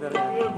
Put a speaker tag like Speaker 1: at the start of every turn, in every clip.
Speaker 1: सुंदर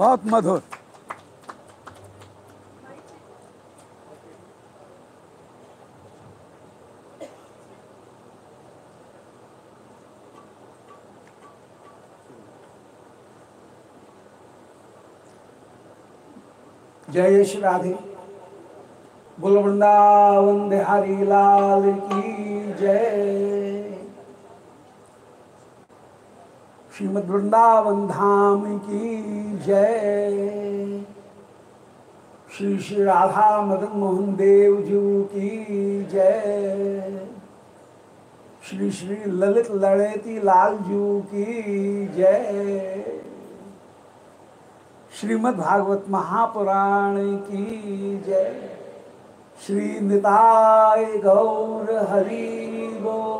Speaker 2: बहुत मधुर। जय श्री राधे। बोल वृंदावन बिहारी लाल की जय। श्रीमद वृंदावन धाम की जय। श्री श्री राधा मदन मोहन देव जी की जय। श्री श्री ललित लड़ेती लाल जू की जय। श्रीमद् भागवत महापुराण की जय। श्री निताय गौर हरि बोल।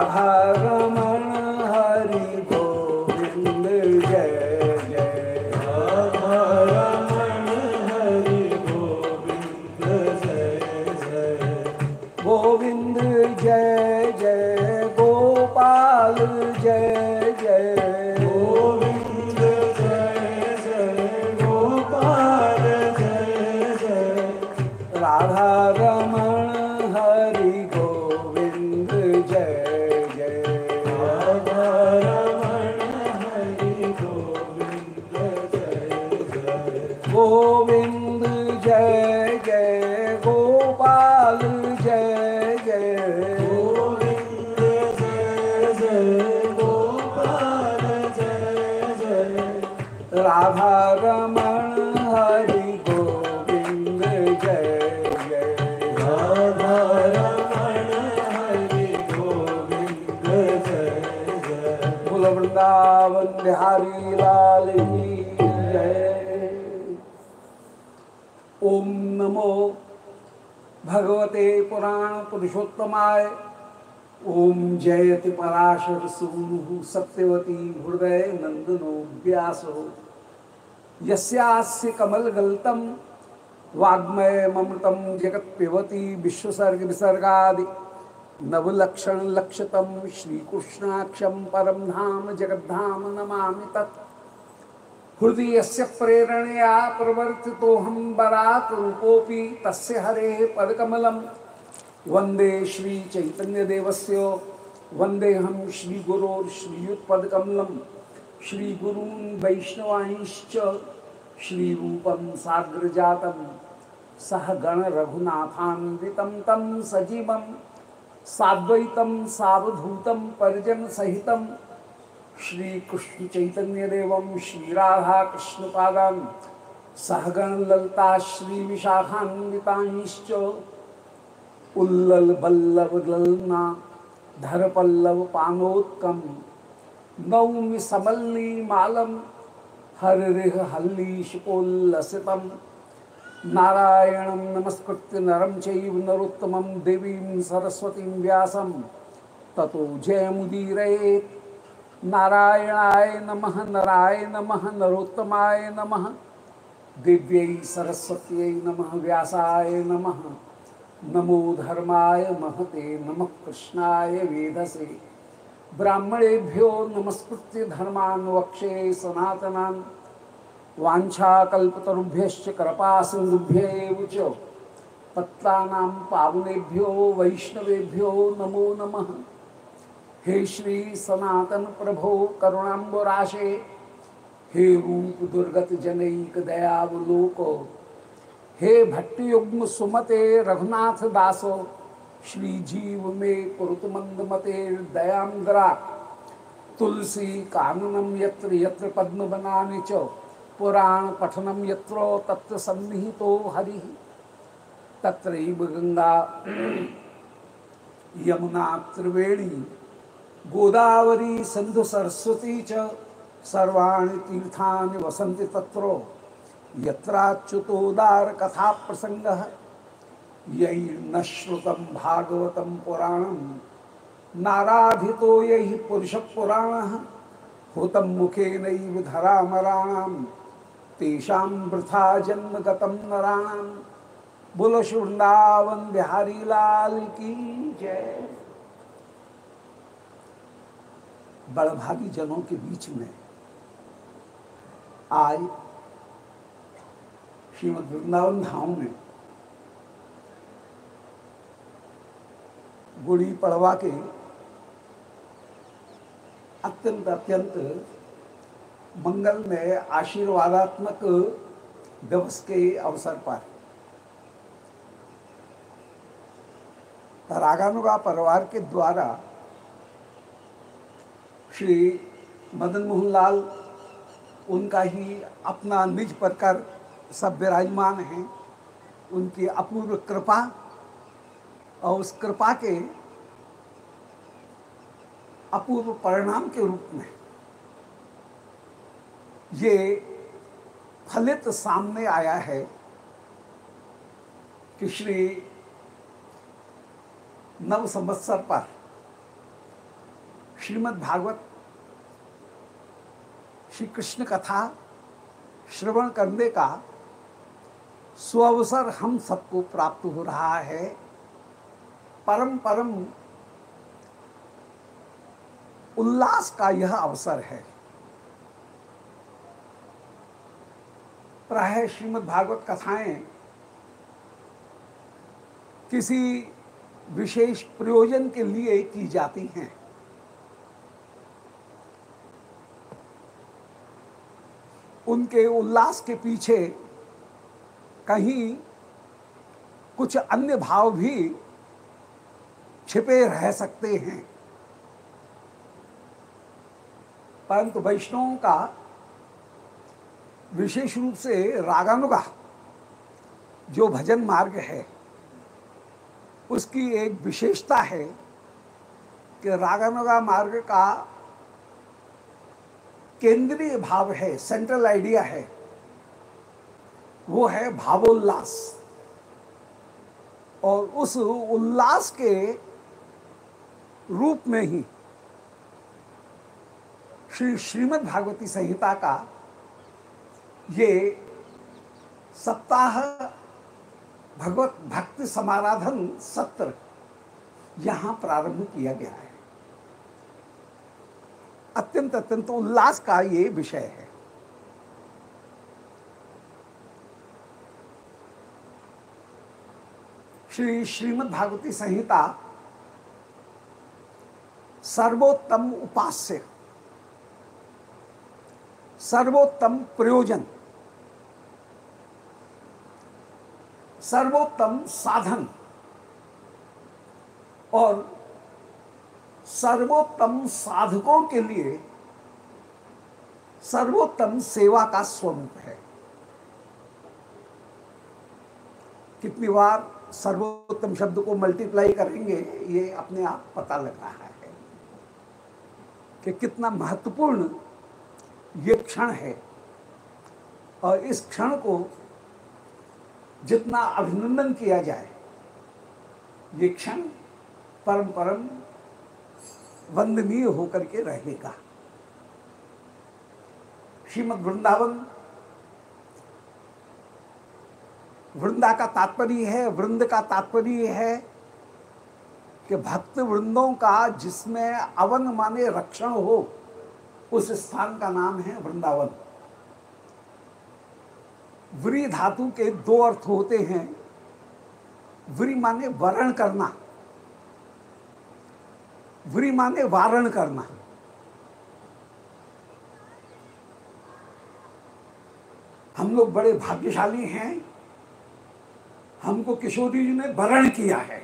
Speaker 2: Abhava वृंदावन बिहारी लाल की जय। ओम नमो भगवते पुराण पुरुषोत्तमाय। ओम जयति पराशर सूनु सत्यवती हृदय नंदनो व्यास। यस्यास्य कमलगल्तम वाग्मय ममृतम जगत पिबती विश्वसर्ग विसर्गादि। नवलक्षण लक्षतम श्रीकृष्णाक्षम परम धाम जगद्धाम नमा तत्। हृदय से प्रेरणया प्रवर्तितोहम बरात रूपोपि तस्य हरे पदकमलम वंदे श्री चैतन्य देवस्य वंदे हम श्री गुरोर श्रीयुत्पदकमलम श्री गुरून् वैष्णवांश्च श्री रूपम साग्र जातम सह गण रघुनाथान्वितं तं सजीवं साद्वैतं सावधूतं परिजन सहितं श्री कृष्ण चैतन्य देवम श्री राधा कृष्ण पादान सहगण ललता श्री विशाखान्विताश्च उल्लल बल्लभ ललना धर पल्लव पानोत्कम नौमि समल्ली मालम हरिह हल्ली नारायणं नमस्कृत्य नरं चैव देवीं सरस्वतीं व्यासं। ततो जयमुदीरयेत् नारायणाय नमः, नराय नमः, नरोत्तमाय नमः। दिव्यै सरस्वत्यै नमः, व्यासाय नमः। नमो धर्माय महते, नमः कृष्णाय वेधसे ब्राह्मणेभ्यो नमस्कृत्य धर्मान् वक्षे सनातनान्। वाञ्छाकल्पतरुभ्यश्च कृपा सिन्धुभ्यैव च। पत्तानां पावनेभ्यो, वैष्णवेभ्यो नमो नमः। हे श्री सनातन प्रभो करुणाम्बुराशे, हे रूप दुर्गत जनैक दयावलोको हे भट्टयुग्म सुमते रघुनाथ दासो श्री जीव में कुरुत मंद मते दयांद्रा तुलसी काननम यत्र यत्र पद्म बनाने च। पुराण पठनम यत्र तत्र सन्निहितो हरि। तत्रैव गंगा यमुना, त्रिवेणी, गोदावरी सिंधु सरस्वती च सर्वाणि तीर्थानि वसन्ति तत्र। यत्राच्युतोदार कथा प्रसंगः यही न श्रुतम भागवतम पुराणम। नाराधितो यही पुरुष पुराण होतम मुखे नैव धरामराणाम। तेषाम वृथा जन्म गतम नराणाम बोलो बिहारी लाल की जय। बड़भागी जनों के बीच में आज श्रीमद वृंदावन धाम में गुड़ी पड़वा के अत्यंत अत्यंत मंगल में आशीर्वादात्मक दिवस के अवसर पर। रागानुगा परिवार के द्वारा श्री मदन मोहन लाल उनका ही अपना निज प्रकार सब विराजमान हैं। उनकी अपूर्व कृपा और उस कृपा के अपूर्व परिणाम के रूप में ये फलित सामने आया है कि श्री नव संवत्सर पर श्रीमद् भागवत श्री कृष्ण कथा, श्रवण करने का सुअवसर हम सबको प्राप्त हो रहा है। परम परम उल्लास का यह अवसर है। प्राय श्रीमद् भागवत कथाएँ। किसी विशेष प्रयोजन के लिए की जाती हैं। उनके उल्लास के पीछे कहीं कुछ अन्य भाव भी छिपे रह सकते हैं। परंतु वैष्णवों का विशेष रूप से रागानुगा, जो भजन मार्ग है, उसकी एक विशेषता है कि रागानुगा मार्ग का केंद्रीय भाव है सेंट्रल आइडिया है, वो है भावोल्लास। और उस उल्लास के रूप में ही श्री श्रीमद् भागवती संहिता का ये सप्ताह भगवत भक्ति समाराधन सत्र यहाँ प्रारंभ किया गया है। अत्यंत अत्यंत उल्लास का ये विषय है। श्री श्रीमद् भागवती संहिता सर्वोत्तम उपास्य, सर्वोत्तम प्रयोजन सर्वोत्तम साधन। और सर्वोत्तम साधकों के लिए सर्वोत्तम सेवा का स्वरूप है। कितनी बार सर्वोत्तम शब्द को मल्टीप्लाई करेंगे, ये अपने आप पता लग रहा है कि कितना महत्वपूर्ण ये क्षण है। और इस क्षण को जितना अभिनंदन किया जाए, ये क्षण परम परम वंदनीय होकर के रहेगा। श्रीमद वृंदावन, वृंदा का तात्पर्य है, वृंद का तात्पर्य है कि भक्त वृंदों का जिसमें अवन माने रक्षण हो, उस स्थान का नाम है वृंदावन। व्री धातु के दो अर्थ होते हैं। व्री माने वरण करना। व्री माने वारण करना। हम लोग बड़े भाग्यशाली हैं। हमको किशोरी जी ने वरण किया है।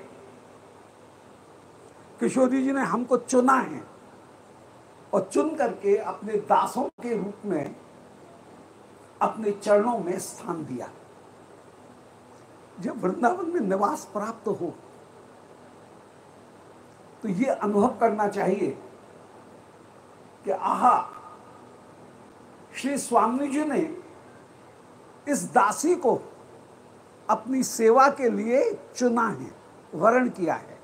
Speaker 2: किशोरी जी ने हमको चुना है। और चुन करके अपने दासों के रूप में अपने चरणों में स्थान दिया। जब वृंदावन में निवास प्राप्त हो तो ये अनुभव करना चाहिए कि आहा, श्री स्वामी जी ने इस दासी को अपनी सेवा के लिए चुना है, वर्ण किया है।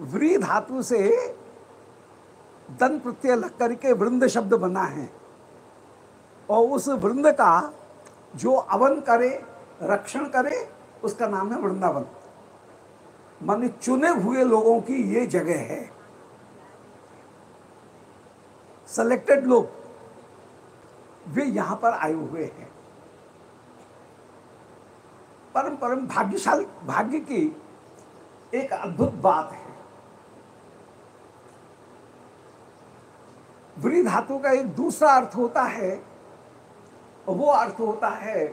Speaker 2: व्री धातु से दन प्रत्यय लग करके वृंद शब्द बना है। और उस वृंद का जो अवन करे, रक्षण करे, उसका नाम है वृंदावन। माने चुने हुए लोगों की ये जगह है। सेलेक्टेड लोग, वे यहाँ पर आए हुए हैं। परम परम भाग्यशाली, भाग्य की एक अद्भुत बात है। व्री धातु का एक दूसरा अर्थ होता है वो अर्थ होता है,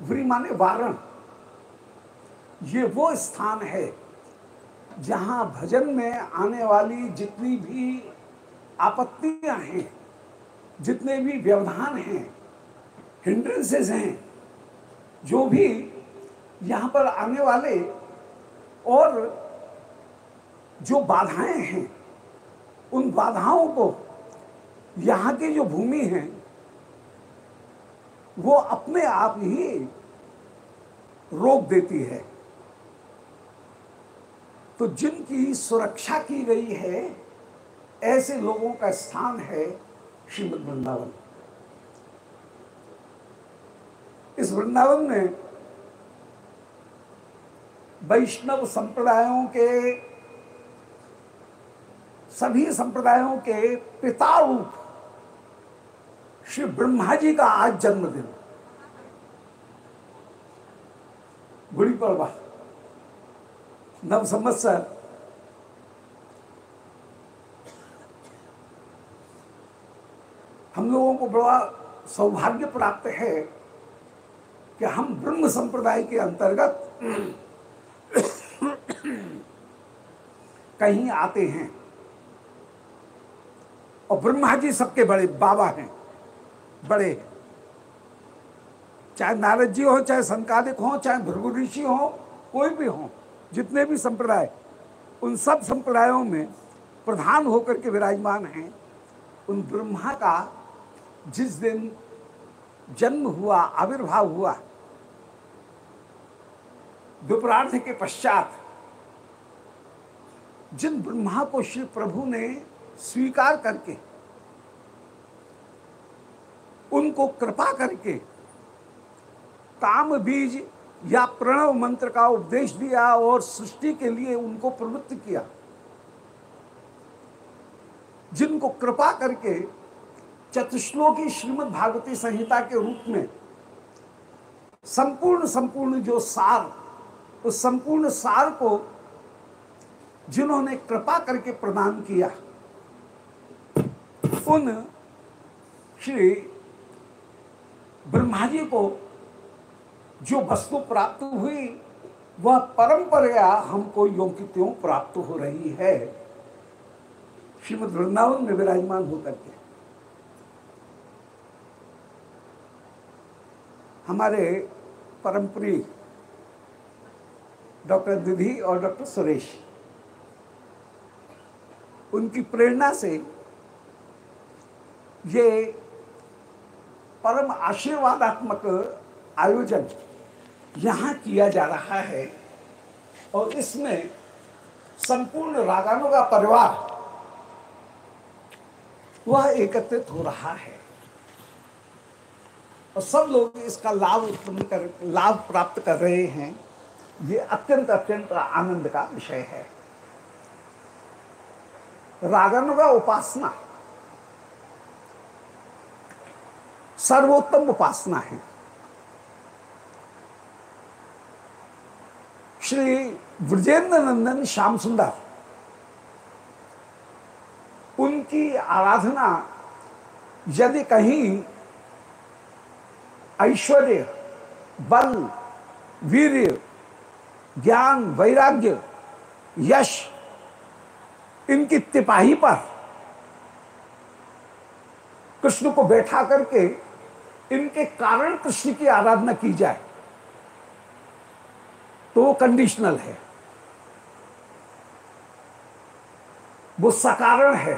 Speaker 2: व्री माने वारण। ये वो स्थान है जहाँ भजन में आने वाली जितनी भी आपत्तियाँ हैं, जितने भी व्यवधान हैं हिंड्रेंसेस हैं, जो भी यहाँ पर आने वाले और जो बाधाएँ हैं, उन बाधाओं को यहाँ की जो भूमि है वो अपने आप ही रोक देती है। तो जिनकी सुरक्षा की गई है, ऐसे लोगों का स्थान है श्रीमद वृंदावन। इस वृंदावन में वैष्णव संप्रदायों के, सभी संप्रदायों के पिता रूप श्री ब्रह्मा जी का आज जन्मदिन। गुड़ी पड़वा। नव संवत्सर। हम लोगों को बड़ा सौभाग्य प्राप्त है कि हम ब्रह्म संप्रदाय के अंतर्गत कहीं आते हैं और ब्रह्मा जी सबके बड़े बाबा हैं। बड़े। चाहे नारद जी हो, चाहे संकालिक हो, चाहे भृगु ऋषि हो, कोई भी हो, जितने भी संप्रदाय, उन सब संप्रदायों में प्रधान होकर के विराजमान हैं। उन ब्रह्मा का जिस दिन जन्म हुआ, आविर्भाव हुआ विपरार्थ के पश्चात, जिन ब्रह्मा को श्री प्रभु ने स्वीकार करके उनको कृपा करके काम बीज या प्रणव मंत्र का उपदेश दिया और सृष्टि के लिए उनको प्रवृत्त किया। जिनको कृपा करके चतुश्लोकी श्रीमद् भागवती संहिता के रूप में संपूर्ण संपूर्ण जो सार, उस संपूर्ण सार को जिन्होंने कृपा करके प्रदान किया, उन श्री ब्रह्मा जी को जो वस्तु प्राप्त हुई, वह परंपरा हमको यों की त्यों प्राप्त हो रही है। श्रीमद वृंदावन में विराजमान होकर के। हमारे परम प्रिय डॉक्टर दिधि और डॉक्टर सुरेश, उनकी प्रेरणा से ये परम आशीर्वादात्मक आयोजन यहाँ किया जा रहा है और इसमें संपूर्ण रागानों का परिवार वह एकत्रित हो रहा है। और सब लोग इसका लाभ उत्पन्न कर, लाभ प्राप्त कर रहे हैं। ये अत्यंत अत्यंत आनंद का विषय है। रागन का उपासना सर्वोत्तम उपासना है। श्री ब्रजेंद्र नंदन श्याम सुंदर, उनकी आराधना यदि कहीं ऐश्वर्य, बल वीर ज्ञान, वैराग्य, यश, इनकी तिपाही पर कृष्ण को बैठा करके इनके कारण कृष्ण की आराधना की जाए तो वो कंडीशनल है। वो सकारण है।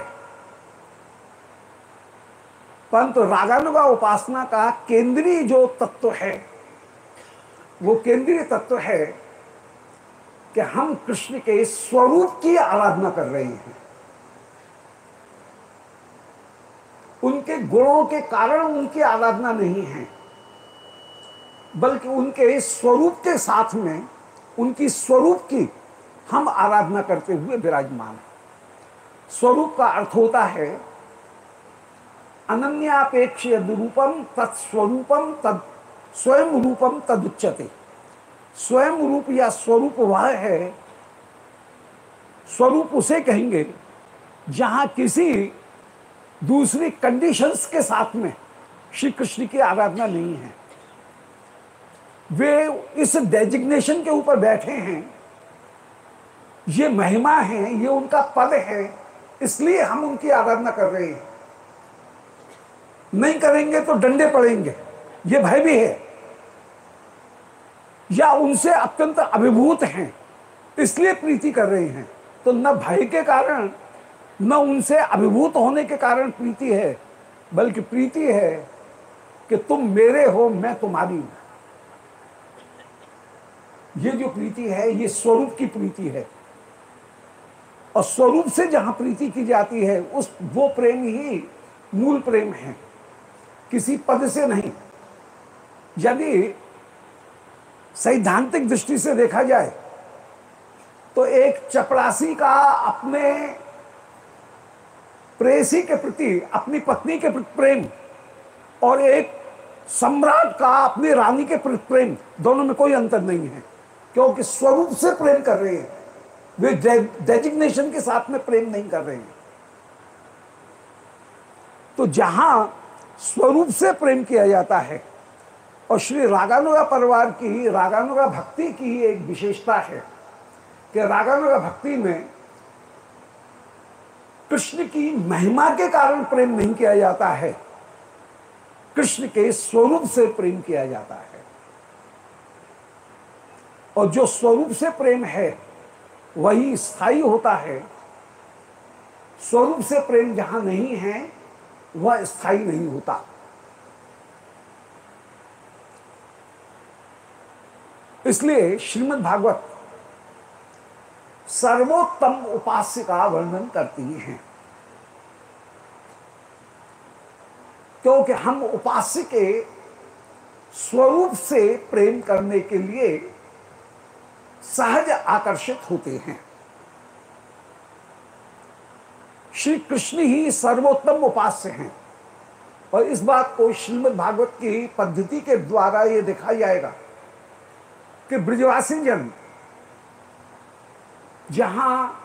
Speaker 2: परंतु रागानुगा उपासना का केंद्रीय जो तत्व है, वो केंद्रीय तत्व है कि हम कृष्ण के स्वरूप की आराधना कर रहे हैं। उनके गुणों के कारण उनकी आराधना नहीं है, बल्कि उनके स्वरूप के साथ में, उनकी स्वरूप की हम आराधना करते हुए विराजमान हैं। स्वरूप का अर्थ होता है, अनन्यापेक्ष रूपम तत्स्वरूपम तद, स्वयं रूपम तदुच्यते। स्वयं रूप या स्वरूप वह है, स्वरूप उसे कहेंगे जहाँ किसी दूसरी कंडीशंस के साथ में श्री कृष्ण की आराधना नहीं है। वे इस डेजिग्नेशन के ऊपर बैठे हैं। ये महिमा है, ये उनका पद है, इसलिए हम उनकी आराधना कर रहे हैं। नहीं करेंगे तो डंडे पड़ेंगे, ये भय भी है। या उनसे अत्यंत अभिभूत हैं, इसलिए प्रीति कर रहे हैं। तो न भय के कारण न उनसे अभिभूत होने के कारण प्रीति है, बल्कि प्रीति है कि तुम मेरे हो, मैं तुम्हारी हूँ। ये जो प्रीति है, ये स्वरूप की प्रीति है। और स्वरूप से जहाँ प्रीति की जाती है, उस वो प्रेम ही मूल प्रेम है। किसी पद से नहीं। यदि सैद्धांतिक दृष्टि से देखा जाए तो एक चपरासी का अपने प्रेसी के प्रति, अपनी पत्नी के प्रति प्रेम और एक सम्राट का अपनी रानी के प्रति प्रेम, दोनों में कोई अंतर नहीं है। क्योंकि स्वरूप से प्रेम कर रहे हैं। वे डेजिग्नेशन के साथ में प्रेम नहीं कर रहे हैं। तो जहाँ स्वरूप से प्रेम किया जाता है और श्री रागानुगा परिवार की, रागानुगा भक्ति की एक विशेषता है कि रागानुगा भक्ति में कृष्ण की महिमा के कारण प्रेम नहीं किया जाता है। कृष्ण के स्वरूप से प्रेम किया जाता है। और जो स्वरूप से प्रेम है, वही स्थायी होता है। स्वरूप से प्रेम जहाँ नहीं है, वह स्थायी नहीं होता। इसलिए श्रीमद् भागवत सर्वोत्तम उपास्य का वर्णन करती हैं। क्योंकि हम उपास्य के स्वरूप से प्रेम करने के लिए सहज आकर्षित होते हैं। श्री कृष्ण ही सर्वोत्तम उपास्य हैं। और इस बात को श्रीमद् भागवत की पद्धति के द्वारा ये देखा जाएगा कि ब्रजवासी जन जहाँ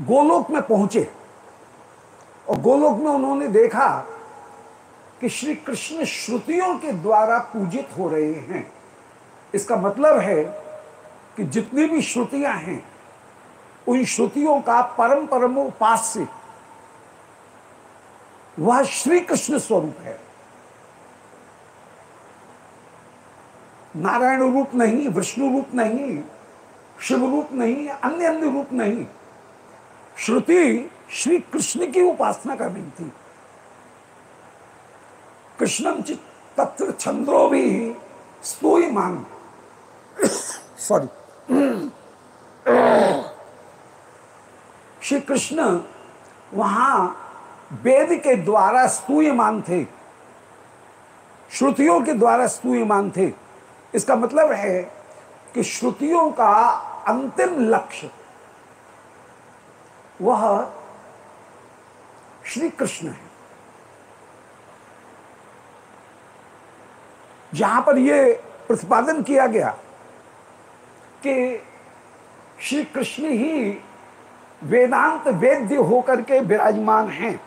Speaker 2: गोलोक में पहुँचे और गोलोक में उन्होंने देखा कि श्री कृष्ण श्रुतियों के द्वारा पूजित हो रहे हैं। इसका मतलब है कि जितनी भी श्रुतियाँ हैं, उन श्रुतियों का परम परम उपास्य, वह श्री कृष्ण स्वरूप है। नारायण रूप नहीं, विष्णु रूप नहीं शिव रूप नहीं अन्य अन्य रूप नहीं। श्रुति श्री कृष्ण की उपासना कर रही थी। कृष्णम तत्र छंद्रो भी स्तोई मान सॉरी श्री कृष्ण वहाँ वेद के द्वारा स्तूयमान थे। श्रुतियों के द्वारा स्तूयमान थे। इसका मतलब है कि श्रुतियों का अंतिम लक्ष्य। वह श्री कृष्ण है। जहाँ पर यह प्रतिपादन किया गया कि श्री कृष्ण ही वेदांत वेद्य होकर के विराजमान हैं।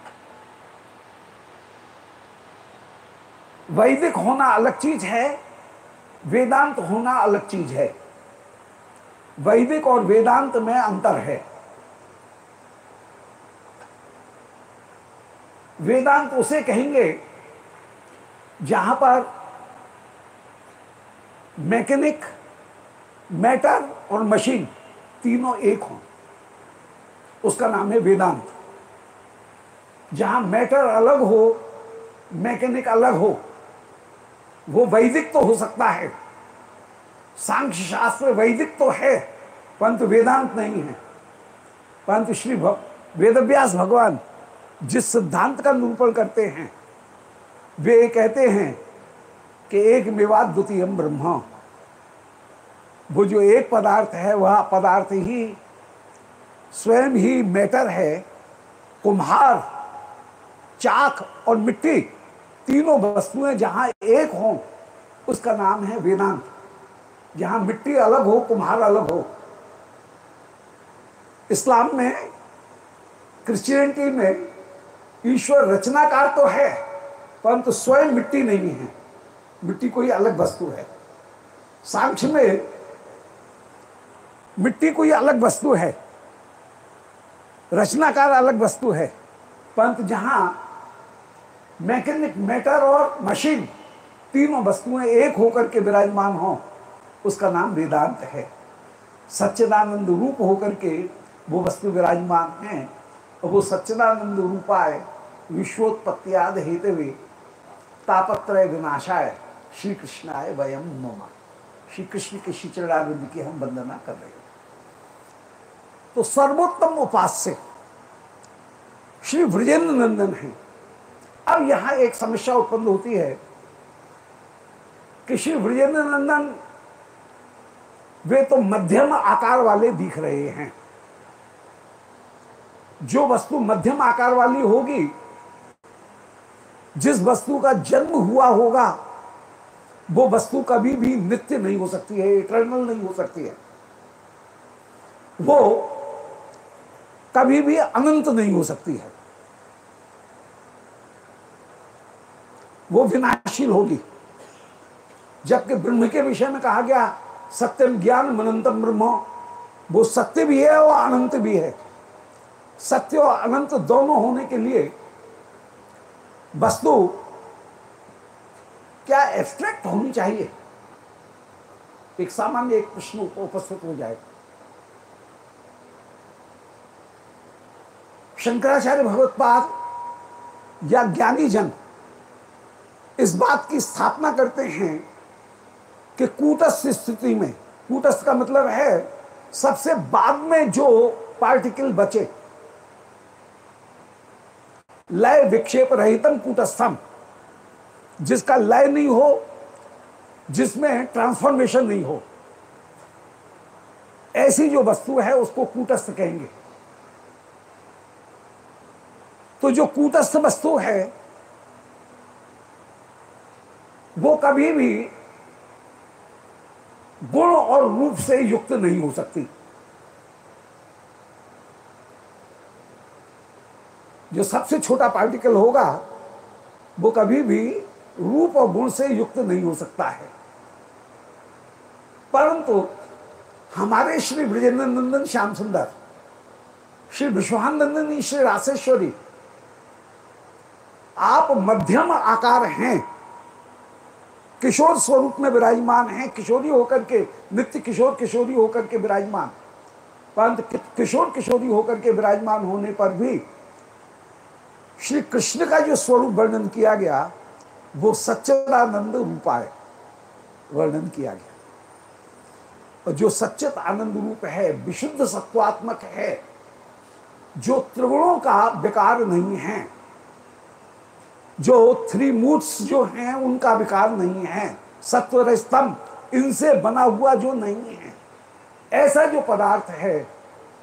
Speaker 2: वैदिक होना अलग चीज़ है, वेदांत होना अलग चीज़ है। वैदिक और वेदांत में अंतर है। वेदांत उसे कहेंगे, जहाँ पर मैकेनिक, मैटर और मशीन तीनों एक हों। उसका नाम है वेदांत। जहाँ मैटर अलग हो, मैकेनिक अलग हो, वो वैदिक तो हो सकता है। सांख्य शास्त्र वैदिक तो है परंतु वेदांत नहीं है। परंतु श्री भग, वेदव्यास भगवान जिस सिद्धांत का निरूपण करते हैं वे कहते हैं कि एक मेवाद द्वितीय ब्रह्म। वो जो एक पदार्थ है वह पदार्थ ही स्वयं ही मैटर है कुम्हार चाक और मिट्टी तीनों वस्तुएँ जहाँ एक हों उसका नाम है वेदांत। जहाँ मिट्टी अलग हो, कुम्हार अलग हो। इस्लाम में, क्रिश्चियनिटी में ईश्वर रचनाकार तो है, परंतु स्वयं मिट्टी नहीं है। मिट्टी कोई अलग वस्तु है। सांख्य में, मिट्टी कोई अलग वस्तु है। रचनाकार अलग वस्तु है। परंतु जहाँ मैकेनिक, मैटर और मशीन तीनों वस्तुएँ एक होकर के विराजमान हो उसका नाम वेदांत है। सच्चिदानंद रूप होकर के वो वस्तु विराजमान है और वो सच्चिदानंद रूपाय विश्वोत्पत्तियाद हेते हुए तापत्रय विनाशाय श्री कृष्णाय वयम ममा। श्री कृष्ण के श्री की हम वंदना कर रहे हैं। तो सर्वोत्तम उपास्य श्री ब्रजेंद्र नंदन है। अब यहाँ एक समस्या उत्पन्न होती है कि श्री ब्रजेंद्र नंदन वे तो मध्यम आकार वाले दिख रहे हैं। जो वस्तु मध्यम आकार वाली होगी, जिस वस्तु का जन्म हुआ होगा, वो वस्तु कभी भी नित्य नहीं हो सकती है इटर्नल नहीं हो सकती है। वो कभी भी अनंत नहीं हो सकती है। वो विनाशील होगी। जबकि ब्रह्म के विषय में कहा गया सत्यम ज्ञान मनंतम ब्रह्म। वो सत्य भी है और अनंत भी है। सत्य और अनंत दोनों होने के लिए वस्तु क्या एब्स्ट्रैक्ट होनी चाहिए? एक सामान्य एक प्रश्न उपस्थित हो जाए। शंकराचार्य भगवत्पाद या ज्ञानी जन इस बात की स्थापना करते हैं कि कूटस्थ स्थिति में, कूटस्थ का मतलब है, सबसे बाद में जो पार्टिकल बचे। लय विक्षेप रहितम कूटस्थम। जिसका लय नहीं हो, जिसमें ट्रांसफॉर्मेशन नहीं हो। ऐसी जो वस्तु है, उसको कूटस्थ कहेंगे। तो जो कूटस्थ वस्तु है, वो कभी भी गुण और रूप से युक्त नहीं हो सकती। जो सबसे छोटा पार्टिकल होगा, वो कभी भी रूप और गुण से युक्त नहीं हो सकता है। परंतु हमारे श्री ब्रजेंद्र नंदन श्याम सुंदर, श्री विश्वानंदनी, श्री राशेश्वरी, आप मध्यम आकार हैं। किशोर स्वरूप में विराजमान है, किशोरी होकर के, नित्य किशोर किशोरी होकर के विराजमान। परंतु किशोर किशोरी होकर के विराजमान होने पर भी श्री कृष्ण का जो स्वरूप वर्णन किया गया, वो सच्चिदानंद रूपाय वर्णन किया गया। और जो सच्चित आनंद रूप है, विशुद्ध सत्वात्मक है, जो त्रिगुणों का विकार नहीं है जो थ्री मूड्स जो हैं, उनका विकार नहीं है। सत्व स्तंभ इनसे बना हुआ जो नहीं है। ऐसा जो पदार्थ है,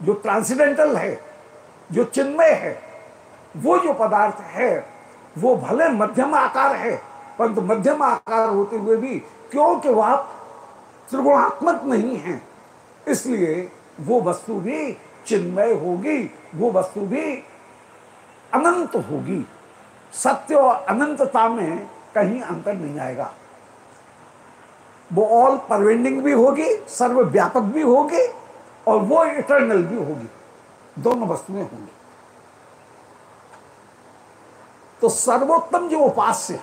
Speaker 2: जो ट्रांसीडेंटल है, जो चिन्मय है, वो जो पदार्थ है, वो भले मध्यम आकार है, परंतु मध्यम आकार होते हुए भी, क्योंकि वह त्रिगुणात्मक नहीं है, इसलिए वो वस्तु भी चिन्मय होगी, वो वस्तु भी अनंत होगी। सत्य और अनंतता में कहीं अंतर नहीं आएगा। वो ऑल परवेंडिंग भी होगी, सर्वव्यापक भी होगी और वो इटर्नल भी होगी। दोनों वस्तुएँ होंगी। तो सर्वोत्तम जो उपास्य,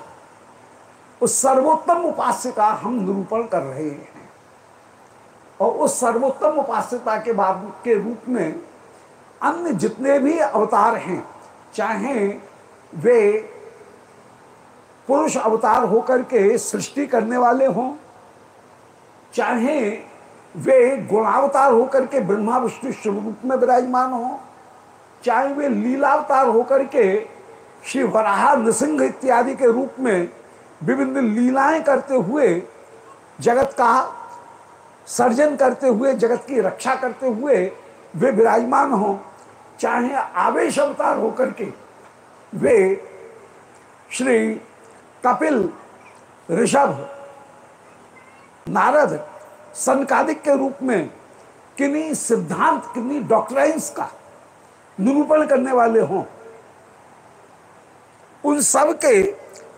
Speaker 2: उस सर्वोत्तम उपास्य का हम निरूपण कर रहे हैं। और उस सर्वोत्तम उपास्यता के बाद के रूप में अन्य जितने भी अवतार हैं, चाहे वे पुरुष अवतार होकर के सृष्टि करने वाले हों, चाहे वे गुणावतार होकर के ब्रह्मा, विष्णु स्वरूप में विराजमान हो, चाहे वे लीलावतार होकर के श्री वराह, नृसिंह इत्यादि के रूप में विभिन्न लीलाएँ करते हुए जगत का सर्जन करते हुए, जगत की रक्षा करते हुए वे विराजमान हो, चाहे आवेश अवतार होकर के। वे श्री कपिल ऋषभ नारद संकादिक के रूप में किन्हीं सिद्धांत, किन्हीं डॉक्ट्राइंस का निरूपण करने वाले हों। उन सब के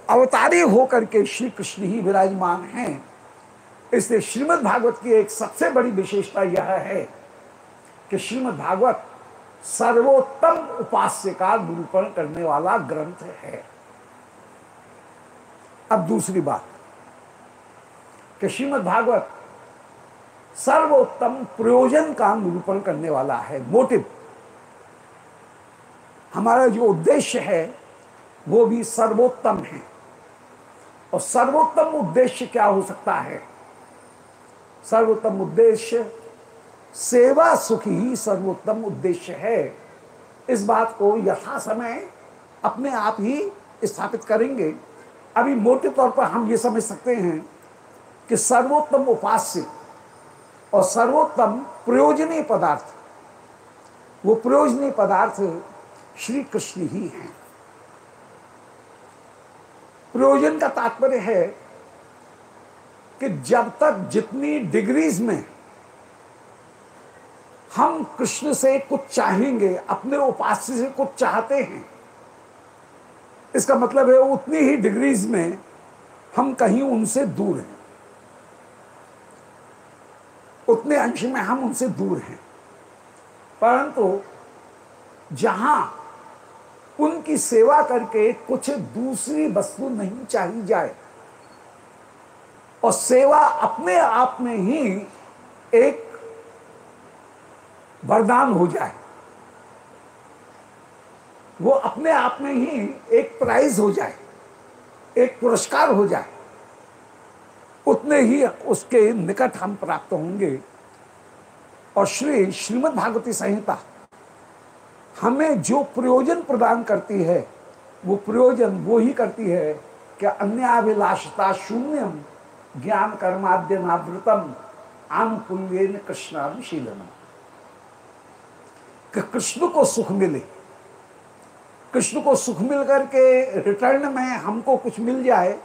Speaker 2: अवतारी होकर के श्री कृष्ण ही विराजमान हैं। इसलिए श्रीमद् भागवत की एक सबसे बड़ी विशेषता यह है कि श्रीमद् भागवत सर्वोत्तम उपास्य का निरूपण करने वाला ग्रंथ है। अब दूसरी बात कि श्रीमद भागवत सर्वोत्तम प्रयोजन का निरूपण करने वाला है। मोटिव। हमारा जो उद्देश्य है, वो भी सर्वोत्तम है। और सर्वोत्तम उद्देश्य क्या हो सकता है? सर्वोत्तम उद्देश्य सेवा सुख ही सर्वोत्तम उद्देश्य है। इस बात को यथा समय अपने आप ही स्थापित करेंगे। अभी मोटे तौर पर हम ये समझ सकते हैं कि सर्वोत्तम उपास्य और सर्वोत्तम प्रयोजनीय पदार्थ, वो प्रयोजनीय पदार्थ श्री कृष्ण ही हैं। प्रयोजन का तात्पर्य है कि जब तक जितनी डिग्रीज में हम कृष्ण से कुछ चाहेंगे, अपने उपास्य से कुछ चाहते हैं। इसका मतलब है, उतनी ही डिग्रीज में हम कहीं उनसे दूर हैं। उतने अंश में हम उनसे दूर हैं। परंतु जहाँ उनकी सेवा करके कुछ दूसरी वस्तु नहीं चाहिए जाए, और सेवा अपने आप में ही एक वरदान हो जाए। वो अपने आप में ही एक प्राइज हो जाए, एक पुरस्कार हो जाए। उतने ही उसके निकट हम प्राप्त होंगे। और श्री श्रीमद् भागवती संहिता हमें जो प्रयोजन प्रदान करती है, वो प्रयोजन वो ही करती है कि अन्याभिलाषता शून्यम, ज्ञान कर्माद्य नावृतम आनुकूल्य कृष्णानुशीलन कि कृष्ण को सुख मिले। कृष्ण को सुख मिल करके रिटर्न में हमको कुछ मिल जाए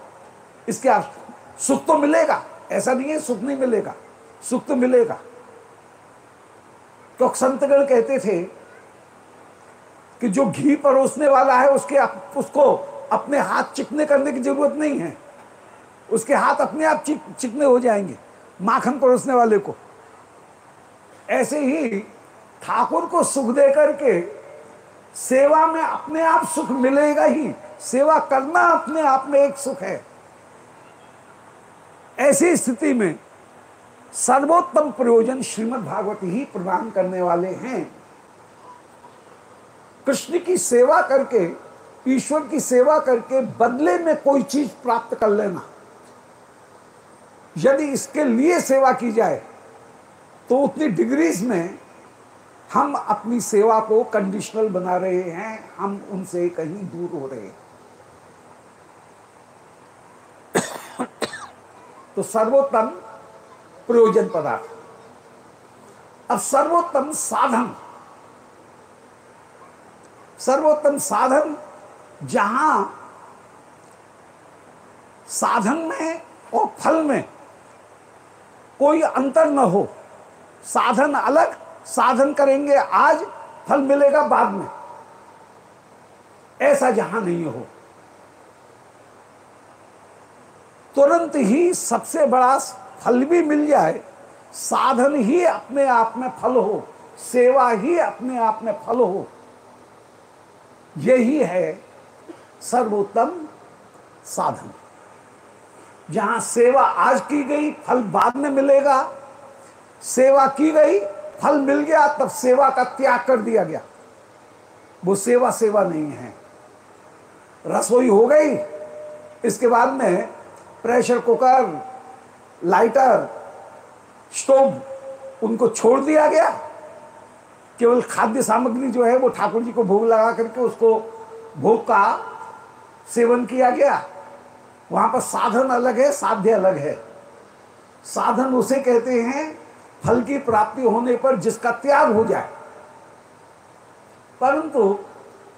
Speaker 2: इसके आप सुख तो मिलेगा ऐसा नहीं है सुख नहीं मिलेगा सुख तो मिलेगा। तो संतगण कहते थे कि जो घी परोसने वाला है उसके आप उसको अपने हाथ चिकने करने की ज़रूरत नहीं है। उसके हाथ अपने आप चिक, चिकने हो जाएँगे माखन परोसने वाले को। ऐसे ही ठाकुर को सुख दे करके सेवा में अपने आप सुख मिलेगा ही। सेवा करना अपने आप में एक सुख है। ऐसी स्थिति में सर्वोत्तम प्रयोजन श्रीमद् भागवत ही प्रदान करने वाले हैं। कृष्ण की सेवा करके, ईश्वर की सेवा करके बदले में कोई चीज़ प्राप्त कर लेना। यदि इसके लिए सेवा की जाए तो उतनी डिग्रीज में हम अपनी सेवा को कंडीशनल बना रहे हैं, हम उनसे कहीं दूर हो रहे हैं। तो सर्वोत्तम प्रयोजन पदार्थ। अब सर्वोत्तम साधन। सर्वोत्तम साधन जहाँ साधन में और फल में कोई अंतर न हो, साधन अलग साधन करेंगे, आज फल मिलेगा बाद में। ऐसा जहाँ नहीं हो। तुरंत ही सबसे बड़ा फल भी मिल जाए, साधन ही अपने आप में फल हो, सेवा ही अपने आप में फल हो। यही है सर्वोत्तम साधन। जहाँ सेवा आज की गई, फल बाद में मिलेगा। सेवा की गई फल मिल गया, तब सेवा का त्याग कर दिया गया। वो सेवा सेवा नहीं है। रसोई हो गई, इसके बाद में प्रेशर कुकर, लाइटर, स्टोव, उनको छोड़ दिया गया। केवल खाद्य सामग्री जो है, वो ठाकुर जी को भोग लगा करके उसको भोग का सेवन किया गया। वहाँ पर साधन अलग है, साध्य अलग है। साधन उसे कहते हैं फल की प्राप्ति होने पर जिसका त्याग हो जाए। परंतु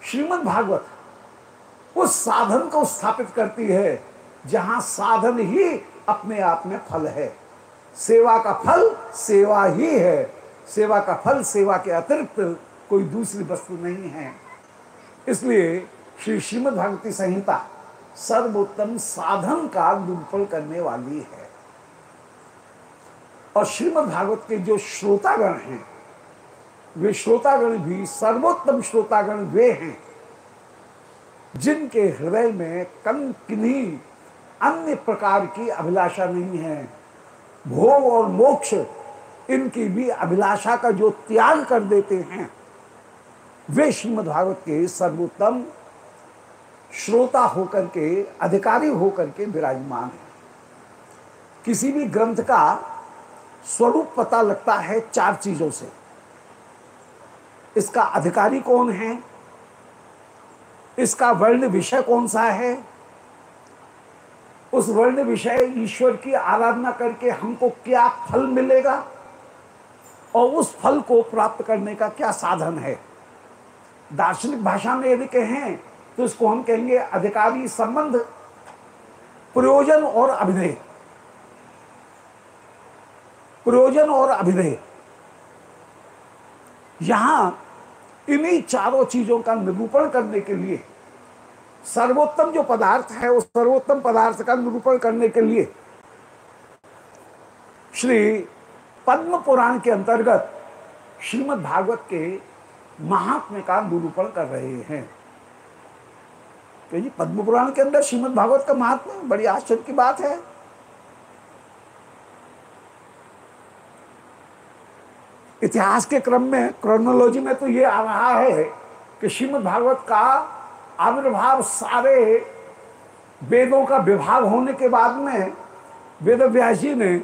Speaker 2: श्रीमद् भागवत उस साधन को स्थापित करती है, जहाँ साधन ही अपने आप में फल है। सेवा का फल सेवा ही है। सेवा का फल सेवा के अतिरिक्त कोई दूसरी वस्तु नहीं है। इसलिए श्री श्रीमद भागवती संहिता सर्वोत्तम साधन का निरूपण करने वाली है। और श्रीमद् भागवत के जो श्रोतागण हैं, वे श्रोतागण भी सर्वोत्तम श्रोतागण वे हैं, जिनके हृदय में कम किन्हीं अन्य प्रकार की अभिलाषा नहीं है। भोग और मोक्ष इनकी भी अभिलाषा का जो त्याग कर देते हैं, वे श्रीमद् भागवत के सर्वोत्तम श्रोता होकर के, अधिकारी होकर के विराजमान है। किसी भी ग्रंथ का स्वरूप पता लगता है चार चीज़ों से। इसका अधिकारी कौन है? इसका वर्ण विषय कौन सा है? उस वर्ण विषय ईश्वर की आराधना करके हमको क्या फल मिलेगा? और उस फल को प्राप्त करने का क्या साधन है? दार्शनिक भाषा में यदि कहें तो इसको हम कहेंगे अधिकारी संबंध, प्रयोजन और अभिनय। प्रयोजन और अभिनय। यहाँ इन्हीं चारों चीज़ों का निरूपण करने के लिए, सर्वोत्तम जो पदार्थ है, उस सर्वोत्तम पदार्थ का निरूपण करने के लिए, श्री पद्म पुराण के अंतर्गत श्रीमद् भागवत के महात्म्य का निरूपण कर रहे हैं। तो जी पद्म पुराण के अंदर श्रीमद् भागवत का महात्मा बड़ी आश्चर्य की बात है। इतिहास के क्रम में क्रोनोलॉजी में तो ये आ रहा है कि श्रीमद् भागवत का आविर्भाव सारे वेदों का विभाग होने के बाद में वेद व्यास जी ने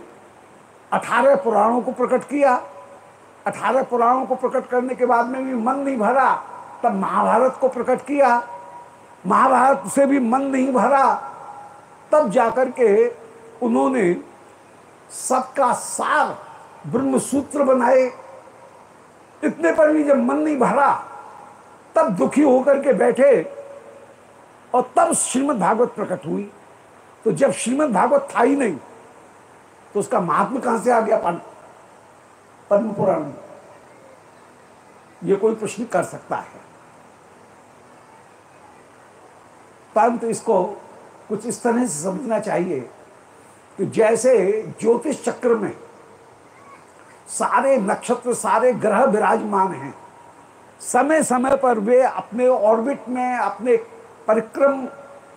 Speaker 2: अठारह पुराणों को प्रकट किया। अठारह पुराणों को प्रकट करने के बाद में भी मन नहीं भरा, तब महाभारत को प्रकट किया। महाभारत से भी मन नहीं भरा, तब जाकर के उन्होंने सबका सार ब्रह्म सूत्र बनाए। इतने पर भी जब मन नहीं भरा, तब दुखी होकर के बैठे और तब श्रीमद् भागवत प्रकट हुई। तो जब श्रीमद् भागवत था ही नहीं तो उसका महात्मा कहाँ से आ गया? पद्म पुराण में। ये कोई प्रश्न कर सकता है। परंतु इसको कुछ इस तरह से समझना चाहिए कि जैसे ज्योतिष चक्र में सारे नक्षत्र, सारे ग्रह विराजमान हैं। समय समय पर वे अपने ऑर्बिट में, अपने परिक्रम,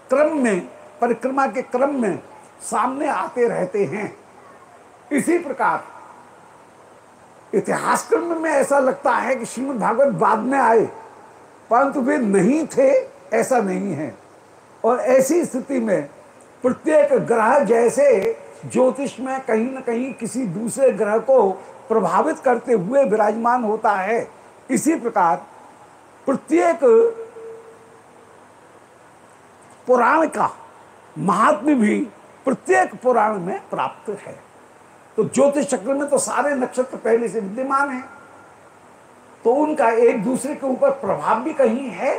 Speaker 2: क्रम में, परिक्रमा के क्रम में सामने आते रहते हैं। इसी प्रकार, इतिहास क्रम में ऐसा लगता है कि श्रीमद भागवत बाद में आए, परंतु वे नहीं थे, ऐसा नहीं है। और ऐसी स्थिति में प्रत्येक ग्रह जैसे ज्योतिष में कहीं ना कहीं किसी दूसरे ग्रह को प्रभावित करते हुए विराजमान होता है। इसी प्रकार प्रत्येक पुराण का महात्म्य भी प्रत्येक पुराण में प्राप्त है। तो ज्योतिष चक्र में तो सारे नक्षत्र पहले से विद्यमान हैं। तो उनका एक दूसरे के ऊपर प्रभाव भी कहीं है।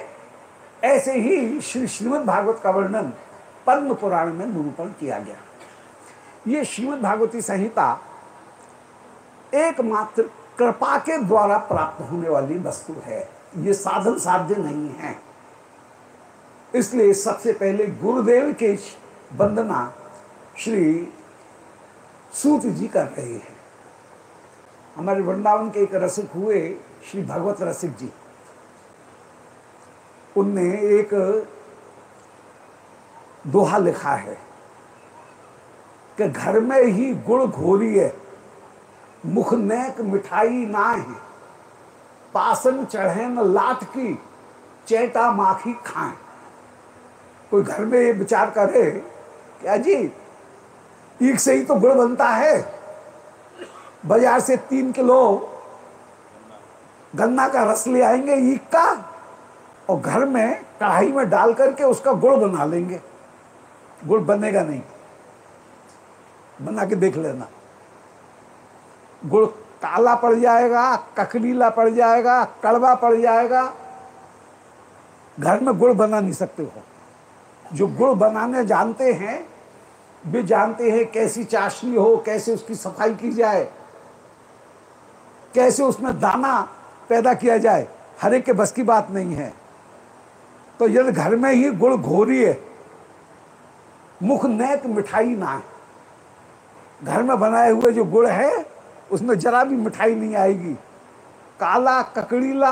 Speaker 2: ऐसे ही श्री श्रीमद भागवत का वर्णन पद्म पुराण में निरूपण किया गया। ये श्रीमद भागवती संहिता एकमात्र कृपा के द्वारा प्राप्त होने वाली वस्तु है। ये साधन साध्य नहीं है। इसलिए सबसे पहले गुरुदेव के वंदना श्री सूत जी कर रहे हैं। हमारे वृंदावन के एक रसिक हुए श्री भगवत रसिक जी। उनने एक दोहा लिखा है कि घर में ही गुड़ घोरी है। मुख नेक मिठाई ना है पासन चढ़े न लात की, चेटा माखी खाएँ। कोई घर में ये विचार करे, क्या जी ईक से ही तो गुड़ बनता है। बाज़ार से तीन किलो गन्ना का रस ले आएँगे ईक का, और घर में कढ़ाई में डाल करके उसका गुड़ बना लेंगे। गुड़ बनेगा नहीं। बना के देख लेना। गुड़ काला पड़ जाएगा ककड़ीला पड़ जाएगा, कड़वा पड़ जाएगा। घर में गुड़ बना नहीं सकते हो। जो गुड़ बनाने जानते हैं, वे जानते हैं कैसी चाशनी हो, कैसे उसकी सफ़ाई की जाए, कैसे उसमें दाना पैदा किया जाए, हर एक के बस की बात नहीं है। तो यदि घर में ही गुड़ घोरी है मुख नैक मिठाई ना है। घर में बनाए हुए जो गुड़ है उसमें जरा भी मिठाई नहीं आएगी। काला, ककड़ीला,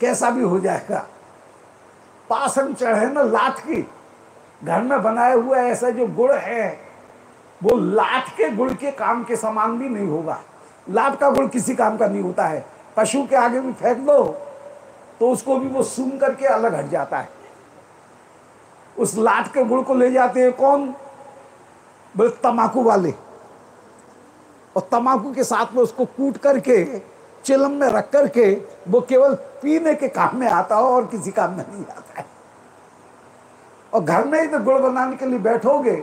Speaker 2: कैसा भी हो जाएगा। पासन चढ़े ना लाठ की, घर में बनाए हुए ऐसा जो गुड़ है, वो लाठ के गुड़ के काम के समान भी नहीं होगा। लाठ का गुड़ किसी काम का नहीं होता है। पशु के आगे भी फेंक दो तो उसको भी वो सूंघ करके अलग हट जाता है। उस लाठ के गुड़ को ले जाते हैं कौन? बोले तमाकू वाले। और तमाकू के साथ में उसको कूट करके, चिलम में रख करके, वो केवल पीने के काम में आता हो और किसी काम में नहीं आता है। और घर में ही तो गुड़ बनाने के लिए बैठोगे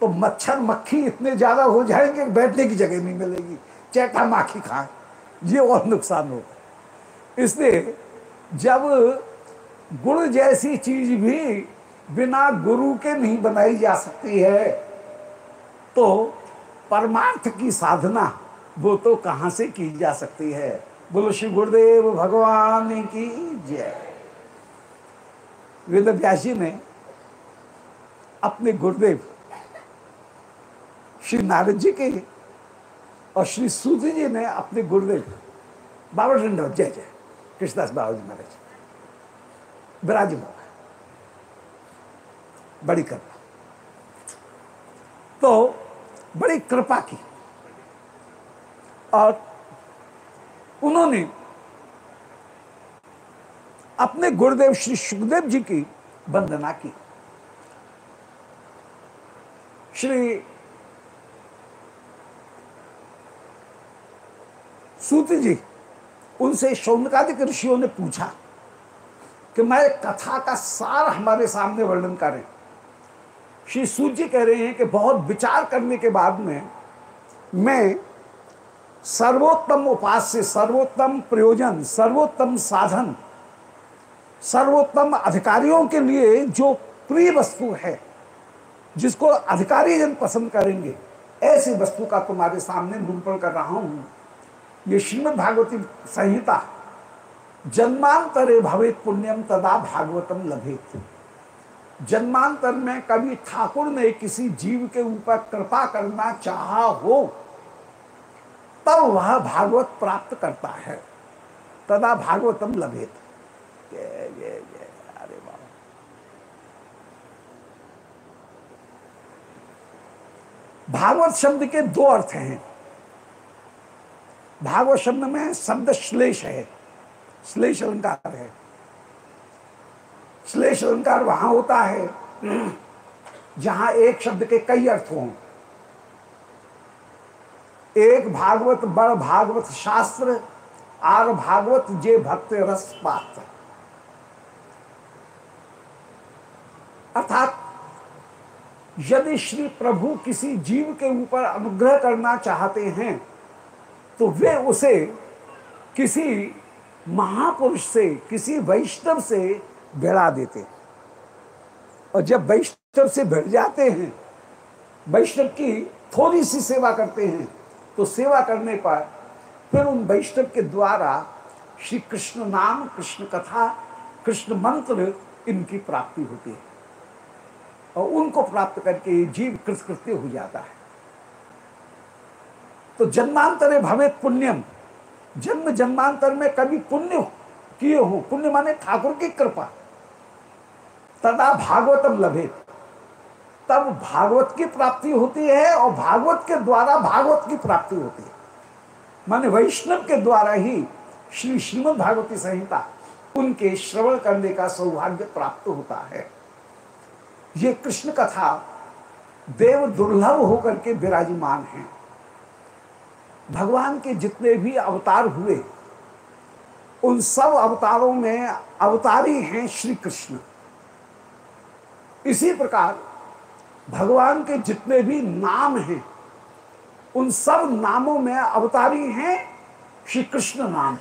Speaker 2: तो मच्छर, मक्खी इतने ज़्यादा हो जाएँगे, बैठने की जगह नहीं मिलेगी। चैटा माखी खाए। ये और नुकसान होगा। इसलिए जब गुड़ जैसी चीज़ भी बिना गुरु के नहीं बनाई जा सकती है तो परमार्थ की साधना, वो तो कहाँ से की जा सकती है? बोलो, श्री गुरुदेव भगवान की जय। वेद व्यास जी ने अपने गुरुदेव, श्री नारद जी के और श्री सूत जी ने अपने गुरुदेव, बाबा डंडो जय जय। कृष्णदास बाबा जी महाराज विराजमान। बड़ी कृपा तो बड़ी कृपा की। और उन्होंने अपने गुरुदेव श्री सुखदेव जी की वंदना की। श्री सूत जी, उनसे शौनकादिक ऋषियों ने पूछा कि मैं कथा का सार हमारे सामने वर्णन करें श्री सूत जी कह रहे हैं कि बहुत विचार करने के बाद में मैं सर्वोत्तम उपास्य, सर्वोत्तम प्रयोजन, सर्वोत्तम साधन, सर्वोत्तम अधिकारियों के लिए जो प्रिय वस्तु है, जिसको अधिकारी जन पसंद करेंगे, ऐसी वस्तु का तुम्हारे सामने निरूपण कर रहा हूँ। ये श्रीमद भागवती संहिता, जन्मांतरे भवेत पुण्यम तदा भागवतम लभेत। जन्मांतर में कभी ठाकुर ने किसी जीव के ऊपर कृपा करना चाहा हो, तब वह भागवत प्राप्त करता है। तदा भागवतम लभेत। बाबा भागवत शब्द के दो अर्थ हैं। भागवत शब्द में शब्द श्लेष है, श्लेष अलंकार है। श्लेष अलंकार वहाँ होता है। जहाँ एक शब्द के कई अर्थ हों। एक भागवत, बड़ भागवत शास्त्र आर भागवत, जे भक्त रस पात्र। अर्थात, यदि श्री प्रभु किसी जीव के ऊपर अनुग्रह करना चाहते हैं तो वे उसे किसी महापुरुष से, किसी वैष्णव से भिड़ा देते हैं। और जब वैष्णव से भिड़ जाते हैं, वैष्णव की थोड़ी सी सेवा करते हैं तो सेवा करने पर फिर उन वैष्णव के द्वारा श्री कृष्ण नाम, कृष्ण कथा, कृष्ण मंत्र इनकी प्राप्ति होती है। और उनको प्राप्त करके जीव कृतकृत्य हो जाता है। तो जन्मांतरे भवे पुण्यम। जन्म जन्मांतर में कभी पुण्य किए हो, पुण्य माने ठाकुर की कृपा। तदा भागवतम लभे तब भागवत की प्राप्ति होती है और भागवत के द्वारा भागवत की प्राप्ति होती है। माने वैष्णव के द्वारा ही श्री श्रीमद भागवती संहिता उनके श्रवण करने का सौभाग्य प्राप्त होता है। ये कृष्ण कथा देव दुर्लभ होकर के विराजमान हैं। भगवान के जितने भी अवतार हुए, उन सब अवतारों में अवतारी हैं श्री कृष्ण। इसी प्रकार भगवान के जितने भी नाम हैं, उन सब नामों में अवतारी हैं श्री कृष्ण नाम।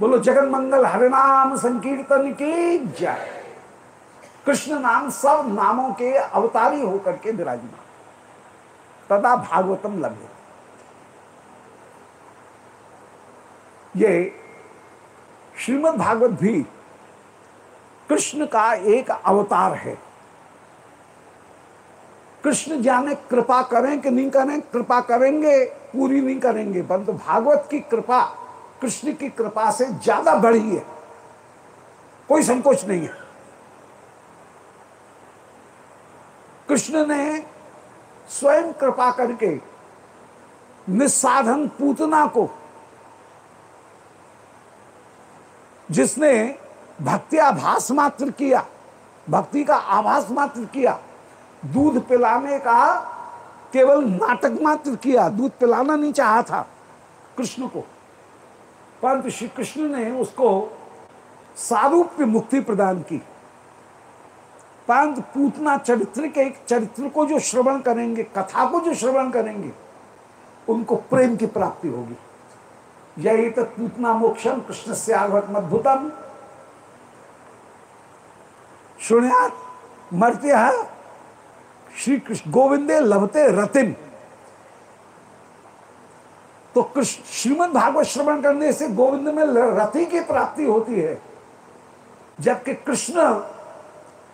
Speaker 2: बोलो जगन मंगल हरिनाम संकीर्तन की जय। कृष्ण नाम सब नामों के अवतारी होकर के विराजमान। तदा भागवतम लगे ये श्रीमद् भागवत भी कृष्ण का एक अवतार है। कृष्ण जाने, कृपा करें कि नहीं करें, कृपा करेंगे, पूरी नहीं करेंगे, परंतु भागवत की कृपा, कृष्ण की कृपा से ज़्यादा बढ़ी है। कोई संकोच नहीं है। कृष्ण ने स्वयं कृपा करके निस्साधन पूतना को, जिसने भक्ति आभास मात्र किया, भक्ति का आभास मात्र किया दूध पिलाने का केवल नाटक मात्र किया, दूध पिलाना नहीं चाहा था कृष्ण को। परंतु श्री कृष्ण ने उसको सारूप्य मुक्ति प्रदान की। परंतु पूतना चरित्र के एक चरित्र को जो श्रवण करेंगे, कथा को जो श्रवण करेंगे, उनको प्रेम की प्राप्ति होगी। यही तो पूतना मोक्षम, कृष्ण से आगवत अद्भुतम सुनियात मरते है श्री कृष्ण गोविंदे लभते रतिम तो कृष्ण श्रीमद भागवत श्रवण करने से गोविंद में रति की प्राप्ति होती है, जबकि कृष्ण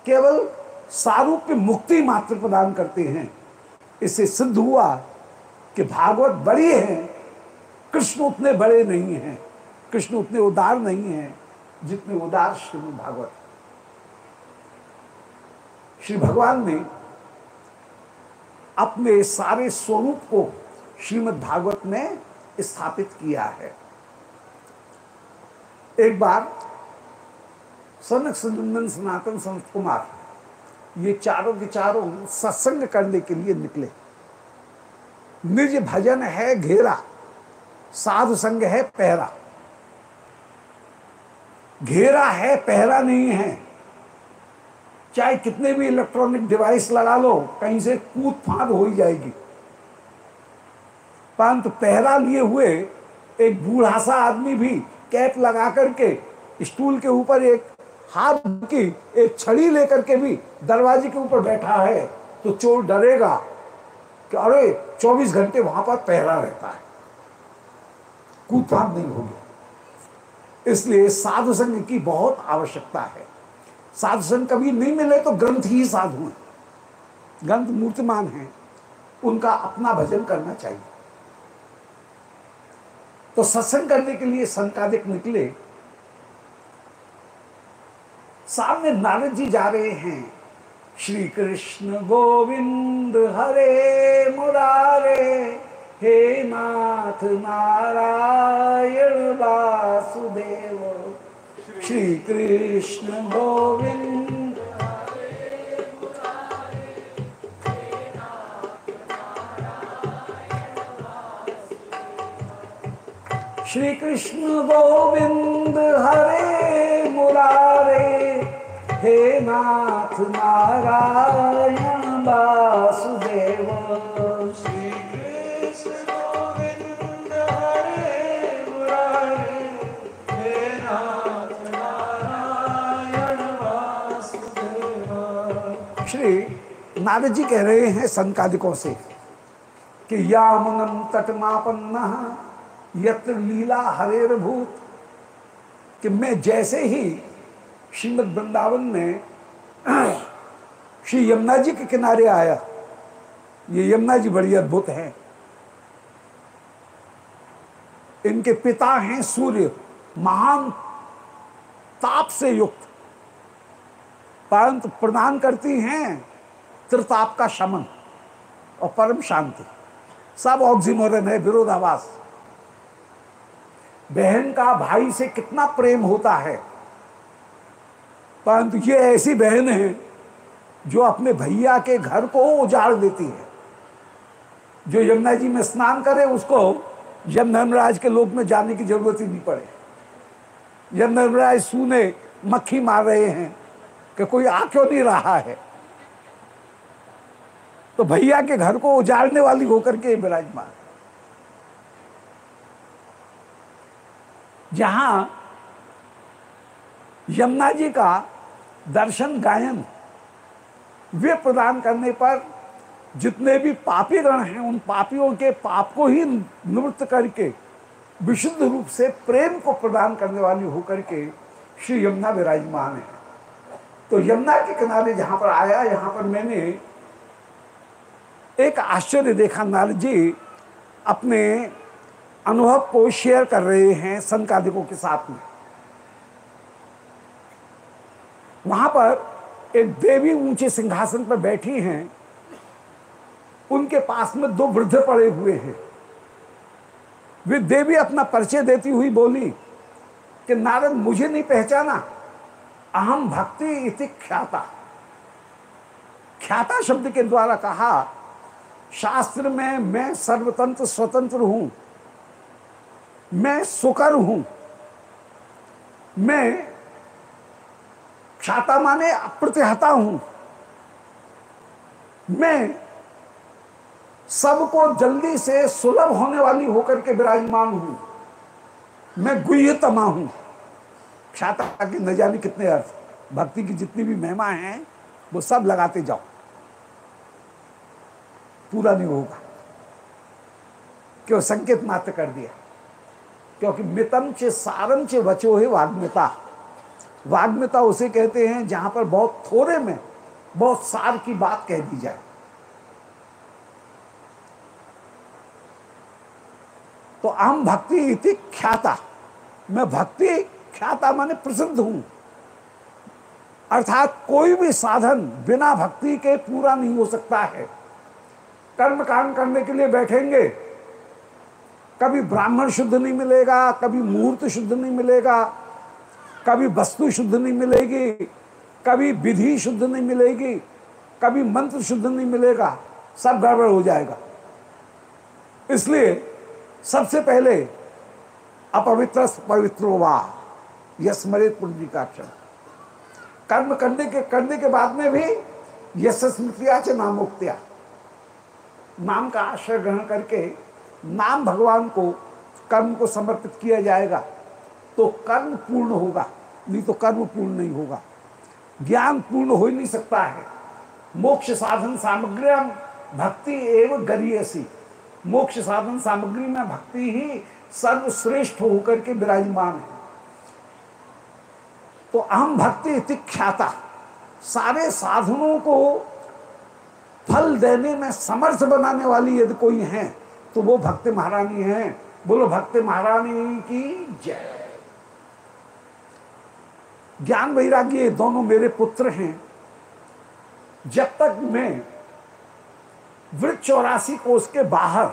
Speaker 2: केवल सारूप्य मुक्ति मात्र प्रदान करते हैं। इससे सिद्ध हुआ कि भागवत बड़ी है, कृष्ण उतने बड़े नहीं हैं, कृष्ण उतने उदार नहीं हैं, जितने उदार श्रीमद भागवत। श्री भगवान ने अपने सारे स्वरूप को श्रीमद् भागवत में स्थापित किया है। एक बार सनक संदन सनातन संत कुमार ये चारों के चारों सत्संग करने के लिए निकले। निज भजन है घेरा, साधु संग है पहरा। घेरा है, पहरा नहीं है। चाहे कितने भी इलेक्ट्रॉनिक डिवाइस लगा लो, कहीं से कूद फाद हो ही जाएगी। परंतु पहरा लिए हुए एक बूढ़ा सा आदमी भी कैप लगा करके, स्टूल के ऊपर एक हाथ की एक छड़ी लेकर के भी दरवाजे के ऊपर बैठा है तो चोर डरेगा कि अरे 24 घंटे वहाँ पर पहरा रहता है। कूद फाद नहीं होगी। इसलिए साधु संघ की बहुत आवश्यकता है। साधु संघ कभी नहीं मिले तो ग्रंथ ही साधु हैं। ग्रंथ मूर्तिमान हैं। उनका अपना भजन करना चाहिए। तो सत्संग करने के लिए संकादिक निकले। सामने नारद जी जा रहे हैं। श्री कृष्ण गोविंद हरे मुरारे, हे नाथ नारायण वासुदेव। श्री कृष्ण गोविंद श्री कृष्ण गोविंद हरे मुरारे हे नाथ नारायण वासुदेव नारद जी कह रहे हैं संकादिकों से कि यामुनम तटमापन्ना यत्र लीला हरेर भूत, कि मैं जैसे ही श्रीमद वृंदावन में श्री यमुना जी के किनारे आया, ये यमुना जी बड़ी अद्भुत है। इनके पिता हैं सूर्य, महान ताप से युक्त, परंतु प्रदान करती हैं त्रिताप का शमन और परम शांति। सब ऑक्सीमोरन है, विरोधाभास। बहन का भाई से कितना प्रेम होता है। परंतु ये ऐसी बहन है जो अपने भैया के घर को उजाड़ देती है। जो यमुना जी में स्नान करे, उसको जब धर्मराज के लोक में जाने की ज़रूरत ही नहीं पड़े। जब धर्मराज सूने, मक्खी मार रहे हैं कि कोई आ क्यों नहीं रहा है? तो भैया के घर को उजाड़ने वाली होकर के विराजमान। जहाँ यमुना जी का दर्शन, गायन वे प्रदान करने पर जितने भी पापी गण हैं, उन पापियों के पाप को ही निवृत्त करके, विशुद्ध रूप से प्रेम को प्रदान करने वाली होकर के श्री यमुना विराजमान है। तो यमुना के किनारे जहाँ पर आया, यहाँ पर मैंने एक आश्चर्य देखा नारद जी, अपने अनुभव को शेयर कर रहे हैं संकादिकों के साथ में। वहाँ पर एक देवी ऊँचे सिंहासन पर बैठी हैं। उनके पास में दो वृद्ध पड़े हुए हैं। वे देवी अपना परिचय देती हुई बोली कि नारद, मुझे नहीं पहचाना। अहम भक्ति इति ख्याता। ख्याता शब्द के द्वारा कहा शास्त्र में मैं सर्वतंत्र स्वतंत्र हूँ। मैं सुकर हूँ। मैं ख्याता माने अप्रतिहता हूँ। मैं सबको जल्दी से सुलभ होने वाली होकर के विराजमान हूँ। मैं गुह्यतमा हूँ। ख्याता के न जाने कितने अर्थ। भक्ति की जितनी भी महिमा है, वो सब लगाते जाओ। पूरा नहीं होगा। क्यों? संकेत मात्र कर दिया। क्योंकि मितम चे सारम चे वचो है वाग्मिता। वाग्मिता उसे कहते हैं जहाँ पर बहुत थोड़े में बहुत सार की बात कह दी जाए। तो अहम भक्ति इति ख्याता। मैं भक्ति ख्याता माने प्रसिद्ध हूँ। अर्थात कोई भी साधन बिना भक्ति के पूरा नहीं हो सकता है। कर्म काम करने के लिए बैठेंगे। कभी ब्राह्मण शुद्ध नहीं मिलेगा, कभी मुहूर्त शुद्ध नहीं मिलेगा, कभी वस्तु शुद्ध नहीं मिलेगी, कभी विधि शुद्ध नहीं मिलेगी, कभी मंत्र शुद्ध नहीं मिलेगा, सब गड़बड़ हो जाएगा। इसलिए सबसे पहले अपवित्र पवित्रो वा यस्मरित पुण्य का क्षण कर्म करने के करने के बाद में भी यश स्मृतिया च नामोक्तिया। नाम का आश्रय ग्रहण करके नाम भगवान को, कर्म को समर्पित किया जाएगा तो कर्म पूर्ण होगा, नहीं तो कर्म पूर्ण नहीं होगा। ज्ञान पूर्ण हो ही नहीं सकता है। मोक्ष साधन सामग्री भक्ति एवं गरीयसी। मोक्ष साधन सामग्री में भक्ति ही सर्वश्रेष्ठ होकर के विराजमान है। तो अहम भक्ति ख्याता। सारे साधनों को फल देने में समर्थ बनाने वाली यदि कोई है तो वो भक्ति महारानी है। बोलो, भक्ति महारानी की जय। ज्ञान वैराग्य दोनों मेरे पुत्र हैं। जब तक मैं वृक्ष चौरासी के बाहर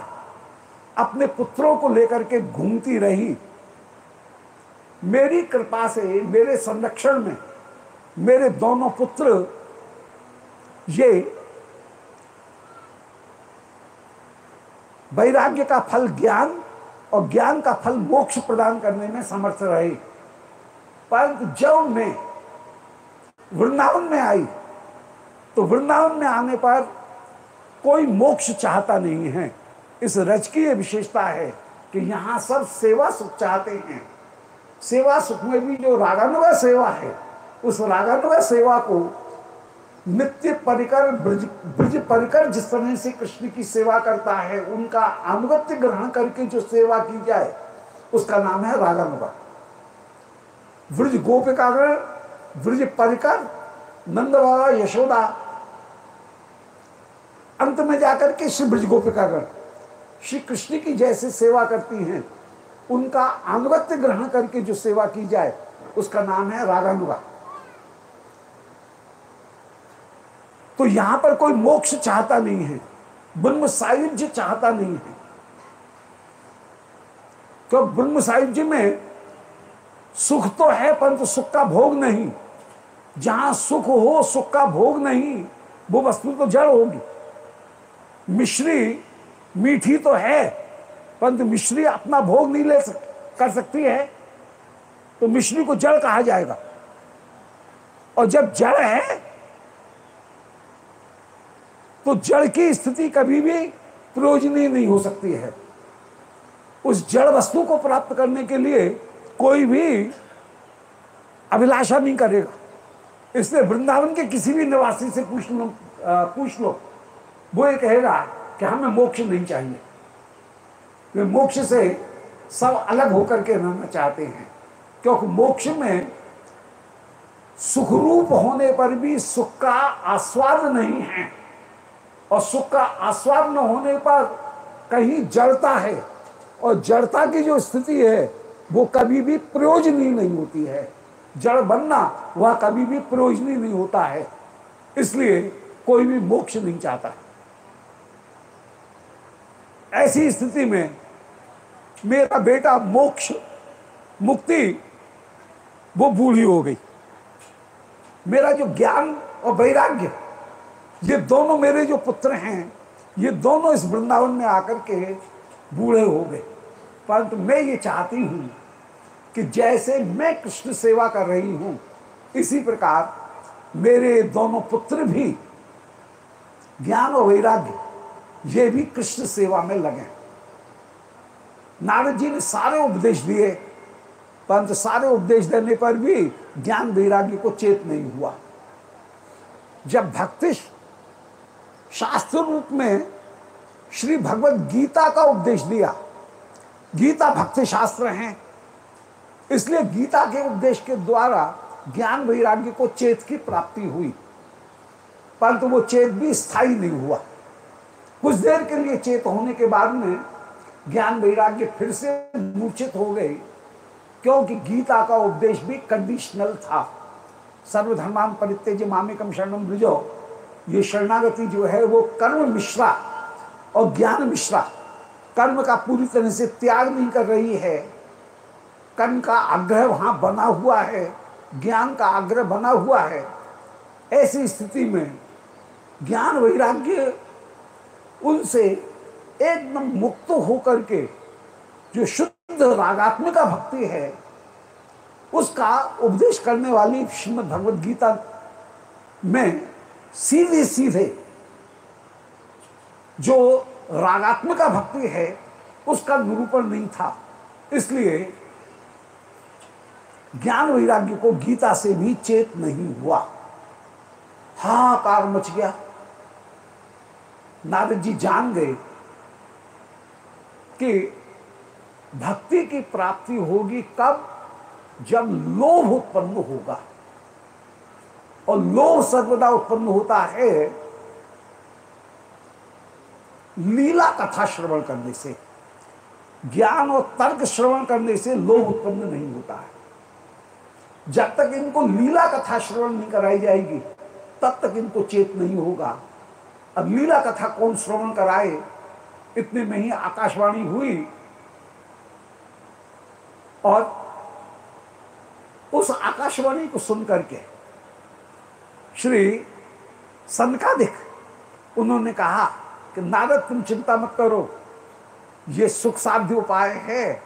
Speaker 2: अपने पुत्रों को लेकर के घूमती रही, मेरी कृपा से, मेरे संरक्षण में, मेरे दोनों पुत्र ये वैराग्य का फल ज्ञान और ज्ञान का फल मोक्ष प्रदान करने में समर्थ रहे। परंतु जब मैं वृंदावन में आई तो वृंदावन में आने पर कोई मोक्ष चाहता नहीं है। इस रज की यह विशेषता है कि यहाँ सब सेवा सुख चाहते हैं। सेवा सुख में भी जो रागान्वय सेवा है, उस रागान्वय सेवा को नित्य परिकर ब्रज ब्रज परिकर जिस तरह से कृष्ण की सेवा करता है, उनका अनुगत्य ग्रहण करके जो सेवा की जाए, उसका नाम है रागानुगा। ब्रज गोपिकागण ब्रज परिकर नंद बाबा यशोदा, अंत में जाकर के श्री ब्रज गोपिकागण श्री कृष्ण की जैसे सेवा करती हैं, उनका अनुगत्य ग्रहण करके जो सेवा की जाए, उसका नाम है रागानुगा। तो यहाँ पर कोई मोक्ष चाहता नहीं है ब्रह्म सायुज्य चाहता नहीं है। तो ब्रह्म सायुज्य में सुख तो है, परंतु सुख का भोग नहीं। जहाँ सुख हो, सुख का भोग नहीं, वो वस्तु तो जड़ होगी। मिश्री, मीठी तो है, परंतु मिश्री अपना भोग नहीं ले सक, कर सकती है। तो मिश्री को जड़ कहा जाएगा। और जब जड़ है तो जड़ की स्थिति कभी भी प्रयोजनीय नहीं हो सकती है। उस जड़ वस्तु को प्राप्त करने के लिए कोई भी अभिलाषा नहीं करेगा। इसलिए वृंदावन के किसी भी निवासी से पूछ लो पूछ लो। वो ये कहेगा कि हमें मोक्ष नहीं चाहिए। वे मोक्ष से सब अलग होकर के रहना चाहते हैं। क्योंकि मोक्ष में सुखरूप होने पर भी सुख का आस्वाद नहीं है। और सुख का आस्वाद न होने पर कहीं जड़ता है। और जड़ता की जो स्थिति है, वो कभी भी प्रयोजनीय नहीं होती है। जड़ बनना, वह कभी भी प्रयोजनीय नहीं होता है। इसलिए कोई भी मोक्ष नहीं चाहता। ऐसी स्थिति में मेरा बेटा मोक्ष, मुक्ति, वो बूढ़ी हो गई। मेरा जो ज्ञान और वैराग्य ये दोनों मेरे जो पुत्र हैं, ये दोनों इस वृंदावन में आकर के बूढ़े हो गए। परंतु मैं ये चाहती हूँ कि जैसे मैं कृष्ण सेवा कर रही हूँ, इसी प्रकार मेरे दोनों पुत्र भी ज्ञान और वैराग्य, ये भी कृष्ण सेवा में लगे नारद जी ने सारे उपदेश दिए, परंतु सारे उपदेश देने पर भी ज्ञान वैराग्य को चेत नहीं हुआ। जब भक्ति शास्त्र रूप में श्री भगवत गीता का उपदेश दिया। गीता भक्ति शास्त्र हैं। इसलिए गीता के उपदेश के द्वारा ज्ञान वैराग्य को चेत की प्राप्ति हुई। परंतु वो चेत भी स्थायी नहीं हुआ। कुछ देर के लिए चेत होने के बाद में ज्ञान वैराग्य फिर से मूर्छित हो गई, क्योंकि गीता का उपदेश भी कंडीशनल था। सर्वधर्मान परित्यज मामिकम शरणम ब्रजो ये शरणागति जो है वो कर्म मिश्रा और ज्ञान मिश्रा। कर्म का पूरी तरह से त्याग नहीं कर रही है। कर्म का आग्रह वहाँ बना हुआ है। ज्ञान का आग्रह बना हुआ है। ऐसी स्थिति में ज्ञान वैराग्य उनसे एकदम मुक्त होकर के जो शुद्ध रागात्मिका भक्ति है, उसका उपदेश करने वाली श्रीमद भगवद गीता में सीधे सीधे जो रागात्मिका भक्ति है, उसका निरूपण नहीं था। इसलिए ज्ञान वैराग्य को गीता से भी चेत नहीं हुआ। हाहाकार मच गया। नारद जी जान गए कि भक्ति की प्राप्ति होगी कब? जब लोभ उत्पन्न होगा। और लोभ सर्वदा उत्पन्न होता है, लीला कथा श्रवण करने से, ज्ञान और तर्क श्रवण करने से लोभ उत्पन्न नहीं होता है। जब तक इनको लीला कथा श्रवण नहीं कराई जाएगी, तब तक इनको चेत नहीं होगा। अब लीला कथा कौन श्रवण कराए? इतने में ही आकाशवाणी हुई। और उस आकाशवाणी को सुन करके श्री सनकादिक उन्होंने कहा कि नारद, तुम चिंता मत करो। ये सुख साध्य उपाय है।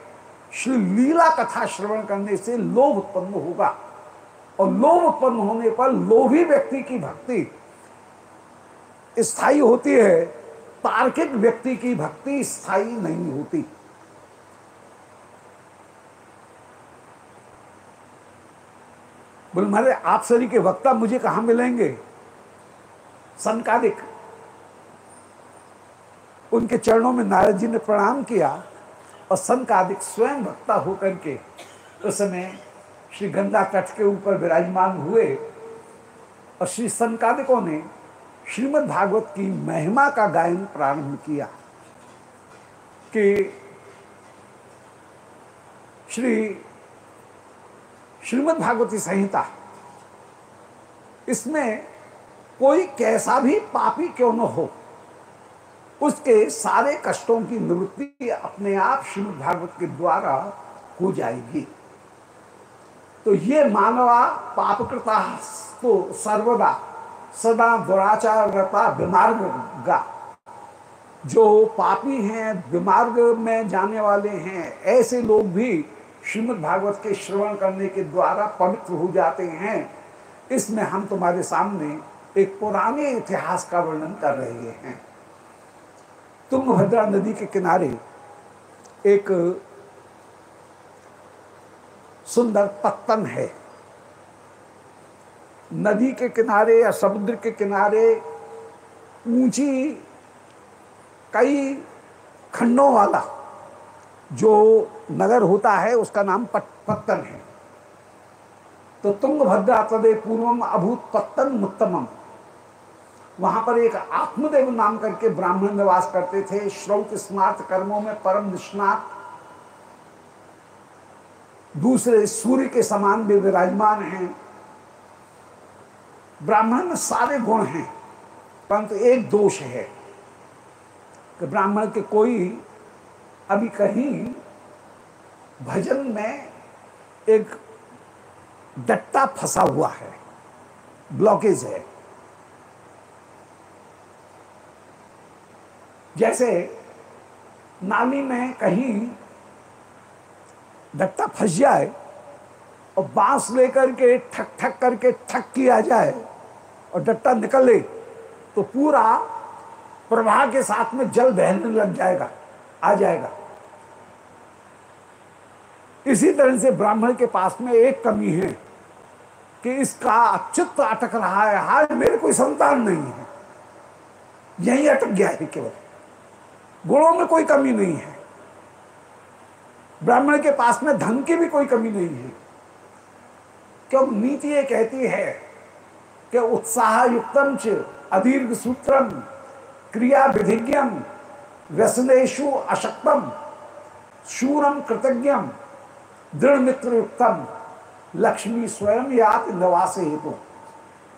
Speaker 2: श्री लीला कथा श्रवण करने से लोभ उत्पन्न होगा। और लोभ उत्पन्न होने पर लोभी व्यक्ति की भक्ति स्थायी होती है। तार्किक व्यक्ति की भक्ति स्थायी नहीं होती। बोले, मारे, आप सरी के वक्ता मुझे कहा मिलेंगे? संकादिक। उनके चरणों में नारद जी ने प्रणाम किया और संकादिक स्वयं भक्ता होकर के उस समय श्री गंगा तट के ऊपर विराजमान हुए और श्री संकादिकों ने श्रीमद् भागवत की महिमा का गायन प्रारंभ किया कि श्री श्रीमद् भागवती संहिता। इसमें कोई कैसा भी पापी क्यों न हो, उसके सारे कष्टों की निवृत्ति अपने आप श्रीमद् भागवत के द्वारा हो जाएगी। तो ये मानवा पापकृता तो सर्वदा सदा दुराचारता विमार्गा जो पापी हैं, विमार्ग में जाने वाले हैं, ऐसे लोग भी श्रीमद् भागवत के श्रवण करने के द्वारा पवित्र हो जाते हैं। इसमें हम तुम्हारे सामने एक पुराने इतिहास का वर्णन कर रहे हैं। तुंगभद्रा नदी के किनारे एक सुंदर पत्तन है। नदी के किनारे या समुद्र के किनारे ऊँची कई खंडों वाला जो नगर होता है, उसका नाम पत्तन है। तो तुंगभद्रा तदे पूर्वम अभूत पत्तन मुत्तमम। वहाँ पर एक आत्मदेव नाम करके ब्राह्मण निवास करते थे। श्रौत स्मार्त कर्मों में परम निष्णात। दूसरे सूर्य के समान भी विराजमान हैं। ब्राह्मण में सारे गुण हैं, परंतु एक दोष है कि ब्राह्मण के कोई अभी कहीं भजन में एक डट्टा फंसा हुआ है ब्लॉकेज है। जैसे नाली में कहीं डट्टा फंस जाए और बाँस लेकर के ठक ठक करके ठक किया जाए और डट्टा निकले तो पूरा प्रवाह के साथ में जल बहने लग जाएगा। आ जाएगा। इसी तरह से ब्राह्मण के पास में एक कमी है कि इसका चित्त अटक रहा है हाल मेरे कोई संतान नहीं है। यही अटक गया है केवल। गुणों में कोई कमी नहीं है। ब्राह्मण के पास में धन की भी कोई कमी नहीं है। क्यों? नीति ये कहती है कि उत्साह युक्तम च अदीर्घ सूत्रम क्रिया विधिज्ञम व्यसनेशु अशक्तम शूरम कृतज्ञम दृढ़ मित्र युक्तम लक्ष्मी स्वयं यात निवास हेतु।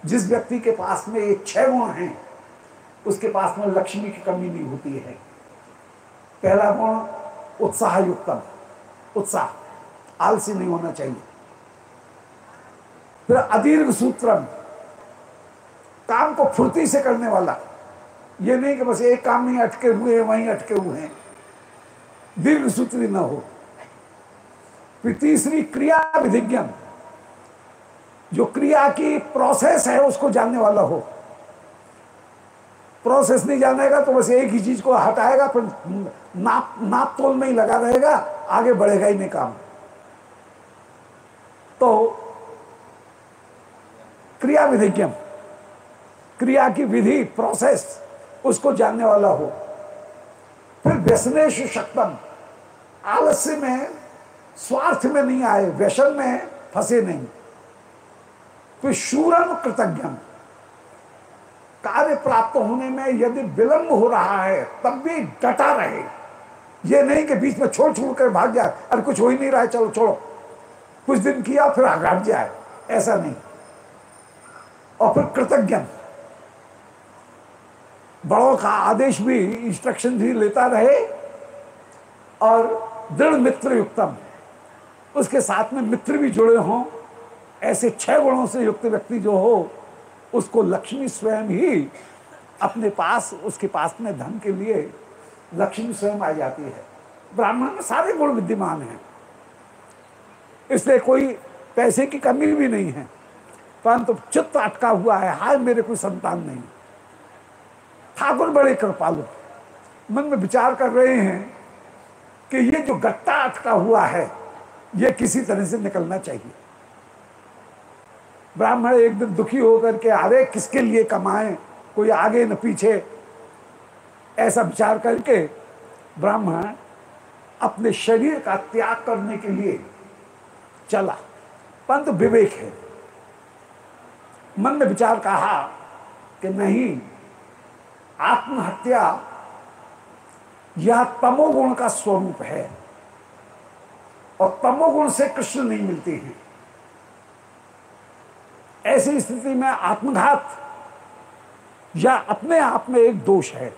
Speaker 2: जिस व्यक्ति के पास में ये छह गुण हैं, उसके पास में लक्ष्मी की कमी नहीं होती है। पहला गुण उत्साह युक्तम उत्साह, आलसी नहीं होना चाहिए। फिर अदीर्घ सूत्रम, काम को फुर्ती से करने वाला। ये नहीं कि बस एक काम में अटके हुए हैं, वहीं अटके हुए हैं। दीर्घ सूत्री ना हो। फिर तीसरी क्रिया विधिज्ञान। जो क्रिया की प्रोसेस है, उसको जानने वाला हो। प्रोसेस नहीं जानेगा तो बस एक ही चीज़ को हटाएगा, फिर नाप नाप तोल में ही लगा रहेगा, आगे बढ़ेगा ही नहीं काम। तो क्रिया विधिज्ञ क्रिया की विधि प्रोसेस उसको जानने वाला हो। फिर व्यसनेश शक्तम, आलस्य में, स्वार्थ में नहीं आए, व्यसन में फंसे नहीं। फिर शूरम कृतज्ञम, कार्य प्राप्त होने में यदि विलंब हो रहा है, तब भी डटा रहे। ये नहीं कि बीच में छोड़ छोड़ कर भाग जाए, अरे कुछ हो ही नहीं रहा है, चलो छोड़ो। कुछ दिन किया, फिर हट जाए, ऐसा नहीं। और फिर कृतज्ञ बड़ों का आदेश भी इंस्ट्रक्शन भी लेता रहे और दृढ़ मित्र युक्तम। उसके साथ में मित्र भी जुड़े हों। ऐसे छह गुणों से युक्त व्यक्ति जो हो, उसको लक्ष्मी स्वयं ही अपने पास, उसके पास में धन के लिए लक्ष्मी स्वयं आ जाती है। ब्राह्मण में सारे गुण विद्यमान हैं। इसलिए कोई पैसे की कमी भी नहीं है। परंतु चित्त अटका हुआ है, हाय मेरे कोई संतान नहीं। ठाकुर बड़े कृपालु। मन में विचार कर रहे हैं कि ये जो गट्टा अटका हुआ है, ये किसी तरह से निकलना चाहिए। ब्राह्मण एक दिन दुखी होकर के अरे किसके लिए कमाएँ? कोई आगे न पीछे। ऐसा विचार करके ब्राह्मण अपने शरीर का त्याग करने के लिए चला। परंतु विवेक है। मन में विचार कहा कि नहीं आत्महत्या यह तमोगुण का स्वरूप है और तमोगुण से कृष्ण नहीं मिलते हैं। ऐसी स्थिति में आत्मघात या अपने आप में एक दोष है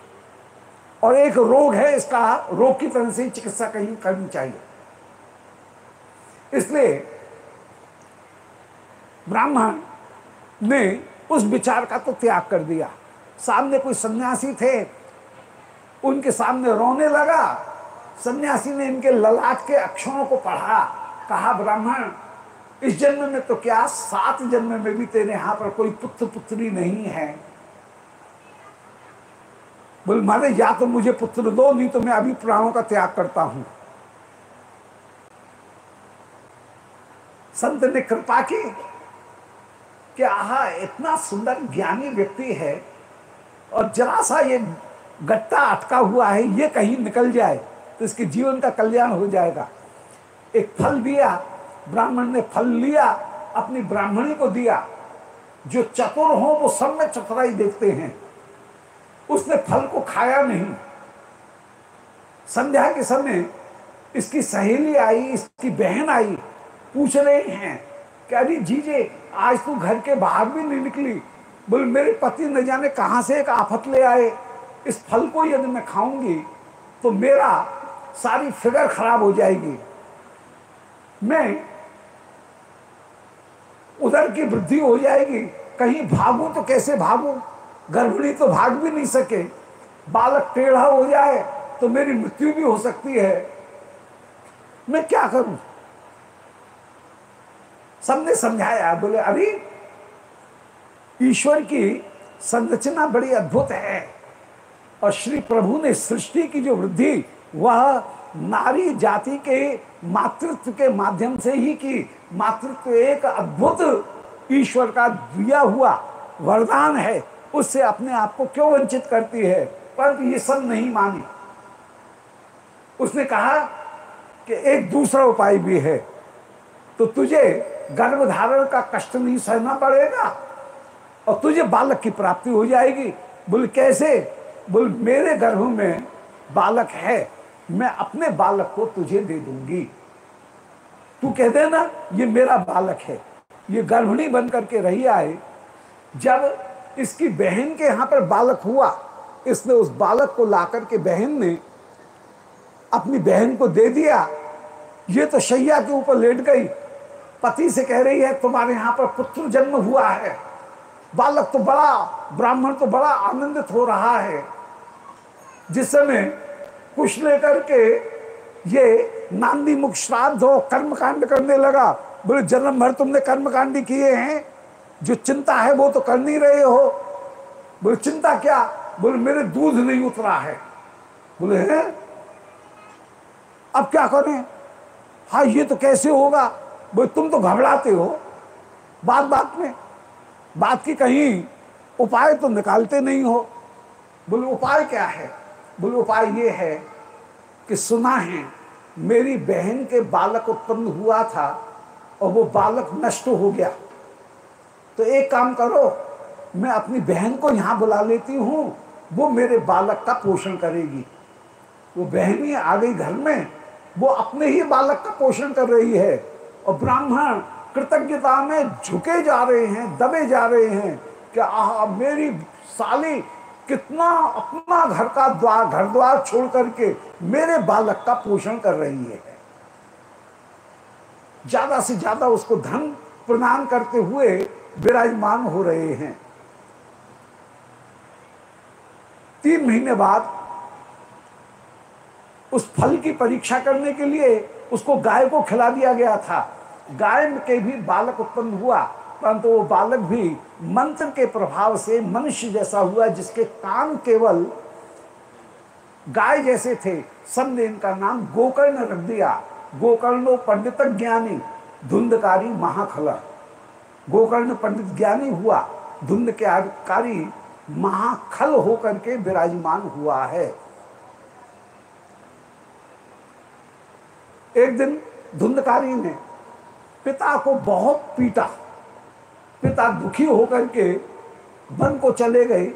Speaker 2: और एक रोग है, इसका रोग की तरह से चिकित्सा कहीं करनी चाहिए। इसलिए ब्राह्मण ने उस विचार का तो त्याग कर दिया। सामने कोई सन्यासी थे, उनके सामने रोने लगा। सन्यासी ने इनके ललाट के अक्षरों को पढ़ा, कहा, ब्राह्मण, इस जन्म में तो क्या सात जन्म में भी तेरे यहाँ पर कोई पुत्र पुत्री नहीं है? बोल, मारे, या तो मुझे पुत्र दो, नहीं तो मैं अभी प्राणों का त्याग करता हूँ। संत ने कृपा की कि, आहा, इतना सुंदर ज्ञानी व्यक्ति है और जरा सा ये गट्टा अटका हुआ है, ये कहीं निकल जाए तो इसके जीवन का कल्याण हो जाएगा। एक फल दिया, ब्राह्मण ने फल लिया, अपनी ब्राह्मणी को दिया। जो चतुर हो, वो सब में चतुराई देखते हैं। उसने फल को खाया नहीं। संध्या के समय इसकी सहेली आई, इसकी बहन आई, पूछ रहे हैं कि अरे जीजे, आज तू घर के बाहर भी नहीं निकली। बोले, मेरे पति न जाने कहाँ से एक आफत ले आए। इस फल को यदि मैं खाऊँगी तो मेरा सारी फिगर खराब हो जाएगी। मैं उधर की वृद्धि हो जाएगी। कहीं भागू तो कैसे भागू? गर्भिणी तो भाग भी नहीं सके। बालक टेढ़ा हो जाए तो मेरी मृत्यु भी हो सकती है। मैं क्या करूँ? सबने समझाया, बोले अरे ईश्वर की संरचना बड़ी अद्भुत है। और श्री प्रभु ने सृष्टि की जो वृद्धि, वह नारी जाति के मातृत्व के माध्यम से ही की। मातृत्व एक अद्भुत ईश्वर का दिया हुआ वरदान है। उससे अपने आप को क्यों वंचित करती है? पर ये सब नहीं मानी। उसने कहा कि एक दूसरा उपाय भी है। तो तुझे गर्भधारण का कष्ट नहीं सहना पड़ेगा। और तुझे बालक की प्राप्ति हो जाएगी। बोल, कैसे? बोल, मेरे गर्भ में बालक है, मैं अपने बालक को तुझे दे दूँगी। तू कह देना ये मेरा बालक है, ये गर्भिणी बन करके रही आए। जब इसकी बहन के यहाँ पर बालक हुआ, इसने उस बालक को ला करके बहन ने अपनी बहन को दे दिया। ये तो शैया के ऊपर लेट गई। पति से कह रही है, तुम्हारे यहाँ पर पुत्र जन्म हुआ है। बालक तो बड़ा, ब्राह्मण तो बड़ा आनंदित हो रहा है। जिस समय कुछ लेकर के ये नांदी मुख श्राद्ध हो कर्म कांड करने लगा, बोले, जन्म भर तुमने कर्मकांडी किए हैं। जो चिंता है वो तो कर नहीं रहे हो। बोले, चिंता क्या? बोले, मेरे दूध नहीं उतरा है। बोले, हैं? अब क्या करें? हाँ ये तो कैसे होगा? बोले, तुम तो घबराते हो बात बात में बात की कहीं उपाय तो निकालते नहीं हो। बोले, उपाय क्या है? बोले, उपाय ये है कि सुना है, मेरी बहन के बालक उत्पन्न हुआ था और वो बालक नष्ट हो गया। तो एक काम करो, मैं अपनी बहन को यहाँ बुला लेती हूँ, वो मेरे बालक का पोषण करेगी। वो बहन ही आ गई घर में, वो अपने ही बालक का पोषण कर रही है और ब्राह्मण कृतज्ञता में झुके जा रहे हैं, दबे जा रहे हैं कि आह मेरी साली कितना अपना घर का द्वार घर द्वार छोड़ करके मेरे बालक का पोषण कर रही है। ज़्यादा से ज़्यादा उसको धन प्रदान करते हुए विराजमान हो रहे हैं। तीन महीने बाद उस फल की परीक्षा करने के लिए उसको गाय को खिला दिया गया था। गाय के भी बालक उत्पन्न हुआ, परंतु वो बालक भी मंत्र के प्रभाव से मनुष्य जैसा हुआ, जिसके कान केवल गाय जैसे थे। सबने इनका नाम गोकर्ण रख दिया। गोकर्णो पंडित ज्ञानी, धुंधकारी महाखला। गोकर्ण पंडित ज्ञानी हुआ धुंध के आकारी महाखल होकर के विराजमान हुआ है। एक दिन धुंधकारी ने पिता को बहुत पीटा। पिता दुखी होकर के वन को चले गए।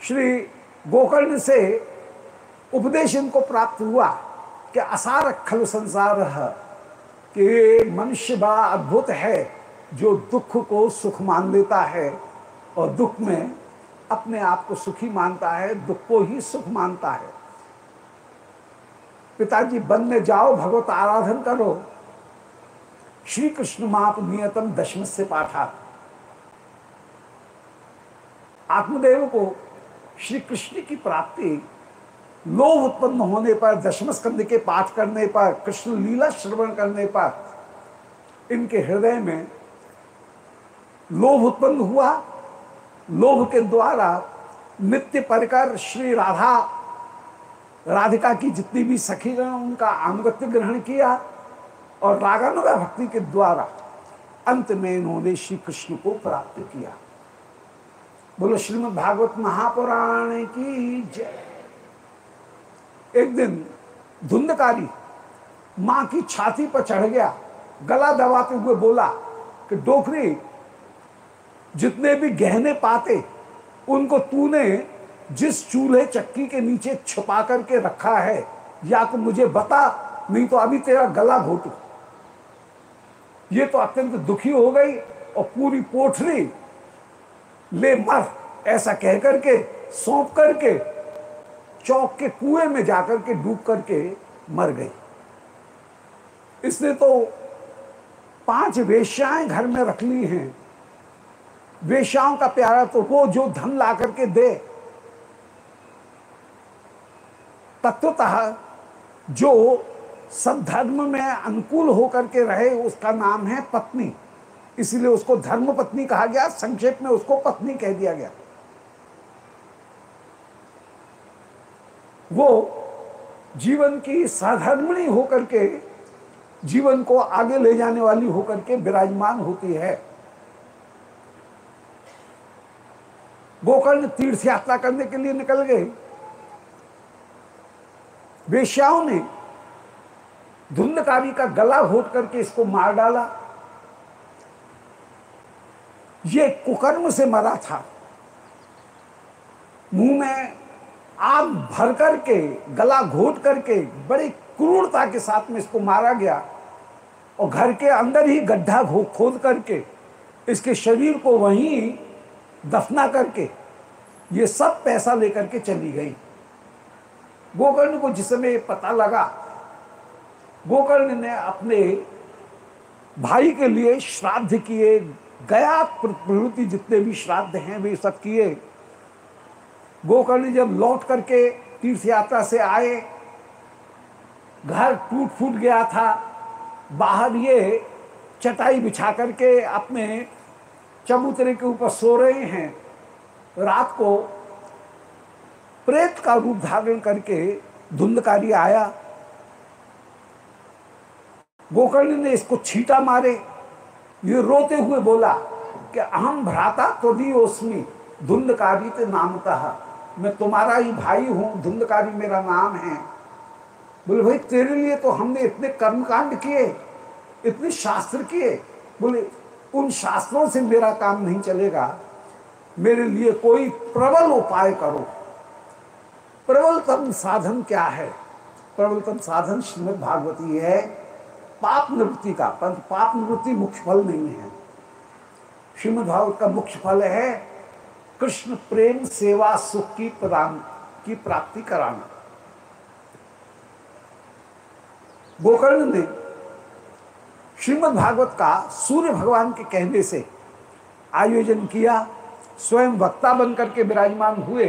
Speaker 2: श्री गोकर्ण से उपदेश इनको प्राप्त हुआ कि असार खल संसार है, कि मनुष्य बड़ा अद्भुत है जो दुख को सुख मान लेता है और दुख में अपने आप को सुखी मानता है, दुख को ही सुख मानता है। पिताजी, वन में जाओ, भगवत आराधन करो। श्री कृष्ण माप नियतम दशम से पाठा आत्मदेव को श्री कृष्ण की प्राप्ति लोभ उत्पन्न होने पर दशम स्कंद के पाठ करने पर, कृष्ण लीला श्रवण करने पर, इनके हृदय में लोभ उत्पन्न हुआ। लोभ के द्वारा नित्य परकर श्री राधा, राधिका की जितनी भी सखी गण उनका अनुगत्य ग्रहण किया। और रागानुगा भक्ति के द्वारा अंत में इन्होंने श्री कृष्ण को प्राप्त किया। बोलो श्रीमद भागवत महापुराण की जय। एक दिन धुंधकारी माँ की छाती पर चढ़ गया, गला दबाते हुए बोला कि डोकरी, जितने भी गहने पाते, उनको तूने जिस चूल्हे चक्की के नीचे छुपा करके रखा है, या तो मुझे बता, नहीं तो अभी तेरा गला घोटू। ये तो अत्यंत दुखी हो गई और पूरी पोठरी ले मर, ऐसा कह करके, सौंप करके, चौक के कुएँ में जाकर के डूब करके मर गई। इसने तो पाँच वेश्याएँ घर में रख ली हैं। वेश्याओं का प्यारा तो वो जो धन ला करके दे। तत्वतः जो सद्धर्म में अनुकूल होकर के रहे, उसका नाम है पत्नी। इसलिए उसको धर्म पत्नी कहा गया, संक्षेप में उसको पत्नी कह दिया गया। वो जीवन की साधर्मणी होकर के, जीवन को आगे ले जाने वाली होकर के विराजमान होती है। गोकर्ण तीर्थ यात्रा करने के लिए निकल गए। वेश्याओं ने धुंधकारी का गला घोट करके इसको मार डाला। ये कुकर्म से मरा था। मुँह में आग भर करके, गला घोट करके, बड़ी क्रूरता के साथ में इसको मारा गया और घर के अंदर ही गड्ढा खोद करके इसके शरीर को वहीं दफना करके ये सब पैसा लेकर के चली गई। गोकर्ण को जिस समय पता लगा गोकर्ण ने अपने भाई के लिए श्राद्ध किए, गया प्रवृत्ति जितने भी श्राद्ध हैं, वे सब किए। गोकर्ण जब लौट करके तीर्थ यात्रा से आए, घर टूट फूट गया था। बाहर ये चटाई बिछा करके अपने चबूतरे के ऊपर सो रहे हैं। रात को प्रेत का रूप धारण करके धुंधकारी आया। गोकर्ण ने इसको छीटा मारे। ये रोते हुए बोला कि अहम भ्राता तो दी ओस्मी, धुंधकारी ते नामतः। मैं तुम्हारा ही भाई हूँ, धुंधकारी मेरा नाम है। बोले, भाई, तेरे लिए तो हमने इतने कर्मकांड किए, इतने शास्त्र किए। बोले, उन शास्त्रों से मेरा काम नहीं चलेगा। मेरे लिए कोई प्रबल उपाय करो। प्रबलतम साधन क्या है? प्रबलतम साधन श्रीमद भागवती है पाप निवृत्ति का, परंतु पाप निवृत्ति मुख्य फल नहीं है। श्रीमद भागवत का मुख्य फल है कृष्ण प्रेम, सेवा, सुख की प्रदान, की प्राप्ति कराना। गोकर्ण ने श्रीमद् भागवत का सूर्य भगवान के कहने से आयोजन किया, स्वयं वक्ता बनकर के विराजमान हुए।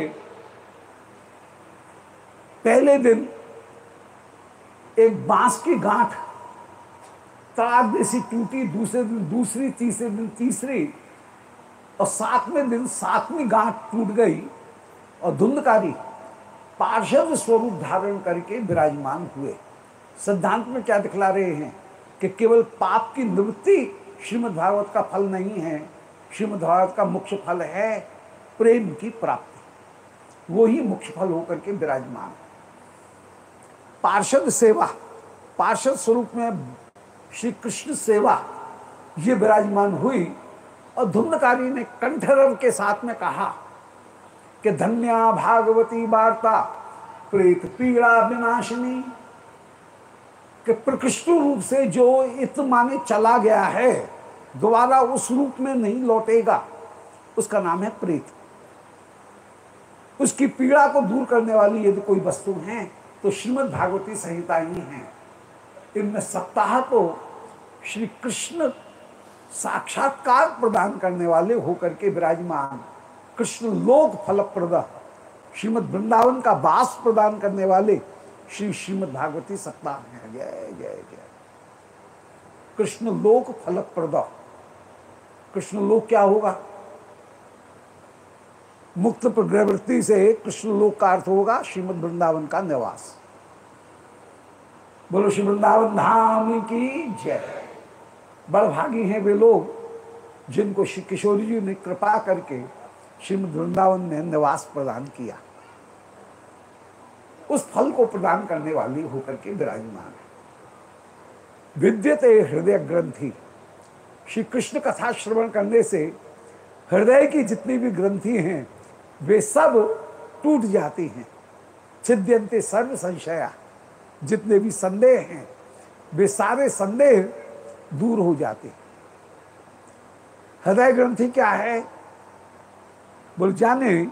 Speaker 2: पहले दिन एक बाँस की गांठ तड़ाक जैसी टूटी, दूसरे दिन दूसरी, तीसरे दिन तीसरी। और सातवें दिन सातवीं गांठ टूट गई और धुंधकारी पार्षद स्वरूप धारण करके विराजमान हुए। सिद्धांत में क्या दिखला रहे हैं कि केवल पाप की निवृत्ति श्रीमद् भागवत का फल नहीं है श्रीमद् भागवत का मुख्य फल है प्रेम की प्राप्ति। वो ही मुख्य फल होकर के विराजमान। पार्षद सेवा, पार्षद स्वरूप में श्री कृष्ण सेवा, ये विराजमान हुई और धुंधकारी ने कंठरव के साथ में कहा कि धन्या भागवती वार्ता, प्रेत पीड़ा विनाशिनी, कि प्रकृष्ट रूप से जो इत माने चला गया है, दोबारा उस रूप में नहीं लौटेगा। उसका नाम है प्रेत। उसकी पीड़ा को दूर करने वाली यदि कोई वस्तु है तो श्रीमद् भागवती संहिता ही है। इनमें सप्ताह को श्री कृष्ण साक्षात्कार प्रदान करने वाले होकर के विराजमान, कृष्ण लोक फलप्रद, श्रीमद वृंदावन का वास प्रदान करने वाले श्री श्रीमद भागवती सत्ता है। जय जय जय। कृष्ण लोक फलप्रद। कृष्ण लोक क्या होगा? मुक्त प्रवृत्ति से कृष्ण लोक का अर्थ होगा श्रीमद वृंदावन का निवास। बोलो श्री वृंदावन धाम की जय। बड़भागी हैं वे लोग, जिनको श्री किशोरी जी ने कृपा करके श्रीमद वृंदावन ने निवास प्रदान किया। उस फल को प्रदान करने वाली होकर के विराजमान है। विद्यते हृदय ग्रंथि। श्री कृष्ण कथा श्रवण करने से हृदय की जितनी भी ग्रंथि हैं, वे सब टूट जाती हैं। छिद्यंते सर्व संशया जितने भी संदेह हैं, वे सारे संदेह दूर हो जाते। हृदय ग्रंथि क्या है? बोल, जाने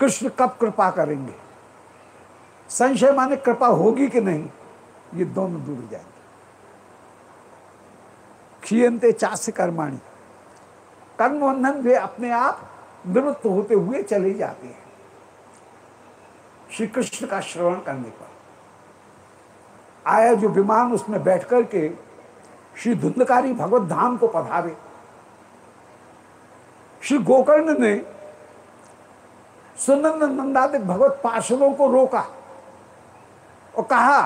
Speaker 2: कृष्ण कब कृपा करेंगे? संशय माने कृपा होगी कि नहीं? ये दोनों दूर जाएँगे। क्षीयंते चास्य कर्माणी। कर्म बंधन वे अपने आप निवृत्त होते हुए चले जाते हैं। श्री कृष्ण का श्रवण करने पर। आया जो विमान उसमें बैठ कर के श्री धुंधकारी भगवत धाम को पधारे। श्री गोकर्ण ने सुनंद नंदादिक भगवत पार्षदों को रोका और कहा,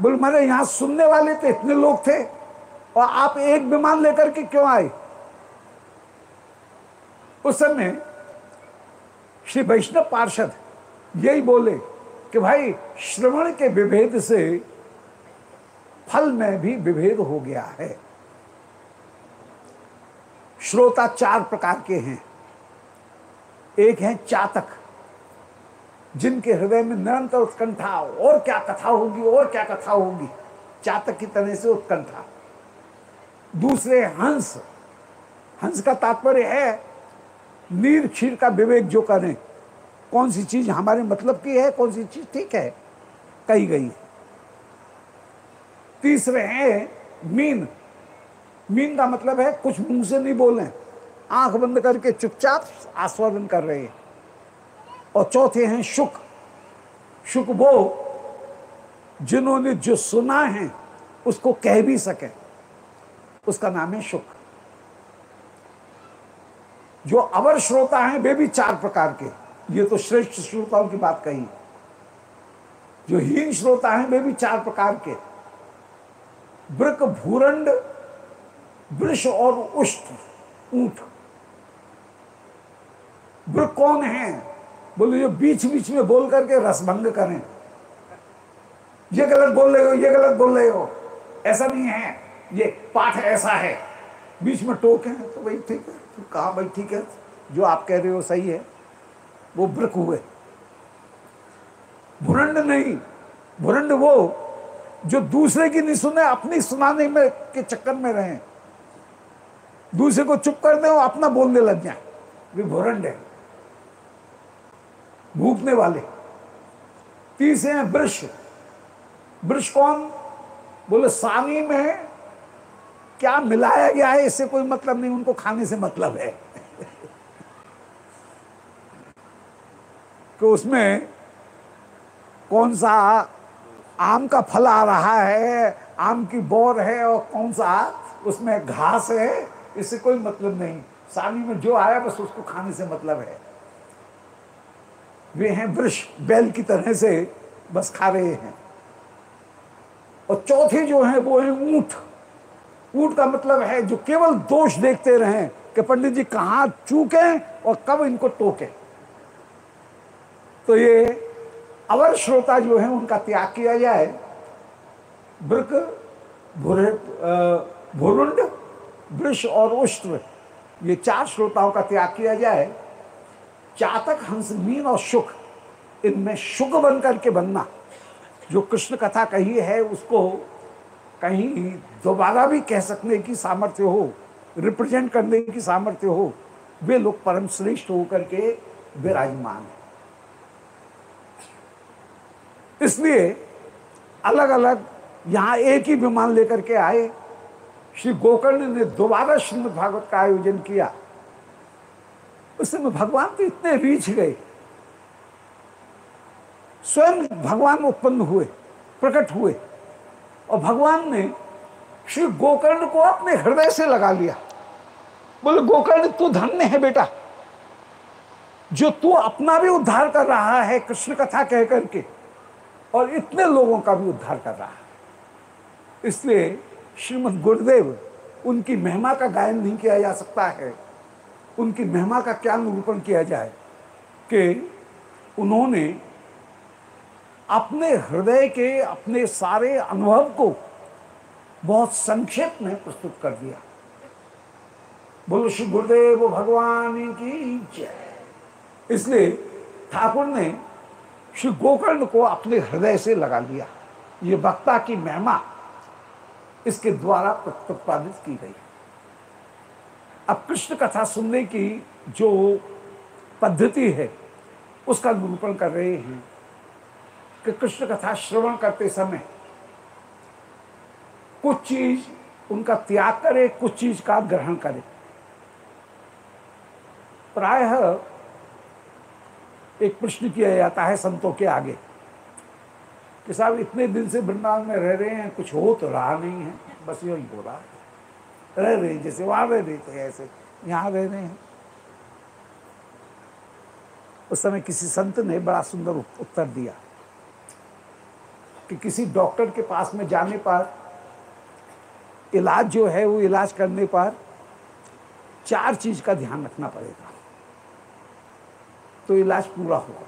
Speaker 2: बोल, मेरे यहाँ सुनने वाले तो इतने लोग थे और आप एक विमान लेकर के क्यों आए? उस समय श्री वैष्णव पार्षद यही बोले कि, भाई, श्रवण के विभेद से फल में भी विभेद हो गया है। श्रोता चार प्रकार के हैं। एक है चातक, जिनके हृदय में निरंतर उत्कंठा और क्या कथा होगी, और क्या कथा होगी? चातक की तरह से उत्कंठा। दूसरे हंस। हंस का तात्पर्य है नीर क्षीर का विवेक जो करें, कौन सी चीज़ हमारे मतलब की है, कौन सी चीज़ ठीक है, कही गई तीसरे हैं, मीन। मीन का मतलब है कुछ मुँह से नहीं बोले आँख बंद करके चुपचाप आस्वादन कर रहे हैं। और चौथे हैं शुक। शुक वो जिन्होंने जो सुना है, उसको कह भी सके। उसका नाम है शुक। जो अवर श्रोता हैं, वे भी चार प्रकार के। ये तो श्रेष्ठ श्रोताओं की बात कही। जो हीन श्रोता हैं, वे भी चार प्रकार के। वृक भूरंड वृष और उष्ट ऊँट। वृक कौन है? बोले जो बीच बीच में बोल करके रसभंग करें। ये गलत बोल रहे हो, ये गलत बोल रहे हो। ऐसा नहीं है। ये पाठ ऐसा है। बीच में टोके हैं तो भाई ठीक है। तो कहा, भाई ठीक है। जो आप कह रहे हो सही है। वो ब्रक हुए। भुरंड नहीं। भुरंड वो जो दूसरे की नहीं सुने, अपनी सुनाने में के चक्कर में रहे। दूसरे को चुप कर दे और अपना बोलने लग जाए। वे भुरंड। है भूखने वाले। तीसरे हैं वृक्ष। वृक्ष कौन? बोले, सानी में क्या मिलाया गया है, इससे कोई मतलब नहीं, उनको खाने से मतलब है। कि उसमें कौन सा आम का फल आ रहा है, आम की बोर है और कौन सा? उसमें घास है, इससे कोई मतलब नहीं। सानी में जो आया, बस उसको खाने से मतलब है। वे हैं वृक्ष, बैल की तरह से बस खा रहे हैं। और चौथे जो हैं, वो हैं ऊँट। ऊँट का मतलब है जो केवल दोष देखते रहे कि पंडित जी कहाँ चूके और कब इनको टोके। तो ये अवर श्रोता जो है, उनका त्याग किया जाए। वृक भुरुंड, वृष और उष्ट्र, ये चार श्रोताओं का त्याग किया जाए। चातक, हंस, मीन और सुख इनमें सुख बन करके बनना। जो कृष्ण कथा कही है, उसको कहीं दोबारा भी कह सकने की सामर्थ्य हो, रिप्रेजेंट करने की सामर्थ्य हो, वे लोग परम श्रेष्ठ होकर के विराजमान है इसलिए अलग अलग यहाँ एक ही विमान लेकर के आए। श्री गोकर्ण ने दोबारा श्रीमद भागवत का आयोजन किया। उस समय भगवान तो इतने रीछ गए। स्वयं भगवान उत्पन्न हुए, प्रकट हुए और भगवान ने श्री गोकर्ण को अपने हृदय से लगा लिया। बोले, गोकर्ण, तू धन्य है बेटा। जो तू अपना भी उद्धार कर रहा है, कृष्ण कथा कह करके। और इतने लोगों का भी उद्धार कर रहा है। इसलिए श्रीमद गुरुदेव, उनकी महिमा का गायन नहीं किया जा सकता है। उनकी महिमा का क्या निरूपण किया जाए कि उन्होंने अपने हृदय के, अपने सारे अनुभव को बहुत संक्षेप में प्रस्तुत कर दिया। बोलो, श्री गुरुदेव, भगवान की जय। इसलिए ठाकुर ने श्री गोकर्ण को अपने हृदय से लगा लिया। ये वक्ता की महिमा इसके द्वारा प्रतिपादित की गई। अब कृष्ण कथा सुनने की जो पद्धति है, उसका निरूपण कर रहे हैं कि कृष्ण कथा श्रवण करते समय कुछ चीज़ उनका त्याग करे, कुछ चीज़ का ग्रहण करे। प्रायः एक प्रश्न किया जाता है संतों के आगे कि साहब, इतने दिन से वृंदावन में रह रहे हैं, कुछ हो तो रहा नहीं है, बस यही हो रहा है। रह रहे हैं जैसे वहाँ रह रहे थे, ऐसे यहाँ रह रहे हैं। उस समय किसी संत ने बड़ा सुंदर उत्तर दिया कि किसी डॉक्टर के पास में जाने पर, इलाज जो है वो इलाज करने पर चार चीज़ का ध्यान रखना पड़ेगा। तो इलाज पूरा होगा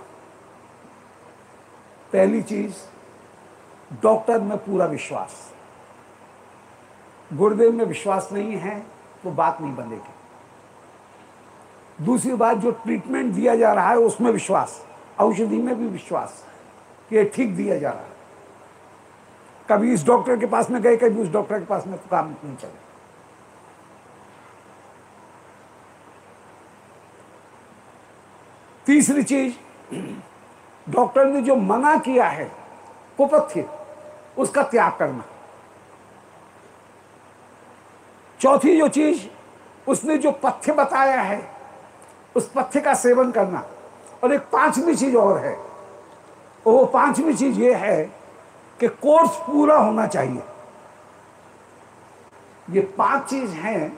Speaker 2: पहली चीज़, डॉक्टर में पूरा विश्वास। गुरुदेव में विश्वास नहीं है तो बात नहीं बनेगी। दूसरी बात, जो ट्रीटमेंट दिया जा रहा है, उसमें विश्वास, औषधि में भी विश्वास कि ठीक दिया जा रहा है। कभी इस डॉक्टर के पास में गए, कभी उस डॉक्टर के पास में तो काम नहीं चले तीसरी चीज़, डॉक्टर ने जो मना किया है कुपथ्य उसका त्याग करना। चौथी जो चीज़, उसने जो पथ्य बताया है, उस पथ्य का सेवन करना। और एक पांचवी चीज़ और है। वो पांचवी चीज़ ये है कि कोर्स पूरा होना चाहिए। ये पाँच चीज़ हैं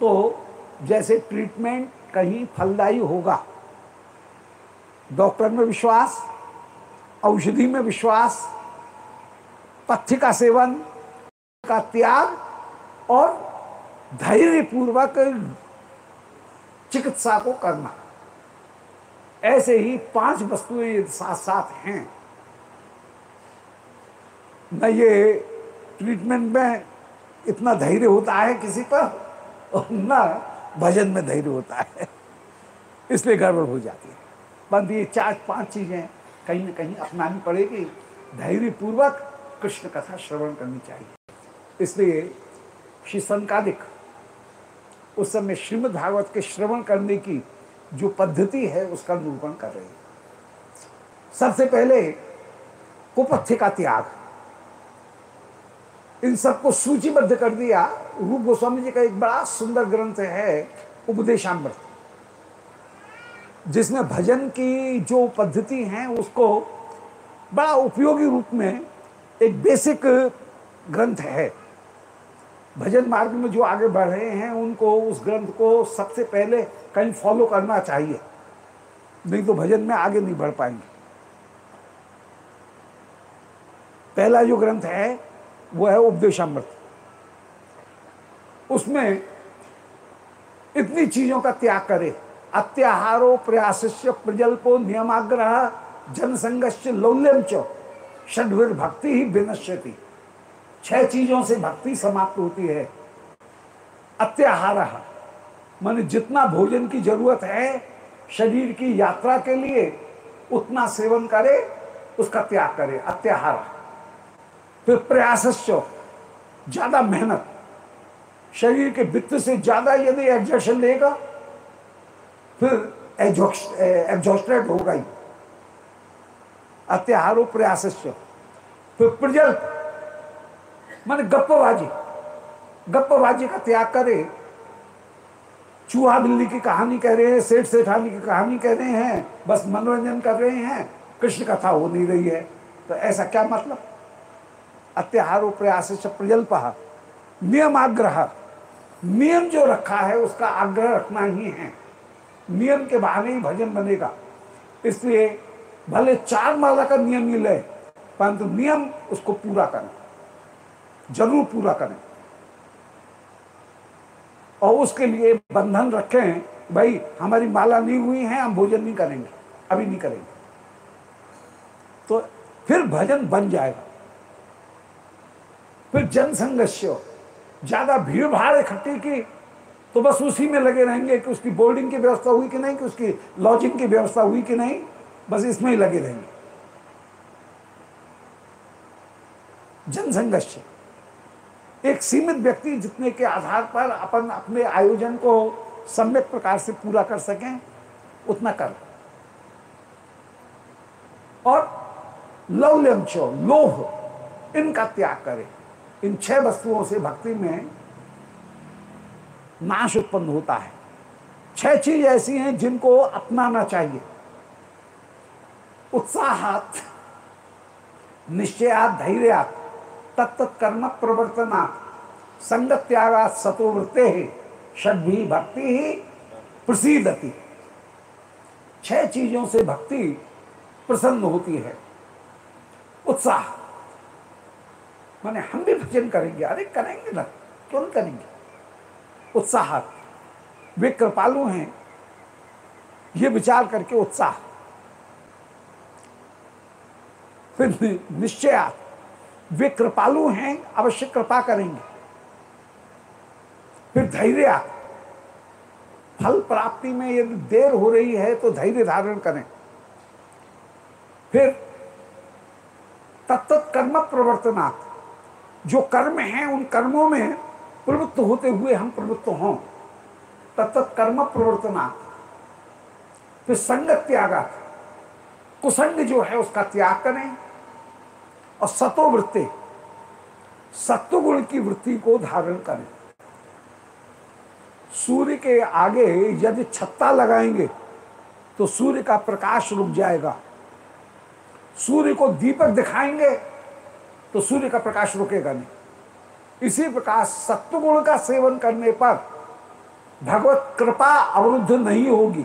Speaker 2: तो जैसे ट्रीटमेंट कहीं फलदायी होगा डॉक्टर में विश्वास, औषधि में विश्वास पथ्य का सेवन, का त्याग और धैर्य पूर्वक चिकित्सा को करना। ऐसे ही पाँच वस्तुएँ साथ साथ हैं। न ये ट्रीटमेंट में इतना धैर्य होता है किसी पर, और न भजन में धैर्य होता है। इसलिए गड़बड़ हो जाती है। बंद, ये चार पाँच चीज़ें कहीं ना कहीं अपनानी पड़ेगी। धैर्य पूर्वक कृष्ण कथा श्रवण करनी चाहिए। इसलिए श्री संकादिक, उस समय श्रीमद भागवत के श्रवण करने की जो पद्धति है, उसका निरूपण कर रहे सबसे पहले कुपथ्य का त्याग। इन सबको सूचीबद्ध कर दिया। रूप गोस्वामी जी का एक बड़ा सुंदर ग्रंथ है, उपदेशामृत। जिसमें भजन की जो पद्धति है, उसको बड़ा उपयोगी रूप में एक बेसिक ग्रंथ है। भजन मार्ग में जो आगे बढ़ रहे हैं, उनको, उस ग्रंथ को सबसे पहले कहीं फॉलो करना चाहिए। नहीं तो भजन में आगे नहीं बढ़ पाएँगे। पहला जो ग्रंथ है, वो है उपदेशामृत। उसमें इतनी चीज़ों का त्याग करे। अत्याहारो प्रयास प्रजल्पो नियमाग्रह जनसंघर्ष लौल्यम च भक्ति ही विनश्यति। छह चीज़ों से भक्ति समाप्त होती है। अत्याहार, मान जितना भोजन की ज़रूरत है, शरीर की यात्रा के लिए उतना सेवन करे, उसका त्याग करे। अत्याहार, फिर प्रयास ज़्यादा मेहनत। शरीर के वित्त से ज़्यादा यदि एग्जर्शन लेगा फिर एग्जॉस्टेड हो गई। अत्याहारो प्रयास फिर प्रजल, मान गप्पबाजी। गप्पबाजी का त्याग करे। चूहा बिल्ली की कहानी कह रहे हैं, सेठ सेठानी की कहानी कह रहे हैं, बस मनोरंजन कर रहे हैं, कृष्ण कथा हो नहीं रही है। तो ऐसा क्या मतलब? अत्याहारो प्रयास प्रजल्प। नियम आग्रह नियम जो रखा है, उसका आग्रह रखना ही है। नियम के बहाने ही भजन बनेगा। इसलिए भले चार माला का नियम ही ले, परंतु नियम उसको पूरा करें। ज़रूर पूरा करें। और उसके लिए बंधन रखें, भाई, हमारी माला नहीं हुई है, हम भोजन नहीं करेंगे, अभी नहीं करेंगे। तो फिर भजन बन जाएगा। फिर जनसंघर्ष ज़्यादा भीड़ भाड़ इकट्ठी की तो बस उसी में लगे रहेंगे कि उसकी बोर्डिंग की व्यवस्था हुई कि नहीं, कि उसकी लॉजिंग की व्यवस्था हुई कि नहीं, बस इसमें ही लगे रहेंगे। जनसंघर्ष एक सीमित व्यक्ति जितने के आधार पर अपन अपने आयोजन को सम्यक प्रकार से पूरा कर सकें, उतना कर। और लौल्यंश लोह, इनका त्याग करें। इन छह वस्तुओं से भक्ति में नाश उत्पन्न होता है। छह चीज़ ऐसी हैं जिनको अपनाना चाहिए। उत्साहात, निश्चयात, धैर्यात तत्त कर्म प्रवर्तना संगत सतोवृत्ते षड्भी भक्ति ही प्रसिद्धति छह चीज़ों से भक्ति प्रसन्न होती है। उत्साह। माने हम भी भजन करेंगे, अरे करेंगे ना, क्यों करेंगे? उत्साह। वे कृपालु हैं। ये विचार करके उत्साह। फिर निश्चय वे कृपालु हैं, अवश्य कृपा करेंगे। फिर धैर्य फल प्राप्ति में यदि देर हो रही है तो धैर्य धारण करें। फिर तत्त कर्म प्रवर्तनात्। जो कर्म हैं, उन कर्मों में प्रवृत्त होते हुए हम प्रवृत्त हों तत्त कर्म प्रवर्तना फिर संग त्यागा कुसंग जो है, उसका त्याग करें और सतोवृत्ति सत्वगुण की वृत्ति को धारण करें। सूर्य के आगे यदि छत्ता लगाएँगे तो सूर्य का प्रकाश रुक जाएगा। सूर्य को दीपक दिखाएँगे तो सूर्य का प्रकाश रुकेगा नहीं। इसी प्रकार सत्वगुण का सेवन करने पर भगवत कृपा अवरुद्ध नहीं होगी।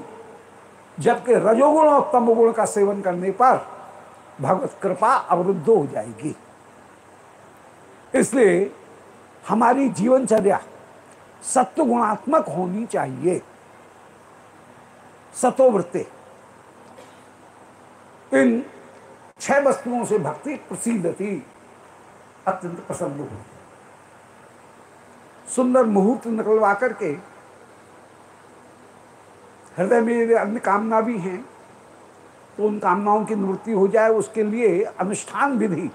Speaker 2: जबकि रजोगुण और तमोगुण का सेवन करने पर भगवत कृपा अवरुद्ध हो जाएगी। इसलिए हमारी जीवनचर्या सत्व गुणात्मक होनी चाहिए। सतोवृत्ति इन छह वस्तुओं से भक्ति प्रसिद्ध थी। अत्यंत प्रसन्न हुई। सुंदर मुहूर्त निकलवा करके हृदय में अन्य कामना भी हैं तो उन कामनाओं की निवृत्ति हो जाए, उसके लिए अनुष्ठान विधि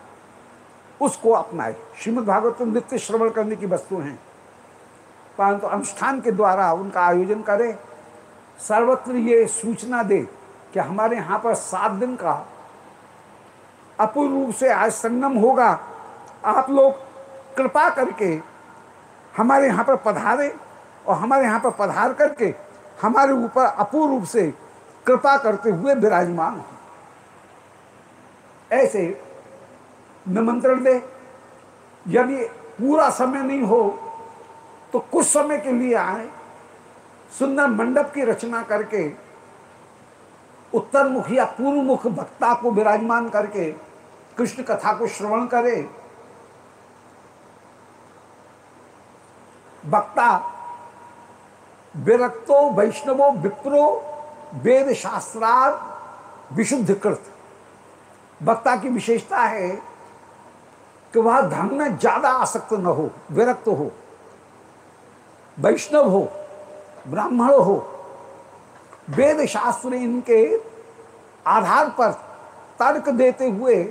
Speaker 2: उसको अपनाए। श्रीमद भागवत तो नित्य श्रवण करने की वस्तु हैं। परंतु तो अनुष्ठान के द्वारा उनका आयोजन करें, सर्वत्र ये सूचना दे कि हमारे यहाँ पर सात दिन का अपूर्ण रूप से आज संगम होगा। आप लोग कृपा करके हमारे यहाँ पर पधारे और हमारे यहाँ पर पधार करके हमारे ऊपर अपूर्व रूप से कृपा करते हुए विराजमान हो। ऐसे निमंत्रण दे। यदि पूरा समय नहीं हो तो कुछ समय के लिए आए, सुंदर मंडप की रचना करके उत्तर मुख या पूर्व मुख भक्ता को विराजमान करके, कृष्ण कथा को श्रवण करे वक्ता, विरक्तो, वैष्णवो, विप्रो वेद शास्त्रार विशुद्ध कृत वक्ता की विशेषता है कि वह धर्म में ज़्यादा आसक्त न हो, विरक्त हो। वैष्णव हो, ब्राह्मण हो वेद शास्त्र इनके आधार पर तर्क देते हुए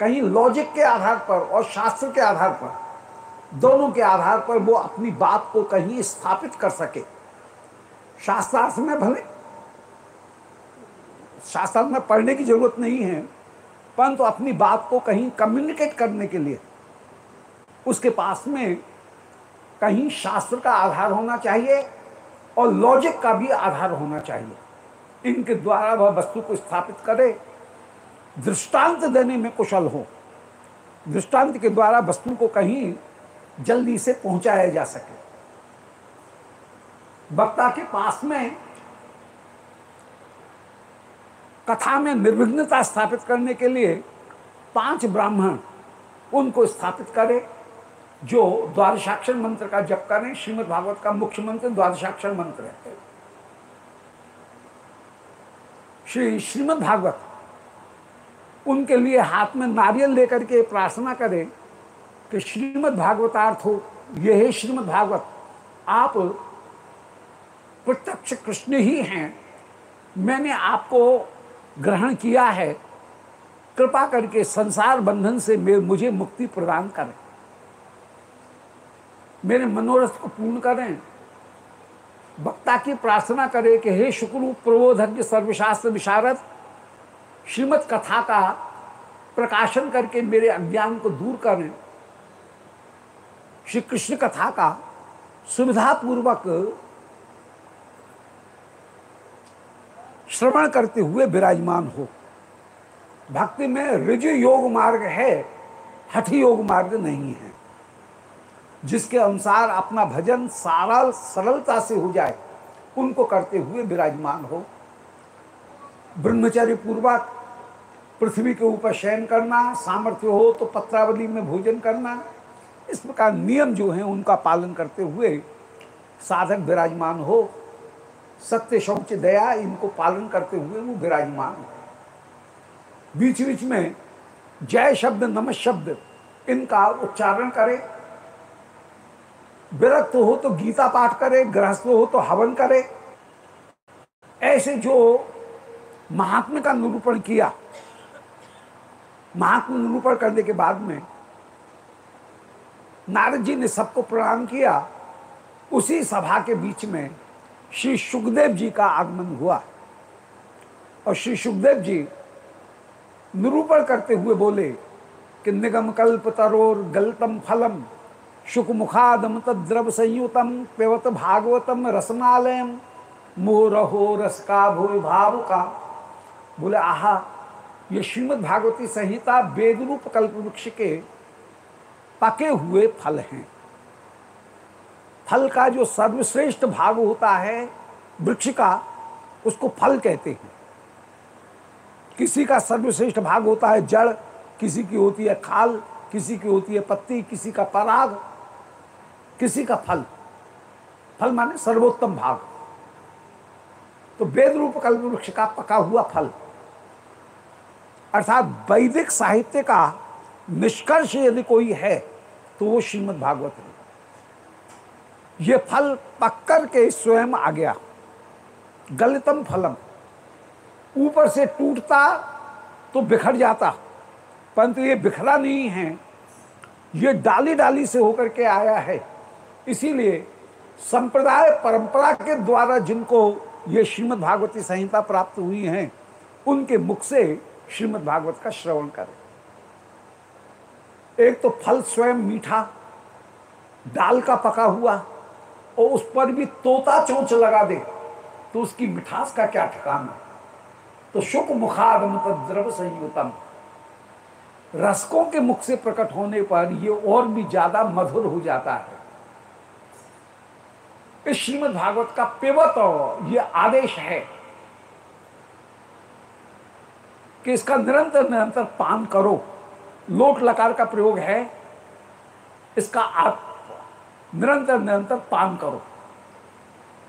Speaker 2: कहीं लॉजिक के आधार पर और शास्त्र के आधार पर दोनों के आधार पर वो अपनी बात को कहीं स्थापित कर सके। शास्त्रार्थ में भले। शास्त्र में पढ़ने की ज़रूरत नहीं है, परंतु अपनी बात को कहीं कम्युनिकेट करने के लिए उसके पास में कहीं शास्त्र का आधार होना चाहिए और लॉजिक का भी आधार होना चाहिए। इनके द्वारा वह वस्तु को स्थापित करे, दृष्टांत देने में कुशल हो। दृष्टांत के द्वारा वस्तु को कहीं जल्दी से पहुँचाया जा सके। वक्ता के पास में कथा में निर्विघ्नता स्थापित करने के लिए पाँच ब्राह्मण उनको स्थापित करे, जो द्वादशाक्षर मंत्र का जप करें। श्रीमद् भागवत का मुख्य मंत्र द्वादशाक्षर मंत्र है। श्री श्रीमद् भागवत, उनके लिए हाथ में नारियल लेकर के प्रार्थना करें। कि श्रीमद् भागवतार्थ हो यह है श्रीमद् भागवत आप प्रत्यक्ष कृष्ण ही हैं। मैंने आपको ग्रहण किया है। कृपा करके संसार बंधन से मुझे मुक्ति प्रदान करें। मेरे मनोरथ को पूर्ण करें। वक्ता की प्रार्थना करें कि हे शुक्र प्रबोधज्ञ, सर्वशास्त्र विशारद श्रीमद कथा का प्रकाशन करके मेरे अज्ञान को दूर करें। श्री कृष्ण कथा का सुविधापूर्वक श्रवण करते हुए विराजमान हो। भक्ति में रिज योग मार्ग है, हठी योग मार्ग नहीं है। जिसके अनुसार अपना भजन सारा सरलता से हो जाए, उनको करते हुए विराजमान हो। ब्रह्मचर्य पूर्वक पृथ्वी के ऊपर शयन करना, सामर्थ्य हो तो पत्रावली में भोजन करना इस प्रकार नियम जो हैं, उनका पालन करते हुए साधक विराजमान हो। सत्य, शौच, दया, इनको पालन करते हुए वो विराजमान हो। बीच बीच में जय शब्द, नम शब्द, इनका उच्चारण करे। विरक्त हो तो गीता पाठ करे, गृहस्थ हो तो हवन करे। ऐसे जो महात्मा का निरूपण किया महात्मा निरूपण करने के बाद में नारद जी ने सबको प्रणाम किया। उसी सभा के बीच में श्री सुखदेव जी का आगमन हुआ। और श्री सुखदेव जी निरूपण करते हुए बोले कि निगम कल्प तरोर गलतम फलम शुक मुखादम तद्रव संयुतम पेवत भागवतम रसनालयम मोरहो रस का भूल भाव का। बोले, आहा, ये श्रीमद भागवती संहिता वेद रूप कल्प वृक्ष के पके हुए फल हैं। फल का जो सर्वश्रेष्ठ भाग होता है वृक्ष का उसको फल कहते हैं। किसी का सर्वश्रेष्ठ भाग होता है जड़, किसी की होती है खाल, किसी की होती है पत्ती, किसी का पराग, किसी का फल। फल माने सर्वोत्तम भाग। तो वेद रूप कल्प वृक्ष का पका हुआ फल। अर्थात वैदिक साहित्य का निष्कर्ष यदि कोई है तो वो श्रीमद् भागवत है। ये फल पक्कर के स्वयं आ गया। गलितम फलम। ऊपर से टूटता तो बिखर जाता, परंतु ये बिखरा नहीं है। ये डाली डाली से होकर के आया है। इसीलिए संप्रदाय परंपरा के द्वारा जिनको ये श्रीमद् भागवती संहिता प्राप्त हुई हैं, उनके मुख से श्रीमद् भागवत का श्रवण करें। एक तो फल स्वयं मीठा, दाल का पका हुआ, और उस पर भी तोता चोंच लगा दे तो उसकी मिठास का क्या ठिकाना तो शुक मुखादम द्रव संयुतम। रसकों के मुख से प्रकट होने पर यह और भी ज़्यादा मधुर हो जाता है। इस श्रीमद् भागवत का पेवत ये आदेश है कि इसका निरंतर निरंतर पान करो। लोट लकार का प्रयोग है, इसका आप निरंतर निरंतर पान करो।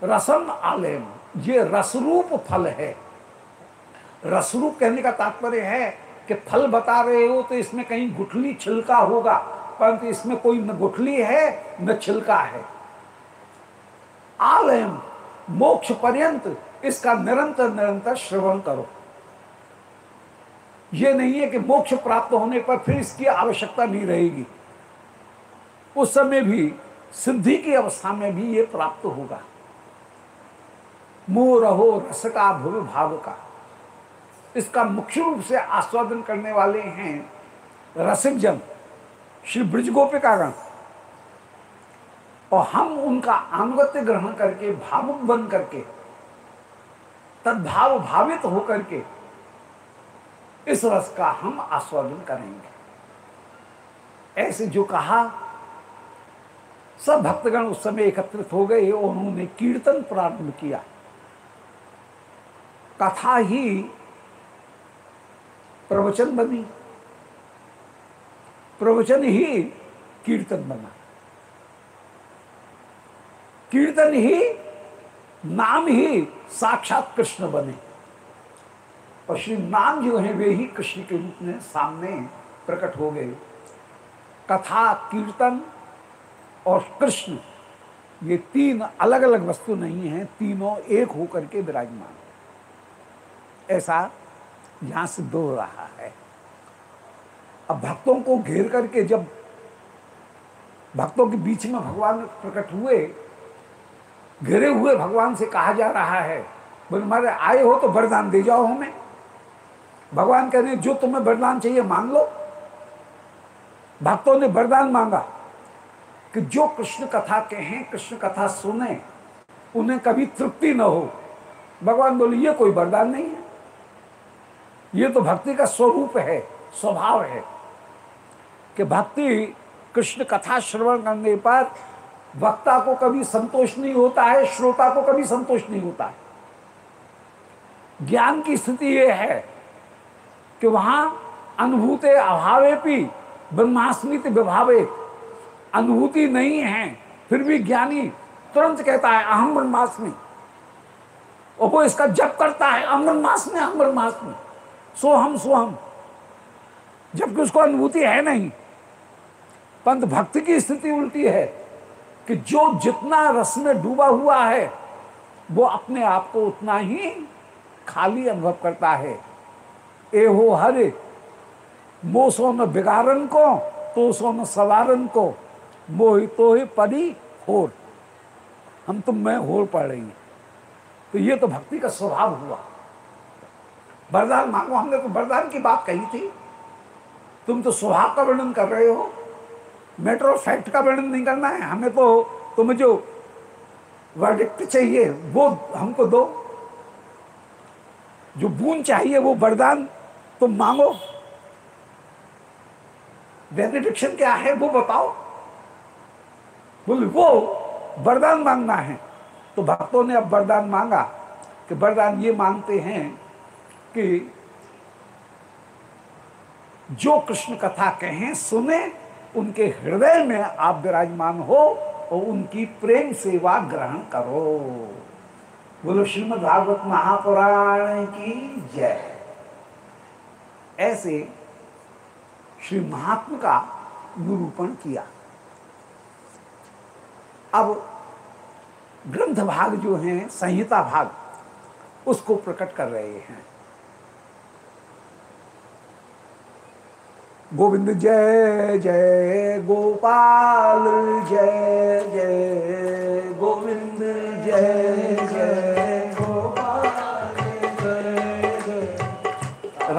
Speaker 2: रसम आलेम, ये रसरूप फल है। रसरूप कहने का तात्पर्य है कि फल बता रहे हो तो इसमें कहीं गुठली छिलका होगा, परंतु इसमें कोई न गुठली है, न छिलका है। आलयम मोक्ष पर्यंत इसका निरंतर निरंतर श्रवण करो। ये नहीं है कि मोक्ष प्राप्त होने पर फिर इसकी आवश्यकता नहीं रहेगी। उस समय भी, सिद्धि की अवस्था में भी ये प्राप्त होगा। मोह रहो, रस का भूल भाव का। इसका मुख्य रूप से आस्वादन करने वाले हैं रसिक जन श्री ब्रज गोपिकागण और हम उनका अनुगत्य ग्रहण करके, भावुक बन करके, तद्भाव भावित होकर के इस रस का हम आस्वादन करेंगे। ऐसे जो कहा, सब भक्तगण उस समय एकत्रित हो गए और उन्होंने कीर्तन प्रारंभ किया। कथा ही प्रवचन बनी। प्रवचन ही कीर्तन बना। कीर्तन ही, नाम ही साक्षात कृष्ण बने। और श्री नाम जो है, वे ही कृष्ण के रूप में सामने प्रकट हो गए। कथा, कीर्तन और कृष्ण, ये तीन अलग अलग वस्तु नहीं है, तीनों एक होकर के विराजमान ऐसा यहाँ सिद्ध हो रहा है। अब भक्तों को घेर करके जब भक्तों के बीच में भगवान प्रकट हुए, घिरे हुए भगवान से कहा जा रहा है, बोले मारे आए हो तो वरदान दे जाओ हमें। भगवान कह रहे जो तुम्हें वरदान चाहिए, मांग लो। भक्तों ने वरदान मांगा कि जो कृष्ण कथा कहें, कृष्ण कथा सुने, उन्हें कभी तृप्ति न हो। भगवान बोले, ये कोई वरदान नहीं है। ये तो भक्ति का स्वरूप है, स्वभाव है कि भक्ति कृष्ण कथा श्रवण करने पर वक्ता को कभी संतोष नहीं होता है, श्रोता को कभी संतोष नहीं होता है। ज्ञान की स्थिति यह है कि वहाँ अनुभूते अभावे भी, ब्रह्मास्मित विभावे, अनुभूति नहीं है, फिर भी ज्ञानी तुरंत कहता है, अहम ब्रह्मास्मि। और वो इसका जप करता है, अहम ब्रह्मास्मि अहम ब्रह्मास्मि। सोहम सोहम जबकि उसको अनुभूति है नहीं। पंत भक्ति की स्थिति उल्टी है कि जो जितना रस में डूबा हुआ है, वो अपने आप को उतना ही खाली अनुभव करता है। ए हो हरे। मोसो न बिगारन को तो सो न सवारन को। मोहि तो ही परी होर। हम तुम में होर पड़ रही हैं तो ये तो भक्ति का स्वभाव हुआ। वरदान मांगो, हमने तो वरदान की बात कही थी। तुम तो स्वभाव का वर्णन कर रहे हो। मैटर ऑफ़ फैक्ट का वर्णन नहीं करना है। हमें तो तुम्हें जो वर्डिक्ट चाहिए, वो हमको दो। जो बूंद चाहिए, वो वरदान तुम मांगो। बेनिडिक्शन क्या है वो बताओ। बोले, वो वरदान मांगना है। तो भक्तों ने अब वरदान मांगा कि वरदान ये मांगते हैं कि जो कृष्ण कथा कहें, सुने, उनके हृदय में आप विराजमान हो और उनकी प्रेम सेवा ग्रहण करो। बोलो श्रीमद भागवत महापुराण की जय। ऐसे श्री महात्मा का निरूपण किया। अब ग्रंथ भाग जो है, संहिता भाग, उसको प्रकट कर रहे हैं। गोविंद जय जय गोपाल, जय जय गोविंद, जय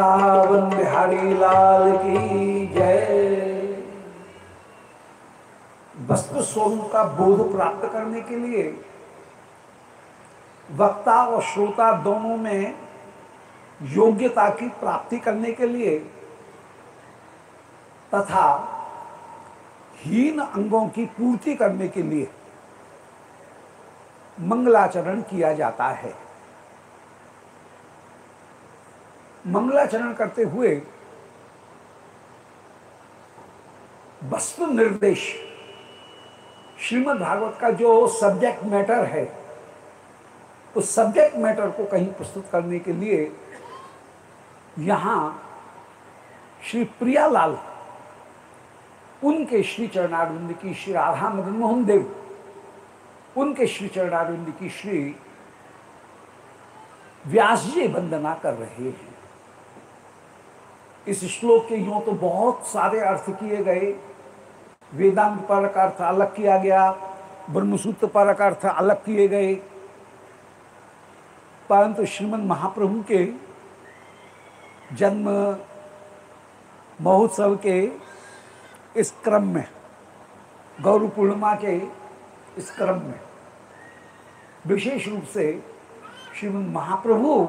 Speaker 2: वृंदावन बिहारी लाल की जय। वस्तु स्वरूप का बोध प्राप्त करने के लिए वक्ता और श्रोता दोनों में योग्यता की प्राप्ति करने के लिए तथा हीन अंगों की पूर्ति करने के लिए मंगलाचरण किया जाता है। मंगलाचरण करते हुए वस्तु निर्देश श्रीमद् भागवत का जो सब्जेक्ट मैटर है, उस सब्जेक्ट मैटर को कहीं प्रस्तुत करने के लिए यहाँ श्री प्रियालाल, उनके श्री चरणारिंद की श्री राधा मदन मोहन देव, उनके श्री चरणारिंद की श्री व्यास जी वंदना कर रहे हैं। इस श्लोक के यूँ तो बहुत सारे अर्थ किए गए। वेदांत पर अर्थ अलग किया गया, ब्रह्मसूत्र पर अर्थ अलग किए गए। परंतु श्रीमद महाप्रभु के जन्म महोत्सव के इस क्रम में गौरव पूर्णिमा के इस क्रम में विशेष रूप से श्रीमद महाप्रभु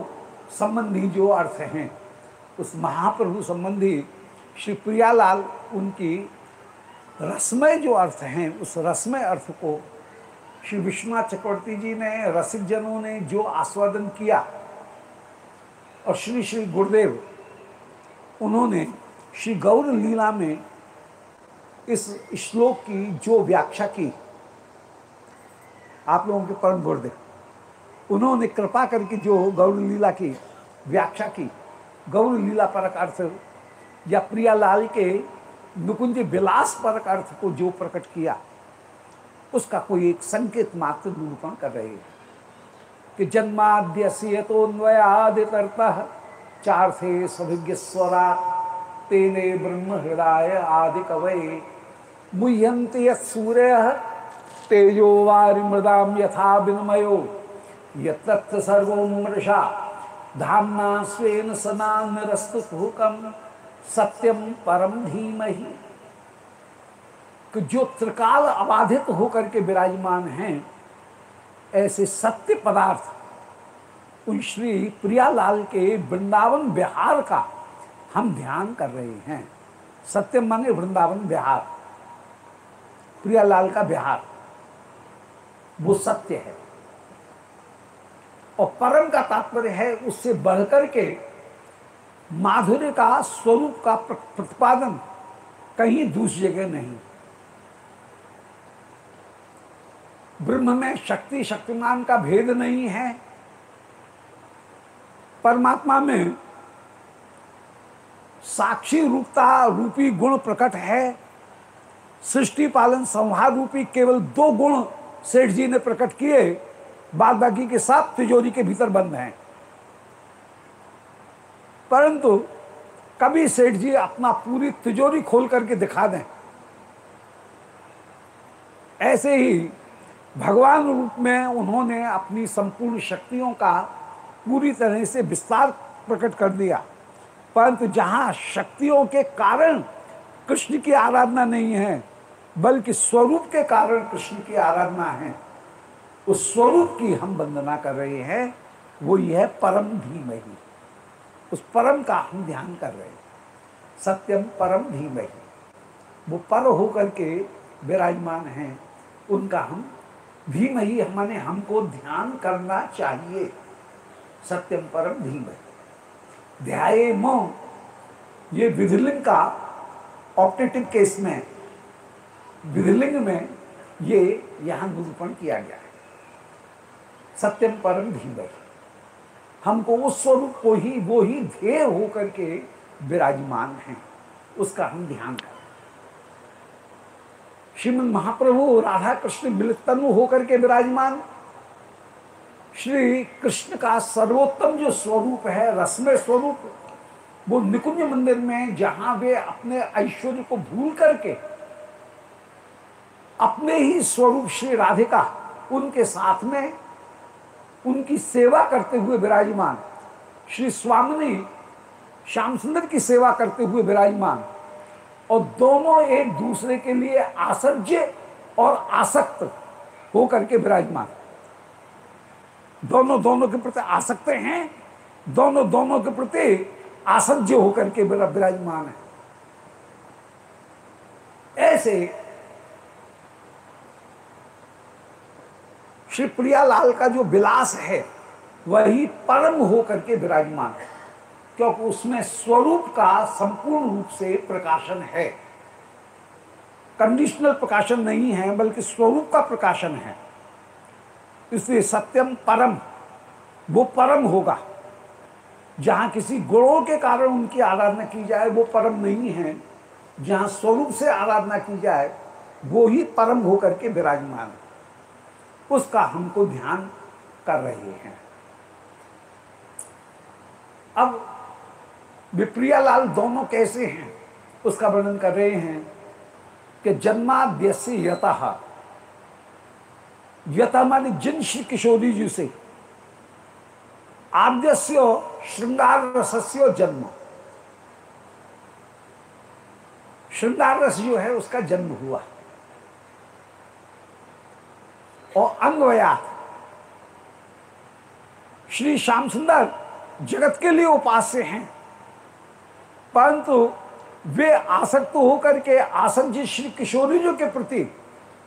Speaker 2: संबंधी जो अर्थ हैं उस महाप्रभु संबंधी श्री प्रियालाल उनकी रसमय जो अर्थ हैं, उस रसमय अर्थ को श्री विश्वनाथ चक्रवर्ती जी ने रसिक जनों ने जो आस्वादन किया और श्री श्री गुरुदेव, उन्होंने श्री गौर लीला में इस श्लोक की जो व्याख्या की, आप लोगों के परम गुरुदेव उन्होंने कृपा करके जो गौर लीला की, व्याख्या की गौर लीला परक अर्थ या प्रियालाल के नुकुंज विलास परक अर्थ को जो प्रकट किया, उसका कोई एक संकेत मात्र निरूपण कर रहे हैं कि जन्माद्य सेतोन्वयादितर्त चार थे सभिज्ञ स्वरा तेने ब्रह्म हृदय आदि कवय। मुह्यंत सूर्य, तेजो वारी मृदा यथा विनमयो यत्र सर्वमृषा धामना स्वेन सना निरस्तुकम सत्यम परम धीमहि। कि जो त्रिकाल अबाधित होकर के विराजमान हैं, ऐसे सत्य पदार्थ, उन श्री प्रियालाल के वृंदावन बिहार का हम ध्यान कर रहे हैं। सत्य माने वृंदावन बिहार प्रियालाल का बिहार वो सत्य है। और परम का तात्पर्य है उससे बढ़कर के माधुर्य का, स्वरूप का प्रतिपादन कहीं दूसरी जगह नहीं। ब्रह्म में शक्ति, शक्तिमान का भेद नहीं है। परमात्मा में साक्षी रूपता रूपी गुण प्रकट है। सृष्टि, पालन, संहार रूपी केवल दो गुण सेठ जी ने प्रकट किए। बाद बाकी के सात तिजोरी के भीतर बंद हैं। परंतु कभी सेठ जी अपना पूरी तिजोरी खोल करके दिखा दें। ऐसे ही भगवान रूप में उन्होंने अपनी संपूर्ण शक्तियों का पूरी तरह से विस्तार प्रकट कर दिया। परंतु जहाँ शक्तियों के कारण कृष्ण की आराधना नहीं है, बल्कि स्वरूप के कारण कृष्ण की आराधना है उस स्वरूप की हम वंदना कर रहे हैं, वो यह परम धीमही। उस परम का हम ध्यान कर रहे हैं। सत्यम परम धीमही। वो पर होकर के विराजमान हैं, उनका हम धीमही हमने हमको ध्यान करना चाहिए। सत्यम परम धीमही। ध्याय मो। ये विधिलिंग का ऑप्टेटिव केस में, विधिलिंग में ये यहाँ निरूपण किया गया। सत्यम परम धीमही हमको उस स्वरूप को ही, वो ही ध्येय होकर के विराजमान है। उसका हम ध्यान करें। श्रीमद महाप्रभु राधा कृष्ण मिलितनु होकर के विराजमान। श्री कृष्ण का सर्वोत्तम जो स्वरूप है, रसमय स्वरूप, वो निकुंज मंदिर में जहाँ वे अपने ऐश्वर्य को भूल करके अपने ही स्वरूप श्री राधिका, उनके साथ में उनकी सेवा करते हुए विराजमान। श्री स्वामिनी श्याम सुंदर की सेवा करते हुए विराजमान और दोनों एक दूसरे के लिए आसज्य और आसक्त होकर के विराजमान। दोनों दोनों के प्रति आसक्त हैं, दोनों दोनों के प्रति आसज्य होकर के विराजमान है। ऐसे श्री प्रियालाल का जो विलास है, वही परम होकर के विराजमान है, क्योंकि उसमें स्वरूप का संपूर्ण रूप से प्रकाशन है। कंडीशनल प्रकाशन नहीं है, बल्कि स्वरूप का प्रकाशन है। इसलिए सत्यम परम, वो परम होगा। जहाँ किसी गुणों के कारण उनकी आराधना की जाए, वो परम नहीं है। जहाँ स्वरूप से आराधना की जाए, वो ही परम होकर के विराजमान उसका हमको ध्यान कर रहे हैं। अब विप्रियालाल दोनों कैसे हैं? उसका वर्णन कर रहे हैं कि जन्माद्यस्य यतः। यथा माने जिन श्री किशोरी जी से आद्यस्य श्रृंगार रसस्य जन्म। श्रृंगार रस जो है, उसका जन्म हुआ। और अन्वयात श्री श्याम सुंदर जगत के लिए उपास्य हैं। परंतु वे आसक्त होकर के आसन जी श्री किशोरी जी के प्रति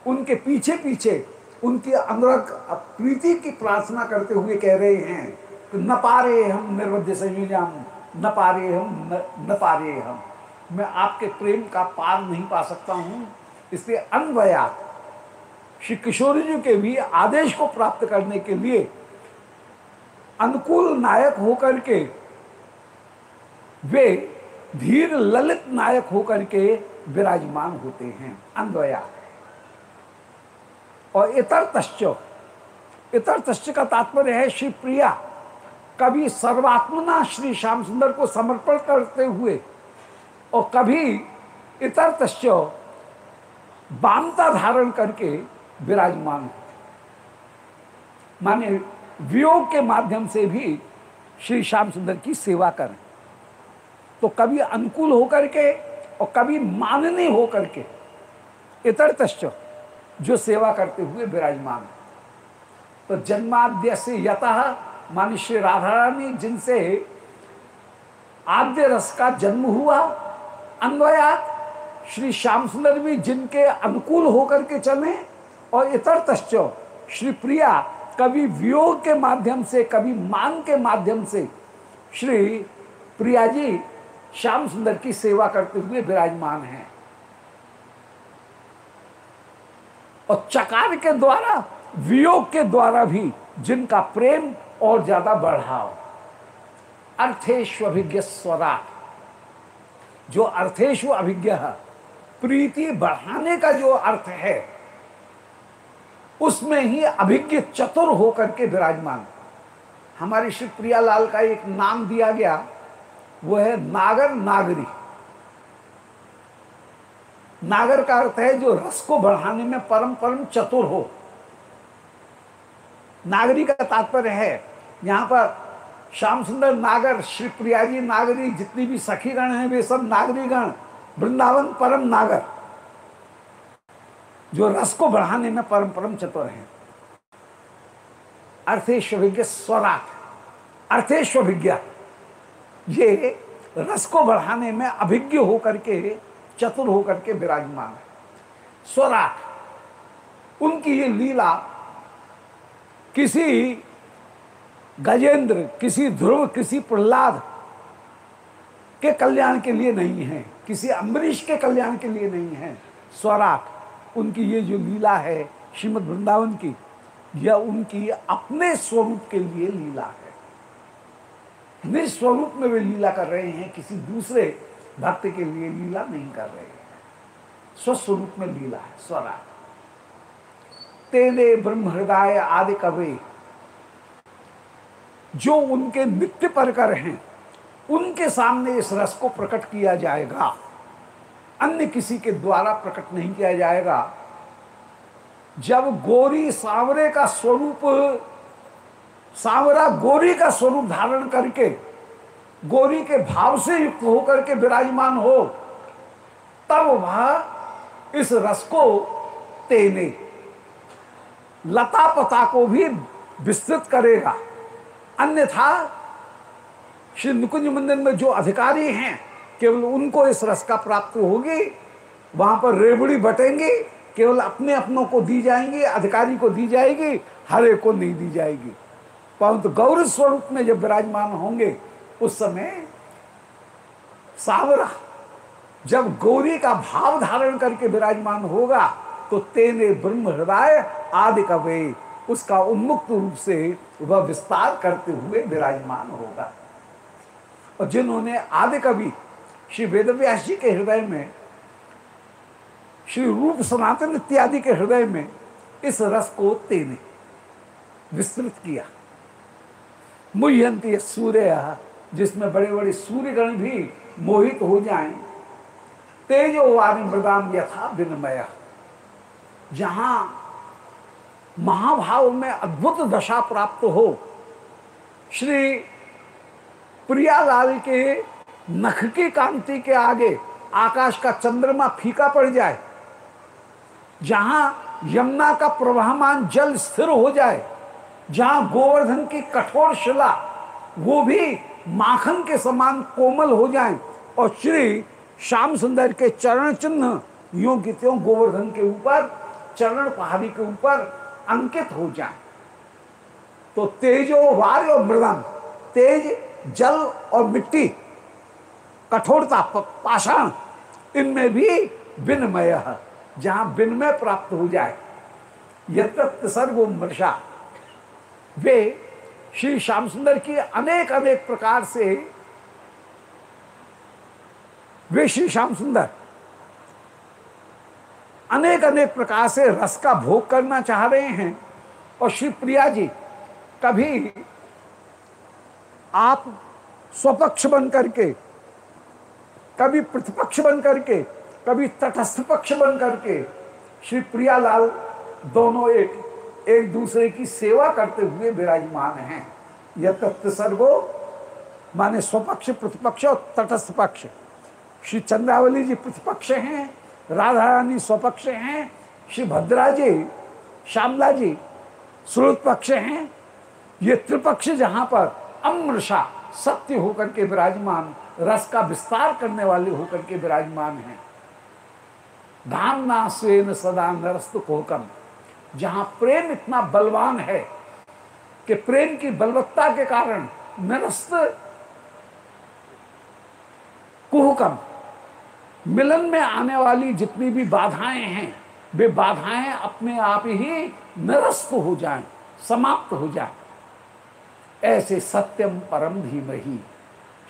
Speaker 2: उनके पीछे पीछे उनकी अनुरग प्रीति की प्रार्थना करते हुए कह रहे हैं कि न पारे हम निर्वध्य संयोजम न पारे हम न, न पारे हम। मैं आपके प्रेम का पार नहीं पा सकता हूँ। इसलिए अन्वया श्री किशोरी जी के भी आदेश को प्राप्त करने के लिए अनुकूल नायक होकर के, वे धीर ललित नायक होकर के विराजमान होते हैं, अन्वया। और इतर तश्च इतर तश्च का तात्पर्य है श्री प्रिया, कभी सर्वात्मना श्री श्याम सुंदर को समर्पण करते हुए और कभी इतर तश्च बामता धारण करके विराजमान। हो माने वियोग के माध्यम से भी श्री श्याम सुंदर की सेवा करें। तो कभी अनुकूल होकर के और कभी मानने होकर के इतर जो सेवा करते हुए विराजमान तो जन्माद्य से यतः, मानी श्री राधा रानी जिनसे आद्य रस का जन्म हुआ, अन्वयात श्री श्याम सुंदर भी जिनके अनुकूल होकर के चले और इतर तश्च श्री प्रिया कभी वियोग के माध्यम से, कभी मान के माध्यम से श्री प्रिया जी श्याम सुंदर की सेवा करते हुए विराजमान हैं। और चकार के द्वारा, वियोग के द्वारा भी जिनका प्रेम और ज़्यादा बढ़ाओ। अर्थेश्व अभिज्ञ स्वरा, जो अर्थेश्व अभिज्ञ प्रीति बढ़ाने का जो अर्थ है उसमें ही अभिज्ञ चतुर होकर के विराजमान हमारी श्री प्रियालाल का एक नाम दिया गया, वो है नागर नागरी। नागर का अर्थ है जो रस को बढ़ाने में परम परम चतुर हो। नागरी का तात्पर्य है, यहाँ पर श्याम सुंदर नागर, श्री प्रिया जी नागरी, जितनी भी सखी गण हैं, वे सब नागरी गण वृंदावन परम नागर। जो रस को बढ़ाने में परम परम चतुर हैं। अर्थेश्विज्ञ स्वराट अर्थेश्विज्ञ ये रस को बढ़ाने में अभिज्ञ होकर के, चतुर होकर के विराजमान है। स्वराट, उनकी ये लीला किसी गजेंद्र, किसी ध्रुव, किसी प्रहलाद के कल्याण के लिए नहीं है, किसी अम्बरीश के कल्याण के लिए नहीं है। स्वराट उनकी ये जो लीला है, श्रीमद वृंदावन की, यह उनकी अपने स्वरूप के लिए लीला है। निस्वरूप में वे लीला कर रहे हैं, किसी दूसरे भक्त के लिए लीला नहीं कर रहे हैं। स्वस्वरूप में लीला है, स्वरा। तेरे ब्रह्म हृदय आदि कवे, जो उनके नित्य परकर हैं, उनके सामने इस रस को प्रकट किया जाएगा। अन्य किसी के द्वारा प्रकट नहीं किया जाएगा। जब गोरी सांवरे का स्वरूप, सांवरा गोरी का स्वरूप धारण करके, गोरी के भाव से युक्त होकर के विराजमान हो, तब वह इस रस को तेने लता पता को भी विस्तृत करेगा। अन्यथा, श्री निकुंज मंदिर में जो अधिकारी हैं केवल उनको इस रस का प्राप्त होगी, वहाँ पर रेबड़ी बटेंगी, केवल अपने अपनों को दी जाएँगी, अधिकारी को दी जाएगी, हरे को नहीं दी जाएगी। परंतु गौर स्वरूप में जब विराजमान होंगे, उस समय सावरा, जब गौरी का भाव धारण करके विराजमान होगा तो तेने ब्रह्म हृदय आदि कवे उसका उन्मुक्त रूप से वह विस्तार करते हुए विराजमान होगा। और जिन्होंने आदि कवि श्री वेदव्यास जी के हृदय में, श्री रूप सनातन इत्यादि के हृदय में इस रस को तेने विस्तृत किया। मुह्यंती सूर्य, जिसमें बड़े बड़े सूर्यगण भी मोहित हो जाएँ। तेजो वाणी मृदाम यथा विनमय। जहाँ महाभाव में अद्भुत दशा प्राप्त हो, श्री प्रियालाल के नख की कांति के आगे आकाश का चंद्रमा फीका पड़ जाए, जहाँ यमुना का प्रवाहमान जल स्थिर हो जाए, जहाँ गोवर्धन की कठोर शिला, वो भी माखन के समान कोमल हो जाए, और श्री श्याम सुंदर के चरण चिन्ह यूँ की त्यों गोवर्धन के ऊपर, चरण पहाड़ी के ऊपर अंकित हो जाए। तो तेजो वायु और मृदंग तेज जल और मिट्टी कठोरता, पाषाण, इनमें भी विनमय जहाँ विनमय प्राप्त हो जाए। यत्र मृषा वे श्री श्याम सुंदर की अनेक अनेक प्रकार से वे श्री श्याम सुंदर अनेक अनेक प्रकार से रस का भोग करना चाह रहे हैं, और श्री प्रिया जी कभी आप स्वपक्ष बन करके कभी प्रतिपक्ष बन करके कभी तटस्थ पक्ष बन करके श्री प्रियालाल दोनों एक एक दूसरे की सेवा करते हुए विराजमान हैं। यह तत्व सर्वो, माने स्वपक्ष, प्रतिपक्ष और तटस्थ पक्ष। श्री चंद्रावली जी प्रतिपक्ष हैं राधा रानी स्वपक्ष हैं, श्री भद्रा जी श्यामला जी श्रोत पक्ष हैं। ये त्रिपक्ष जहाँ पर अमृषा सत्य होकर के विराजमान रस का विस्तार करने वाले होकर के विराजमान हैं। धामना स्वेन सदा नरस्त कोकम। जहाँ प्रेम इतना बलवान है कि प्रेम की बलवत्ता के कारण नरस्त कुहकम मिलन में आने वाली जितनी भी बाधाएँ हैं वे बाधाएँ अपने आप ही निरस्त हो जाएँ, समाप्त हो जाएँ। ऐसे सत्यम परम धीमही।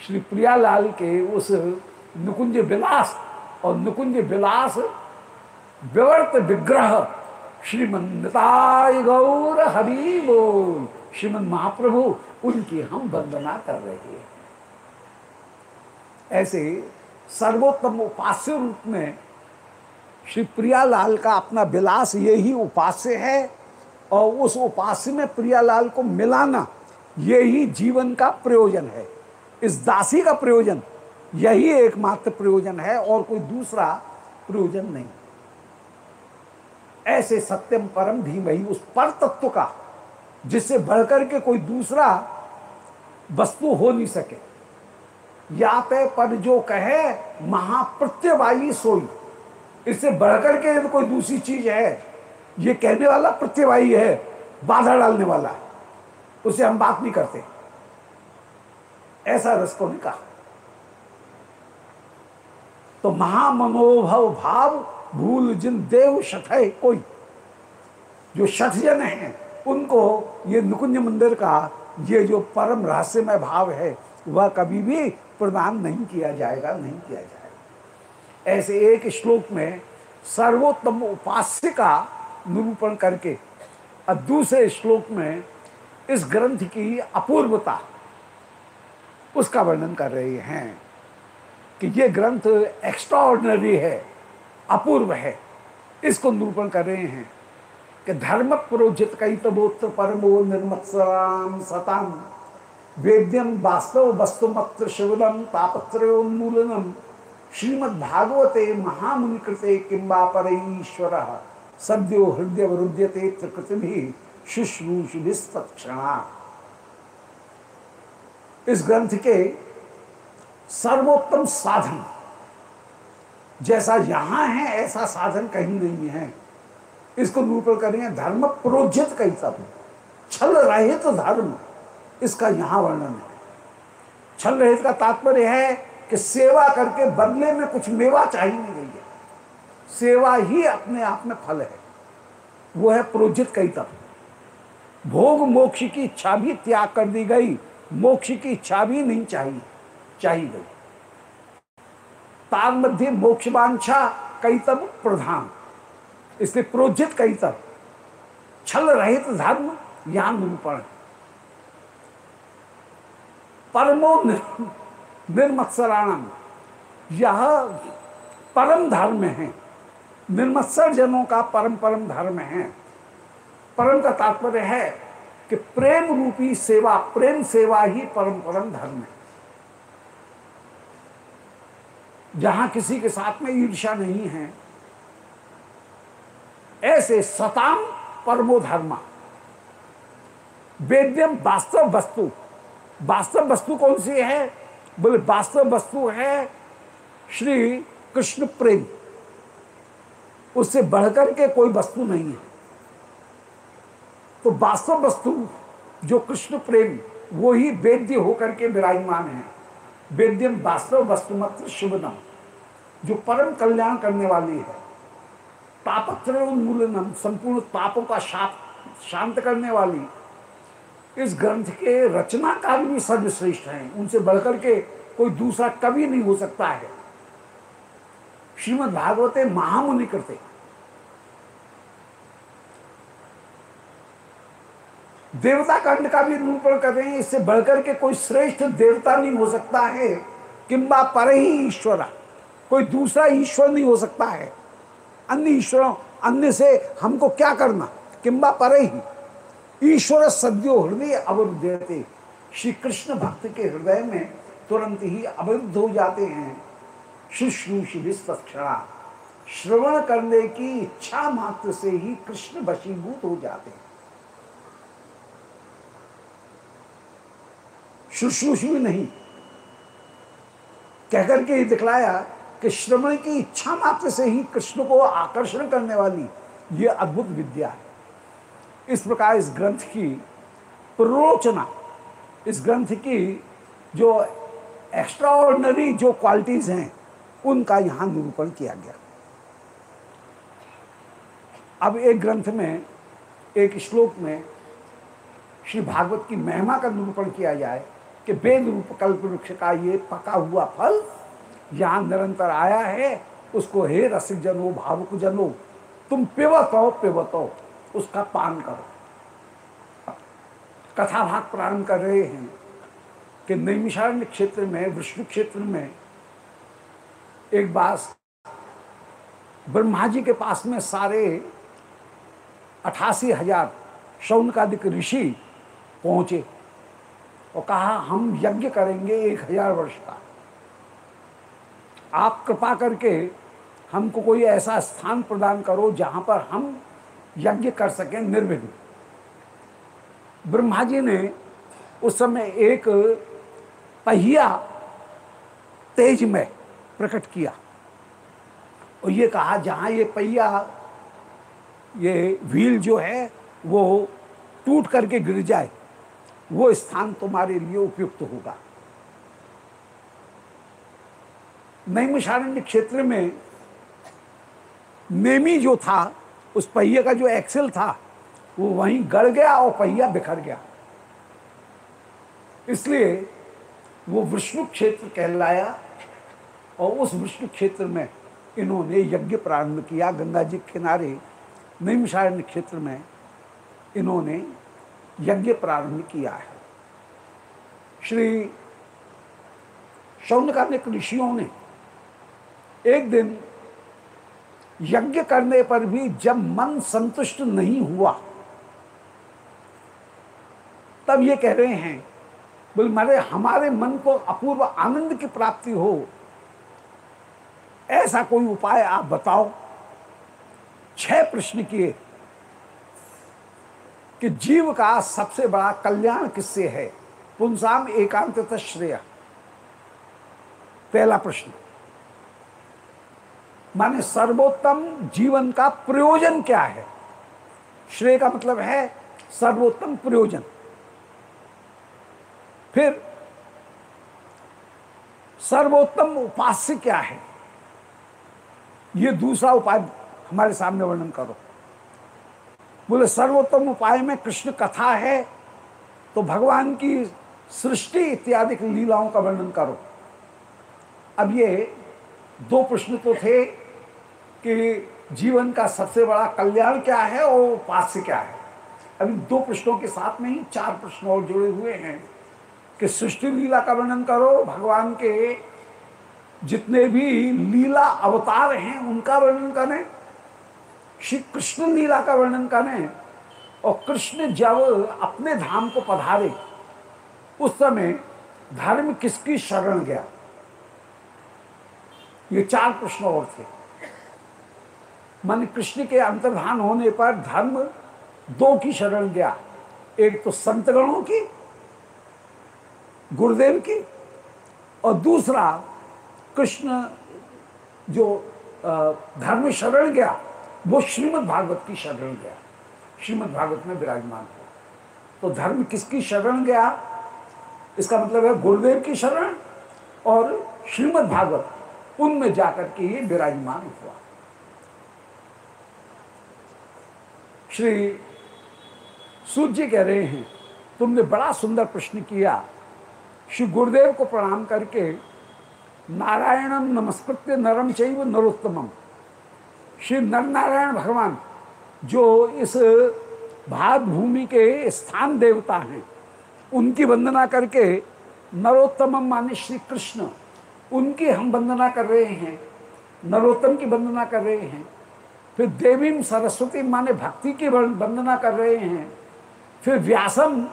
Speaker 2: श्री प्रियालाल के उस नुकुंज विलास और नुकुंज विलास विवर्त विग्रह श्रीमंताय गौर हरि बोल। श्रीमद महाप्रभु, उनकी हम वंदना कर रहे हैं। ऐसे सर्वोत्तम उपास्य रूप में श्री प्रियालाल का अपना विलास यही उपास्य है और उस उपास्य में प्रियालाल को मिलाना यही जीवन का प्रयोजन है। इस दासी का प्रयोजन, यही एकमात्र प्रयोजन है और कोई दूसरा प्रयोजन नहीं। ऐसे सत्यम परम धीमही उस पर तत्व का, जिससे बढ़कर के कोई दूसरा वस्तु हो नहीं सके। या पे पर जो कहे, महाप्रत्यवायी सोई। इससे बढ़कर के तो कोई दूसरी चीज़ है। ये कहने वाला प्रत्यवायी है, बाधा डालने वाला है। उससे हम बात नहीं करते। ऐसा रस ने कहा। तो महामनोभव भाव भूल जिन देव शठ है कोई, जो शठ है, उनको ये नुकुंज मंदिर का, ये जो परम रहस्यमय भाव है, वह कभी भी प्रदान नहीं किया जाएगा, नहीं किया जाएगा। ऐसे एक श्लोक में सर्वोत्तम उपास्य का निरूपण करके, और दूसरे श्लोक में इस ग्रंथ की अपूर्वता उसका वर्णन कर रहे हैं कि ये ग्रंथ एक्स्ट्राऑर्डिनरी है, अपूर्व है। इसको निरूपण कर रहे हैं कि धर्म प्रोजित कई तबोत्र परमो निर्मत्सराम सताम वेद्यम वास्तव वस्तुमत्र शिवनम तापत्रोन्मूलनम श्रीमद भागवते महामुनि कृते किंबा पर ईश्वर सद्यो हृदय वरुद्यते त्रिकृति शुश्रूषिस्तक्षणा इस ग्रंथ के सर्वोत्तम साधन। जैसा यहाँ है, ऐसा साधन कहीं नहीं है। इसको निरूपण कर रहे हैं धर्म प्रोजित कई सब। छल रहित तो धर्म, इसका यहाँ वर्णन है। छल रहित का तात्पर्य है कि सेवा करके बदले में कुछ मेवा चाहिए नहीं गई है। सेवा ही अपने आप में फल है। वो है प्रोजित कई तब भोग मोक्ष की इच्छा भी त्याग कर दी गई। मोक्ष की इच्छा भी नहीं चाहिए चाहिए गई। तार मध्य मोक्ष वांछा कई तब प्रधान। इसलिए प्रोजित कई तब छल रहित धर्म यहाँ निरूपण। परमो निर्मत्सराणम, यह परम धर्म है। निर्मत्सर जनों का परम परम धर्म है। परम का तात्पर्य है कि प्रेम रूपी सेवा, प्रेम सेवा ही परम परम धर्म है। जहाँ किसी के साथ में ईर्षा नहीं है, ऐसे सताम परमो धर्मा। वेद्यम वास्तव वस्तु। वास्तव वस्तु कौन सी है? बोले, वास्तव वस्तु है श्री कृष्ण प्रेम। उससे बढ़कर के कोई वस्तु नहीं है। तो वास्तव वस्तु जो कृष्ण प्रेम, वो ही वेद्य होकर के विराजमान है। वेद्यम वास्तव वस्तु मत शुभनम, जो परम कल्याण करने वाली है। तापत्र उन्मूलनम संपूर्ण पापों का शाप, शांत करने वाली। इस ग्रंथ के रचनाकार भी सर्वश्रेष्ठ हैं। उनसे बढ़कर के कोई दूसरा कवि नहीं हो सकता है। श्रीमद भागवते महामुनि करते देवता कांड का भी निरूपण कर रहे हैं। इससे बढ़कर के कोई श्रेष्ठ देवता नहीं हो सकता है। किंबा पर ही ईश्वर। कोई दूसरा ईश्वर नहीं हो सकता है। अन्य ईश्वरों, अन्य से हमको क्या करना? किंबा पर ही ईश्वर सद्यो हृदय अवरुद्ध श्री कृष्ण भक्त के हृदय में तुरंत ही अवरुद्ध हो जाते हैं। शुश्रूषिक्षणा श्रवण करने की इच्छा मात्र से ही कृष्ण वशीभूत हो जाते हैं। शुश्रूषु नहीं। कहकर के ये दिखलाया कि श्रवण की इच्छा मात्र से ही कृष्ण को आकर्षण करने वाली ये अद्भुत विद्या है। इस प्रकार इस ग्रंथ की प्ररोचना इस ग्रंथ की जो एक्स्ट्रा ऑर्डनरी जो क्वालिटीज हैं, उनका यहाँ निरूपण किया गया। अब एक ग्रंथ में, एक श्लोक में श्री भागवत की महिमा का निरूपण किया जाए कि वेद रूप कल्प वृक्ष का ये पका हुआ फल यहाँ निरंतर आया है। उसको, हे रसिक जनो भावुक जनो तुम पिवतो पिवतो उसका पान करो। कथा भाग प्रारंभ कर रहे हैं कि नैमिषारण्य क्षेत्र में, विष्णु क्षेत्र में एक बार ब्रह्मा जी के पास में सारे अठासी हज़ार शौनकादिक ऋषि पहुँचे। और कहा, हम यज्ञ करेंगे एक हज़ार वर्ष का। आप कृपा करके हमको कोई ऐसा स्थान प्रदान करो जहाँ पर हम यज्ञ कर सकें निर्विघ्न। ब्रह्मा जी ने उस समय एक पहिया तेज में प्रकट किया और ये कहा, जहाँ ये पहिया, ये व्हील जो है, वो टूट करके गिर जाए वो स्थान तुम्हारे लिए उपयुक्त होगा। नैमिषारण्य क्षेत्र में नेमी जो था, उस पहिए का जो एक्सेल था, वो वहीं गड़ गया और पहिया बिखर गया। इसलिए वो विष्णु क्षेत्र कहलाया और उस विष्णु क्षेत्र में इन्होंने यज्ञ प्रारंभ किया। गंगा जी किनारे निमशारण्य क्षेत्र में इन्होंने यज्ञ प्रारंभ किया है। श्री शौनकानिक ऋषियों ने एक दिन यज्ञ करने पर भी जब मन संतुष्ट नहीं हुआ, तब ये कह रहे हैं, बोल मारे, हमारे मन को अपूर्व आनंद की प्राप्ति हो। ऐसा कोई उपाय आप बताओ। छह प्रश्न किए कि जीव का सबसे बड़ा कल्याण किससे है? पुंसाम एकांत श्रेय। पहला प्रश्न। माने सर्वोत्तम जीवन का प्रयोजन क्या है? श्रेय का मतलब है सर्वोत्तम प्रयोजन। फिर, सर्वोत्तम उपास्य क्या है? ये दूसरा उपाय हमारे सामने वर्णन करो। बोले, सर्वोत्तम उपाय में कृष्ण कथा है तो भगवान की सृष्टि इत्यादि लीलाओं का वर्णन करो। अब ये दो प्रश्न तो थे कि जीवन का सबसे बड़ा कल्याण क्या है और उपास्य क्या है। अभी दो प्रश्नों के साथ में ही चार प्रश्न और जुड़े हुए हैं कि सृष्टि लीला का वर्णन करो, भगवान के जितने भी लीला अवतार हैं, उनका वर्णन करें। श्री कृष्ण लीला का वर्णन करें और कृष्ण जब अपने धाम को पधारे, उस समय धर्म किसकी शरण गया? ये चार प्रश्न और थे। मन कृष्ण के अंतर्धान होने पर धर्म दो की शरण गया। एक तो संतगणों की, गुरुदेव की, और दूसरा कृष्ण जो धर्म शरण गया वो श्रीमद् भागवत की शरण गया। श्रीमद् भागवत में विराजमान हुआ। तो धर्म किसकी शरण गया? इसका मतलब है गुरुदेव की शरण और श्रीमद् भागवत उनमें जाकर के ये विराजमान हुआ। श्री सूर्य कह रहे हैं, तुमने बड़ा सुंदर प्रश्न किया। श्री गुरुदेव को प्रणाम करके नारायणम नमस्कृत्य नरम चैव नरोत्तमम। श्री नरनारायण भगवान, जो इस भात भूमि के स्थान देवता हैं, उनकी वंदना करके नरोत्तम माने श्री कृष्ण उनकी हम वंदना कर रहे हैं, नरोत्तम की वंदना कर रहे हैं, फिर देवी सरस्वती माने भक्ति की वंदना कर रहे हैं, फिर व्यासम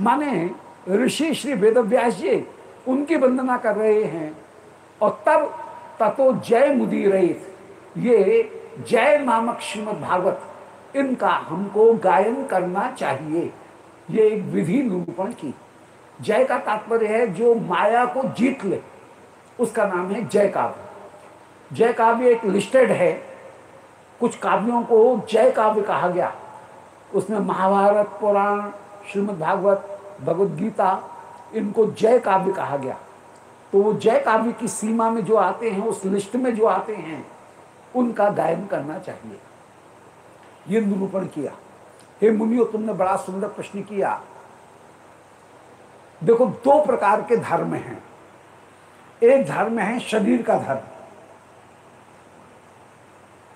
Speaker 2: माने ऋषि श्री वेद व्यास जी, उनकी वंदना कर रहे हैं, और तब ततो जय मुदी मुदीर ये जय नामक श्रीमद भागवत, इनका हमको गायन करना चाहिए। ये एक विधि निरूपण की। जय का तात्पर्य है, जो माया को जीत ले, उसका नाम है जय काव्य। जय काव्य एक लिस्टेड है। कुछ काव्यों को जय काव्य कहा गया। उसमें महाभारत, पुराण, श्रीमद् भागवत, भगवद गीता, इनको जय काव्य कहा गया। तो वो जय काव्य की सीमा में जो आते हैं, उस लिस्ट में जो आते हैं उनका गायन करना चाहिए। ये निरूपण किया। हे मुनियो, तुमने बड़ा सुंदर प्रश्न किया। देखो, दो प्रकार के धर्म हैं। एक धर्म है शरीर का धर्म।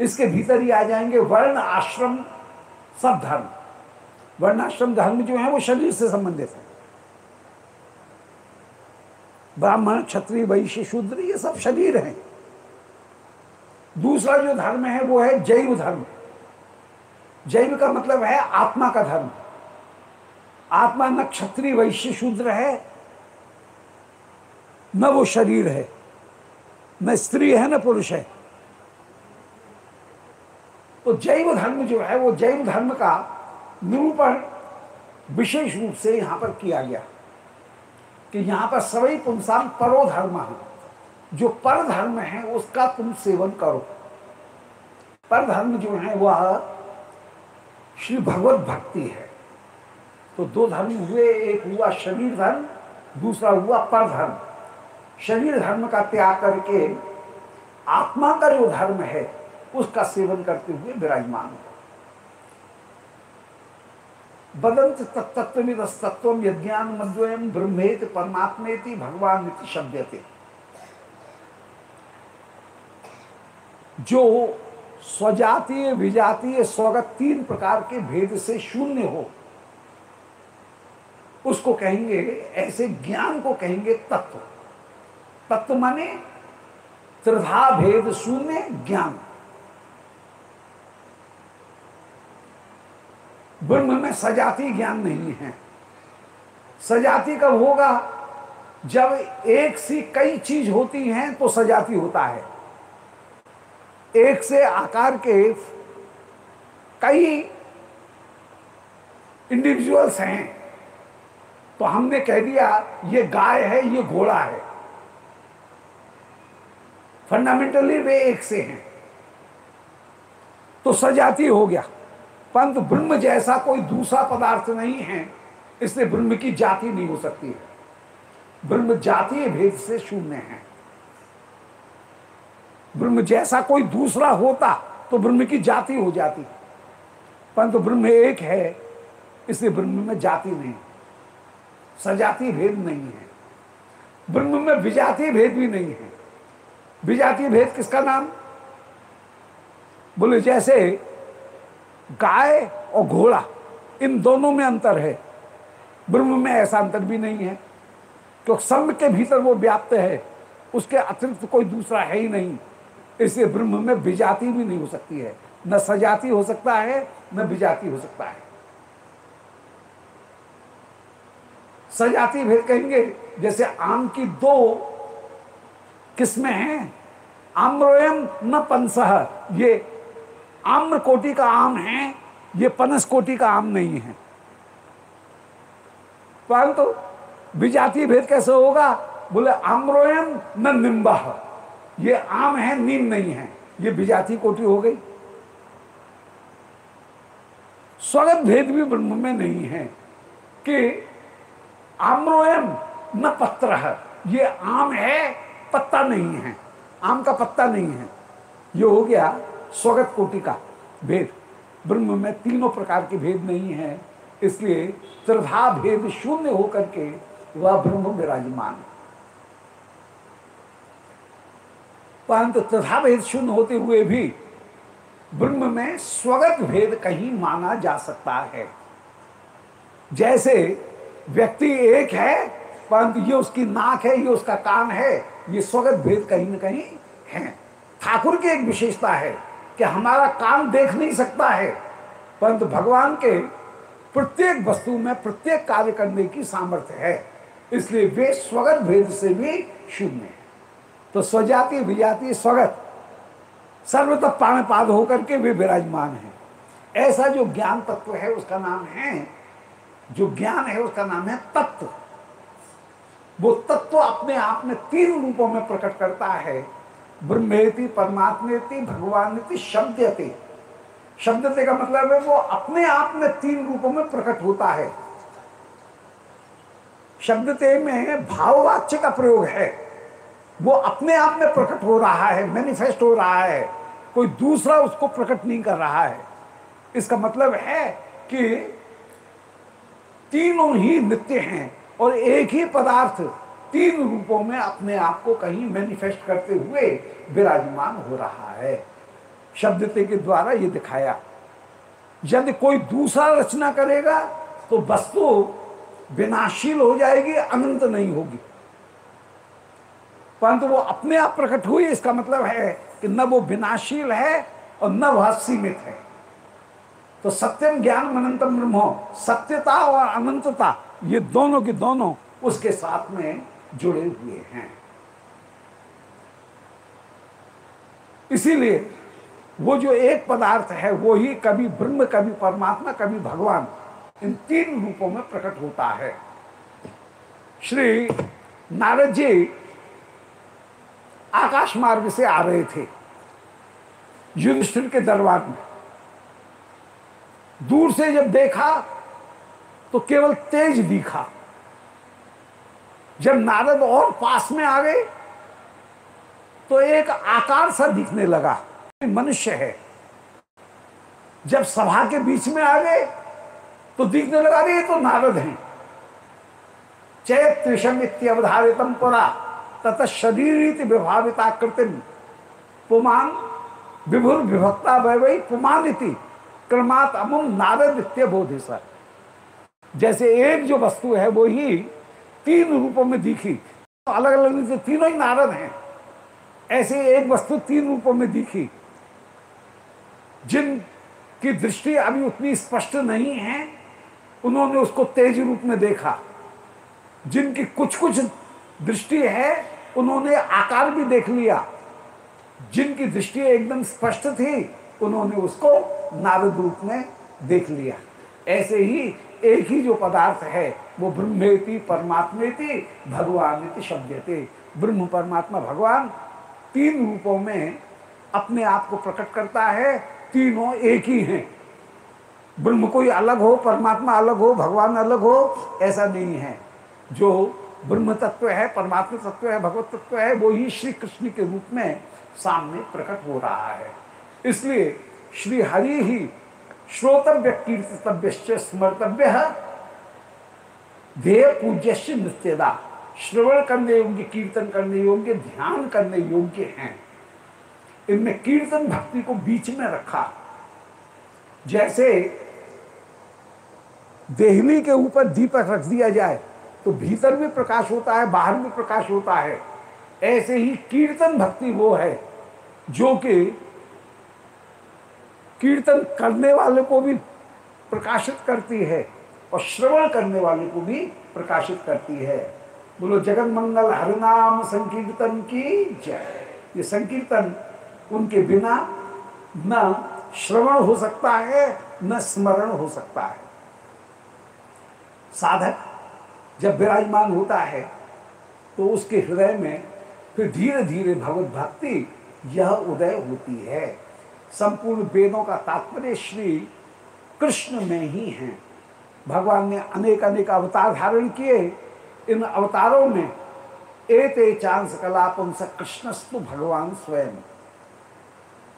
Speaker 2: इसके भीतर ही आ जाएँगे वर्ण, आश्रम, सब धर्म। वर्णाश्रम धर्म जो है, वो शरीर से संबंधित है। ब्राह्मण, क्षत्रिय, वैश्य, शूद्र, ये सब शरीर हैं। दूसरा जो धर्म है, वो है जैव धर्म। जैव का मतलब है आत्मा का धर्म। आत्मा न क्षत्रिय वैश्य शूद्र है, न वो शरीर है। न स्त्री है, न पुरुष है। तो जैव धर्म जो है, वो जैव धर्म का निरूपण विशेष रूप से यहाँ पर किया गया कि यहाँ पर सभी पुंसान परो धर्म जो पर धर्म है, उसका तुम सेवन करो। पर धर्म जो है, वह श्री भगवत भक्ति है। तो दो धर्म हुए, एक हुआ शरीर धर्म, दूसरा हुआ पर धर्म शरीर धर्म का त्याग करके आत्मा का जो धर्म है, उसका सेवन करते हुए विराजमान हो। बदंत तत्व तत्व यज्ञान मद्वयम ब्रह्मेत परमात्मेति भगवान शब्दते जो स्वजातीय, विजातीय स्वगत तीन प्रकार के भेद से शून्य हो, उसको कहेंगे, ऐसे ज्ञान को कहेंगे तत्व। तत्व माने त्रिधा भेद शून्य ज्ञान। ब्रह्म में सजाती ज्ञान नहीं है। सजाती कब होगा? जब एक सी कई चीज़ होती हैं तो सजाती होता है। एक से आकार के कई इंडिविजुअल्स हैं तो हमने कह दिया, ये गाय है, ये घोड़ा है। फंडामेंटली वे एक से हैं। तो सजाती हो गया। परंतु ब्रह्म जैसा कोई दूसरा पदार्थ नहीं है, इसलिए ब्रह्म की जाति नहीं हो सकती है। ब्रह्म जातीय भेद से शून्य है। ब्रह्म जैसा कोई दूसरा होता तो ब्रह्म की जाति हो जाती। परंतु ब्रह्म एक है, इसलिए ब्रह्म में जाति नहीं। सजाति भेद नहीं है। ब्रह्म में विजातीय भेद भी नहीं है। विजातीय भेद किसका नाम? बोले, जैसे गाय और घोड़ा, इन दोनों में अंतर है। ब्रह्म में ऐसा अंतर भी नहीं है, क्योंकि संघ के भीतर वो व्याप्त है, उसके अतिरिक्त कोई दूसरा है ही नहीं। इसलिए ब्रह्म में विजाति भी नहीं हो सकती है। न सजाति हो सकता है, न विजाति हो सकता है। सजाति भेद कहेंगे, जैसे आम की दो किस्में हैं, आम्रोयम न पनसह ये आम्र कोटि का आम है, ये पनस कोटि का आम नहीं है। परंतु तो विजातीय भेद कैसे होगा? बोले आम्रोयम न निम्बा ये आम है, नीम नहीं है। ये विजातीय कोटि हो गई। स्वगत भेद भी ब्रह्म में नहीं है कि आम्रोयम न पत्र। है ये आम है, पत्ता नहीं है। आम का पत्ता नहीं है। ये हो गया स्वगत कोटि का भेद। ब्रह्म में तीनों प्रकार के भेद नहीं है। इसलिए त्रिधा भेद शून्य होकर के वह ब्रह्म विराजमान। परंतु त्रिधा भेद शून्य होते हुए भी ब्रह्म में स्वगत भेद कहीं माना जा सकता है। जैसे व्यक्ति एक है, परंतु ये उसकी नाक है, ये उसका कान है, ये स्वगत भेद कहीं ना कहीं है। ठाकुर की एक विशेषता है कि हमारा कान देख नहीं सकता है, परंतु भगवान के प्रत्येक वस्तु में प्रत्येक कार्य करने की सामर्थ्य है। इसलिए वे स्वगत भेद से भी शून्य है। तो स्वजाति, विजाति, स्वगत सर्वतः पाद होकर के वे विराजमान है। ऐसा जो ज्ञान तत्व है, उसका नाम है, जो ज्ञान है, उसका नाम है तत्व। वो तत्व अपने आप में तीन रूपों में प्रकट करता है। ब्रह्मेति, परमात्मेति भगवान शब्दते। शब्दते का मतलब है वो अपने आप में तीन रूपों में प्रकट होता है। शब्दते में भाववाच्य का प्रयोग है। वो अपने आप में प्रकट हो रहा है मैनिफेस्ट हो रहा है। कोई दूसरा उसको प्रकट नहीं कर रहा है। इसका मतलब है कि तीनों ही नित्य हैं और एक ही पदार्थ तीन रूपों में अपने आप को कहीं मैनिफेस्ट करते हुए विराजमान हो रहा है। शब्द के द्वारा ये दिखाया। यदि कोई दूसरा रचना करेगा तो वस्तु विनाशील हो जाएगी, अनंत नहीं होगी। परंतु वो अपने आप प्रकट हुई इसका मतलब है कि न वो विनाशील है और न वह सीमित है। तो सत्यम ज्ञान अनंतम, ब्रह्म, सत्यता और अनंतता, ये दोनों के दोनों उसके साथ में जुड़े हुए हैं। इसीलिए वो जो एक पदार्थ है, वो ही कभी ब्रह्म, कभी परमात्मा, कभी भगवान, इन तीन रूपों में प्रकट होता है। श्री नारद जी आकाश मार्ग से आ रहे थे, युधिष्ठिर के दरबार में। दूर से जब देखा तो केवल तेज दिखा। जब नारद और पास में आ गए तो एक आकार सा दिखने लगा। मनुष्य है। जब सभा के बीच में आ गए तो दिखने लगा ये तो नारद हैं। चैत त्रिशम इत्यवधारितम पुरा। तथा शरीर विभाविता कृतिम। पुमान विभुर विभक्ता वही पुमान क्रमात अमुम नारद इत्य सर जैसे एक जो वस्तु है वो ही तीन रूपों में दिखी। तो अलग अलग से तीनों ही नारद हैं। ऐसे एक वस्तु तीन रूपों में दिखी। जिन की दृष्टि अभी उतनी स्पष्ट नहीं है, उन्होंने उसको तेज रूप में देखा। जिनकी कुछ कुछ दृष्टि है, उन्होंने आकार भी देख लिया। जिनकी दृष्टि एकदम स्पष्ट थी, उन्होंने उसको नारद रूप में देख लिया। ऐसे ही एक ही जो पदार्थ है, वो ब्रह्मेति परमात्मेति भगवान शब्दते। ब्रह्म परमात्मा भगवान तीन रूपों में अपने आप को प्रकट करता है, तीनों एक ही हैं। ब्रह्म कोई अलग हो, परमात्मा अलग हो, भगवान अलग हो, ऐसा नहीं है। जो ब्रह्म तत्व है, परमात्मा तत्व है, भगवत तत्व है, वो ही श्री कृष्ण के रूप में सामने प्रकट हो रहा है। इसलिए श्री हरि ही श्रोतव्य कीर्तव्य स्मर्तव्य ध्येय पूज्य नित्यदा। श्रवण करने योग्य, कीर्तन करने योग्य, ध्यान करने योग्य हैं। इनमें कीर्तन भक्ति को बीच में रखा। जैसे देहली के ऊपर दीपक रख दिया जाए तो भीतर भी प्रकाश होता है, बाहर भी प्रकाश होता है। ऐसे ही कीर्तन भक्ति वो है, जो कि कीर्तन करने वाले को भी प्रकाशित करती है और श्रवण करने वाले को भी प्रकाशित करती है। बोलो जगन मंगल हरिनाम संकीर्तन की जय। ये संकीर्तन उनके बिना न श्रवण हो सकता है, न स्मरण हो सकता है। साधक जब विराजमान होता है तो उसके हृदय में फिर धीरे धीरे भगवत भक्ति यह उदय होती है। संपूर्ण वेदों का तात्पर्य श्री कृष्ण में ही है। भगवान ने अनेक अनेक अवतार धारण किए। इन अवतारों में एते चांस कलापुंस कृष्णस्तु भगवान स्वयं।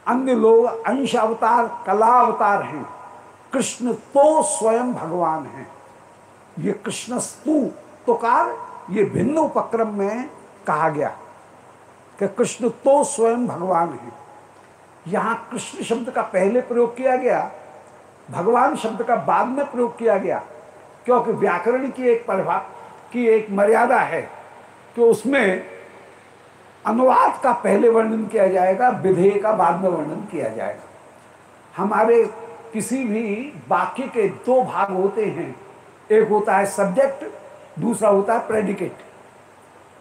Speaker 2: अन्य लोग अंश अवतार, कला अवतार हैं। कृष्ण तो स्वयं भगवान हैं। ये कृष्ण स्तु तो ये भिन्न उपक्रम में कहा गया कि कृष्ण तो स्वयं भगवान है। यहाँ कृष्ण शब्द का पहले प्रयोग किया गया, भगवान शब्द का बाद में प्रयोग किया गया, क्योंकि व्याकरण की एक परिभा की एक मर्यादा है कि उसमें अनुवाद का पहले वर्णन किया जाएगा, विधेय का बाद में वर्णन किया जाएगा। हमारे किसी भी वाक्य के दो भाग होते हैं एक होता है सब्जेक्ट दूसरा होता है प्रेडिकेट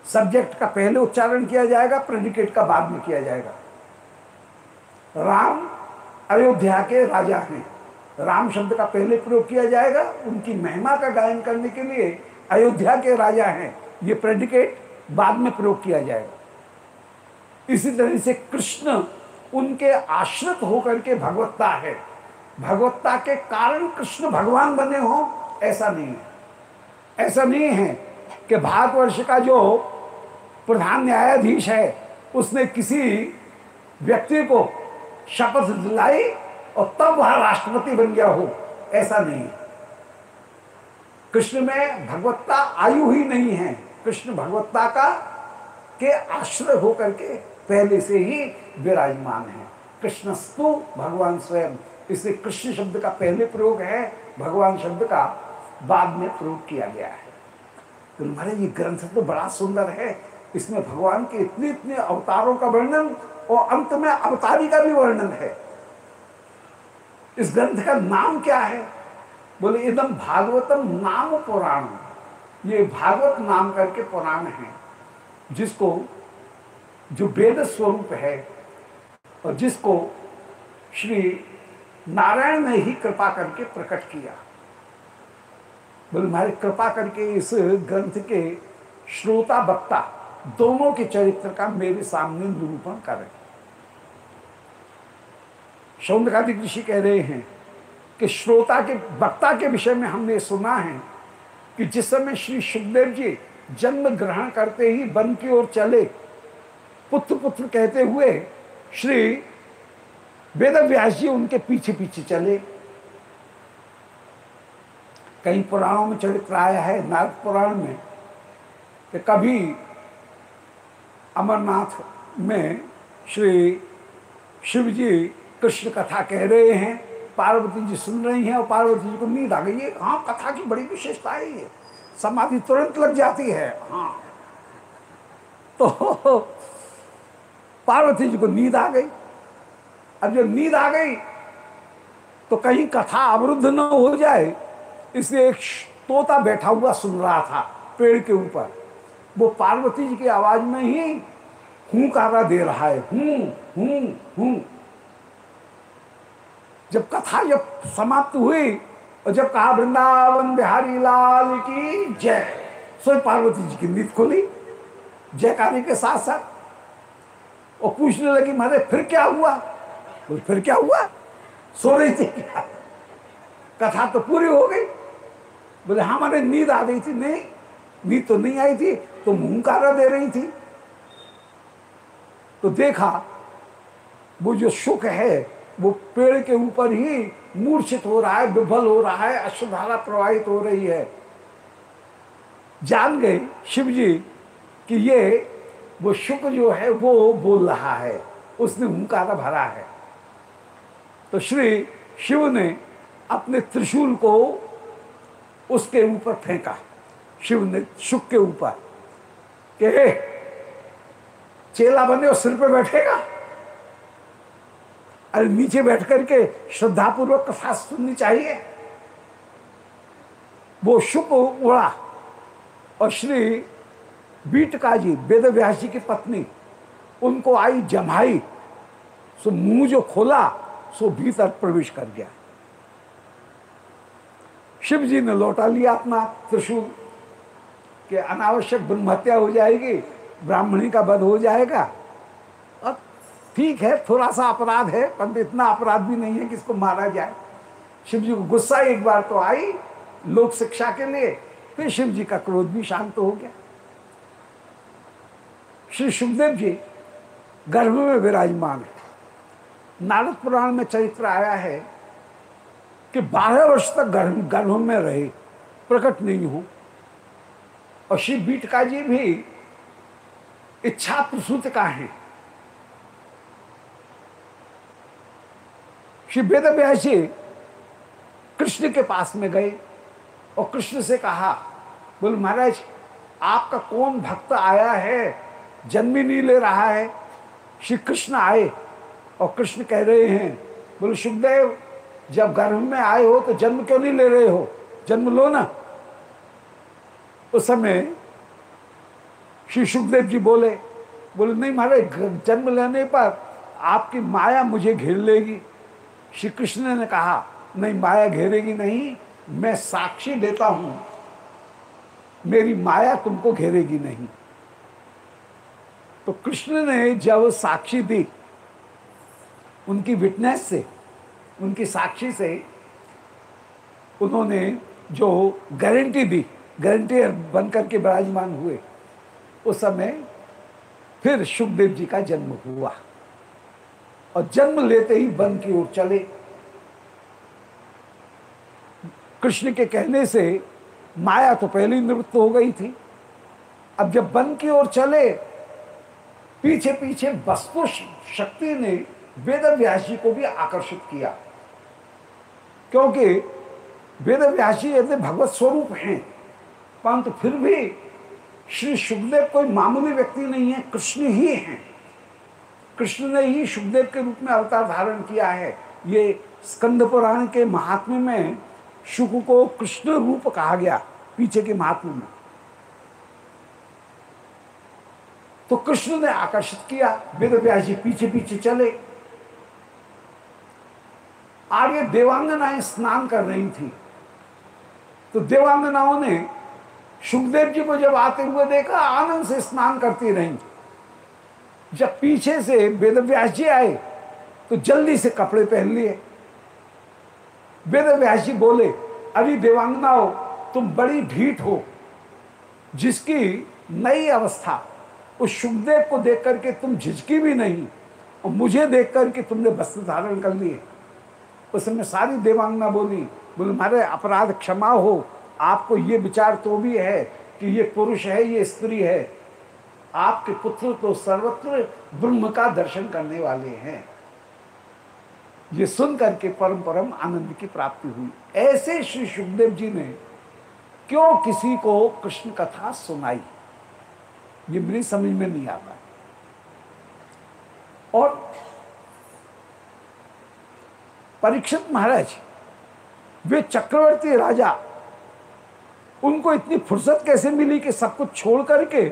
Speaker 2: सब्जेक्ट का पहले उच्चारण किया जाएगा प्रेडिकेट का बाद में किया जाएगा. राम अयोध्या के राजा हैं. राम शब्द का पहले प्रयोग किया जाएगा, उनकी महिमा का गायन करने के लिए अयोध्या के राजा हैं. ये प्रेडिकेट बाद में प्रयोग किया जाएगा. इसी तरह से कृष्ण उनके आश्रित होकर के भगवत्ता है. भगवत्ता के कारण कृष्ण भगवान बने हो ऐसा नहीं है। ऐसा नहीं है कि भारतवर्ष का जो प्रधान न्यायाधीश है, उसने किसी व्यक्ति को शपथ दिलाई और तब वह राष्ट्रपति बन गया हो। ऐसा नहीं है। कृष्ण में भगवत्ता आयु ही नहीं है। कृष्ण भगवत्ता का के आश्रय होकर के पहले से ही विराजमान है। कृष्णस्तु भगवान स्वयं। इसलिए कृष्ण शब्द का पहले प्रयोग है। भगवान शब्द का बाद में प्रयोग किया गया है। तो ये ग्रंथ तो बड़ा सुंदर है। इसमें भगवान के इतने इतने अवतारों का वर्णन और अंत में अवतारी का भी वर्णन है। इस ग्रंथ का नाम क्या है? बोले एकदम भागवतम नाम पुराण। ये भागवत नाम करके पुराण है, जिसको, जो वेद स्वरूप है और जिसको श्री नारायण ने ही कृपा करके प्रकट किया। बोले हमारे कृपा करके इस ग्रंथ के श्रोता, वक्ता दोनों के चरित्र का मेरे सामने निरूपण करें। सौंदकादि ऋषि कह रहे हैं कि श्रोता के, वक्ता के विषय में हमने सुना है कि जिस समय श्री सुखदेव जी जन्म ग्रहण करते ही वन की ओर चले पुत्र पुत्र कहते हुए श्री वेद व्यास जी उनके पीछे पीछे चले कई पुराणों में चरित्र आया है, नारद पुराण में, कि कभी अमरनाथ में श्री शिव जी कृष्ण कथा कह रहे हैं, पार्वती जी सुन रही हैं और पार्वती जी को नींद आ गई है हाँ कथा की बड़ी विशेषता है समाधि तुरंत लग जाती है हाँ। तो पार्वती जी को नींद आ गई, अब जब नींद आ गई तो कहीं कथा अवरुद्ध न हो जाए इसलिए एक तोता बैठा हुआ सुन रहा था पेड़ के ऊपर। वो पार्वती जी की आवाज़ में ही हूँ कारा दे रहा है, हूँ हूँ हूँ। जब कथा जब समाप्त हुई और जब कहा, वृंदावन बिहारी लाल की जय सो पार्वती जी की नींद खोली जयकारी के साथ साथ। और पूछने लगी मारे फिर क्या हुआ? फिर क्या हुआ? सो रही थी। क्या कथा तो पूरी हो गई। बोले हाँ हमारे नींद आ गई थी। नहीं, नींद तो नहीं आई थी तो मुंहकारा दे रही थी। तो देखा, वो जो सुख है, वो पेड़ के ऊपर ही मूर्छित हो रहा है विफल हो रहा है अश्वधारा प्रवाहित हो रही है। जान गए शिव जी कि ये, वो शुक जो है, वो बोल रहा है। उसने हुंकारा भरा है। तो श्री शिव ने अपने त्रिशूल को उसके ऊपर फेंका। शिव ने शुक के ऊपर। के चेला बने और सिर पे बैठेगा? अरे, नीचे बैठ करके श्रद्धापूर्वक कथा सुननी चाहिए। वो शुक उड़ा और श्री बीटका जी वेद व्यास जी की पत्नी, उनको आई जमाई, सो मुँह जो खोला, सो भीतर प्रवेश कर गया। शिव जी ने लौटा लिया अपना त्रिशूल कि अनावश्यक ब्रह्महत्या हो जाएगी, ब्राह्मणी का वध हो जाएगा। अब ठीक है थोड़ा सा अपराध है, परंतु इतना अपराध भी नहीं है कि इसको मारा जाए। शिव जी को गुस्सा एक बार तो आई लोक शिक्षा के लिए, फिर शिव जी का क्रोध भी शांत हो गया। श्री सुखदेव जी गर्भ में विराजमान है। नारद पुराण में चरित्र आया है कि बारह वर्ष तक गर्भ गर्भ में रहे, प्रकट नहीं हो। और श्री बीटका जी भी इच्छा प्रसूत का है। श्री वेद व्यास जी कृष्ण के पास में गए और कृष्ण से कहा, बोल महाराज, आपका कौन भक्त आया है? जन्म ही नहीं ले रहा है। श्री कृष्ण आए और कृष्ण कह रहे हैं, बोले, सुखदेव जब गर्भ में आए हो तो जन्म क्यों नहीं ले रहे हो? जन्म लो ना। उस समय श्री सुखदेव जी बोले बोले, नहीं महाराज जन्म लेने पर आपकी माया मुझे घेर लेगी। श्री कृष्ण ने कहा, नहीं, माया घेरेगी नहीं, मैं साक्षी देता हूँ। मेरी माया तुमको घेरेगी नहीं। तो कृष्ण ने जब साक्षी दी, उनकी विटनेस से उनकी साक्षी से उन्होंने जो गारंटी दी, गारंटी बनकर के विराजमान हुए, उस समय फिर सुखदेव जी का जन्म हुआ। और जन्म लेते ही वन की ओर चले। कृष्ण के कहने से माया तो पहले ही निवृत्त हो गई थी। अब जब वन की ओर चले पीछे पीछे वस्तु शक्ति ने वेद व्यास जी को भी आकर्षित किया। क्योंकि वेद व्यास जी यदि भगवत स्वरूप हैं, परंतु फिर भी श्री सुखदेव कोई मामूली व्यक्ति नहीं है, कृष्ण ही हैं। कृष्ण ने ही सुखदेव के रूप में अवतार धारण किया है। ये स्कंद पुराण के महात्म्य में शुक को कृष्ण रूप कहा गया, पीछे के महात्म्य में। तो कृष्ण ने आकर्षित किया, वेद व्यास जी पीछे पीछे चले। आगे देवांगनाएँ स्नान कर रही थी। तो देवांगनाओं ने सुखदेव जी को जब आते हुए देखा, आनंद से स्नान करती रही। जब पीछे से वेद व्यास जी आए तो जल्दी से कपड़े पहन लिए। वेद व्यास जी बोले, अरे देवांगनाओं, तुम बड़ी ढीठ हो, जिसकी नई अवस्था, उस सुखदेव को देख करके तुम झिझकी भी नहीं, और मुझे देख करके तुमने वस्त्र धारण कर लिए। उस समय सारी देवांगना बोली, बोले मारे अपराध क्षमा हो। आपको ये विचार तो भी है कि ये पुरुष है, ये स्त्री है। आपके पुत्र तो सर्वत्र ब्रह्म का दर्शन करने वाले हैं। ये सुन करके परम परम आनंद की प्राप्ति हुई। ऐसे श्री सुखदेव जी ने क्यों किसी को कृष्ण कथा सुनाई? ये मेरी समझ में नहीं आता और परीक्षित महाराज, वे चक्रवर्ती राजा, उनको इतनी फुर्सत कैसे मिली कि सब कुछ छोड़ करके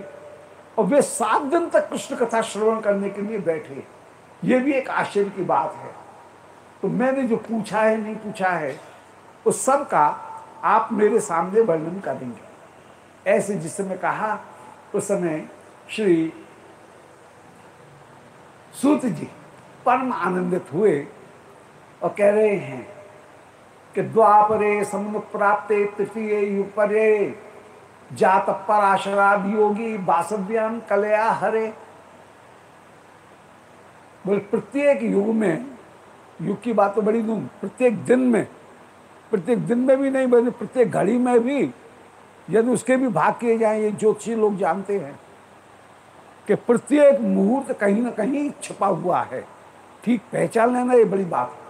Speaker 2: और वे सात दिन तक कृष्ण कथा श्रवण करने के लिए बैठे? ये भी एक आश्चर्य की बात है। तो मैंने जो पूछा है, नहीं पूछा है उस सब का आप मेरे सामने वर्णन करेंगे। ऐसे जिस समय कहा, उस समय श्री सूत जी परम आनंदित हुए और कह रहे हैं कि द्वापरे समुद्र प्राप्त तृतीय युग परे जात पराशराद योगी बासव्याम कलया हरे। बोले, प्रत्येक युग में, युग की बात तो बड़ी दूँ, प्रत्येक दिन में, प्रत्येक दिन में भी नहीं, बल्कि प्रत्येक घड़ी में भी, यदि उसके भी भाग किए जाए, ये ज्योतिषी लोग जानते हैं कि प्रत्येक मुहूर्त कहीं ना कहीं छिपा हुआ है। ठीक पहचान लेना ये बड़ी बात है।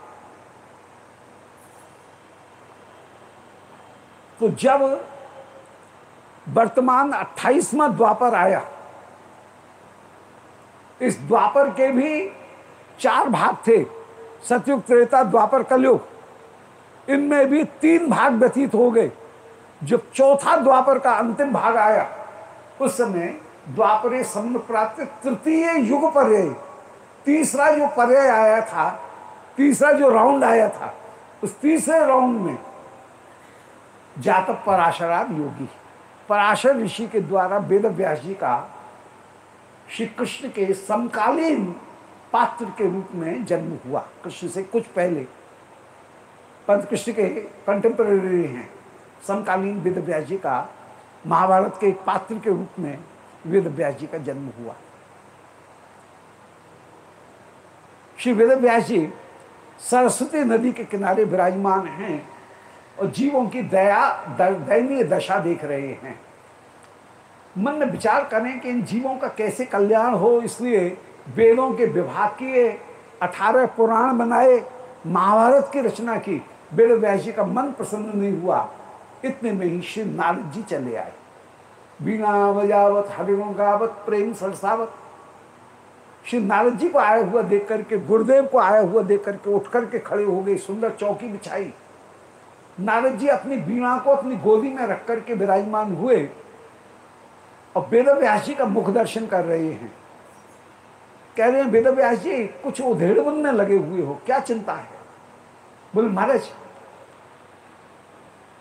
Speaker 2: तो जब वर्तमान 28वां द्वापर आया, इस द्वापर के भी चार भाग थे, सतयुग, त्रेता, द्वापर, कलयुग। इनमें भी तीन भाग व्यतीत हो गए। जब चौथा द्वापर का अंतिम भाग आया, उस समय द्वापरे सम प्राप्त तृतीय युग पर तीसरा जो पर्याय आया था, तीसरा जो राउंड आया था, उस तीसरे राउंड में जातक पराशराद योगी। पराशर ऋषि के द्वारा वेद व्यास जी का श्री कृष्ण के समकालीन पात्र के रूप में जन्म हुआ। कृष्ण से कुछ पहले पंत कृष्ण के कंटेम्प्रेरी हैं। समकालीन वेद व्यास जी का, महाभारत के पात्र के रूप में वेद व्यास जी का जन्म हुआ। श्री वेद व्यास जी सरस्वती नदी के किनारे विराजमान हैं। और जीवों की दया दयनीय दशा देख रहे हैं। मन में विचार करें कि इन जीवों का कैसे कल्याण हो, इसलिए वेदों के विभाग किए, अठारह पुराण बनाए, महाभारत की रचना की। वेद व्यास जी का मन प्रसन्न नहीं हुआ, इतने में ही श्री नारद जी चले आए। बीना बजावत हरिणों गावत, प्रेम सरसावत। श्री नारद जी को आया हुआ देख करके गुरुदेव को आया हुआ देख करके उठ करके खड़े हो गए, सुंदर चौकी बिछाई। नारद जी अपनी बीणा को अपनी गोदी में रख करके विराजमान हुए और वेद जी का मुख दर्शन कर रहे हैं। कह रहे हैं वेद व्यास जी, कुछ उधेड़ बनने लगे हुए हो, क्या चिंता है? बोले, महाराज,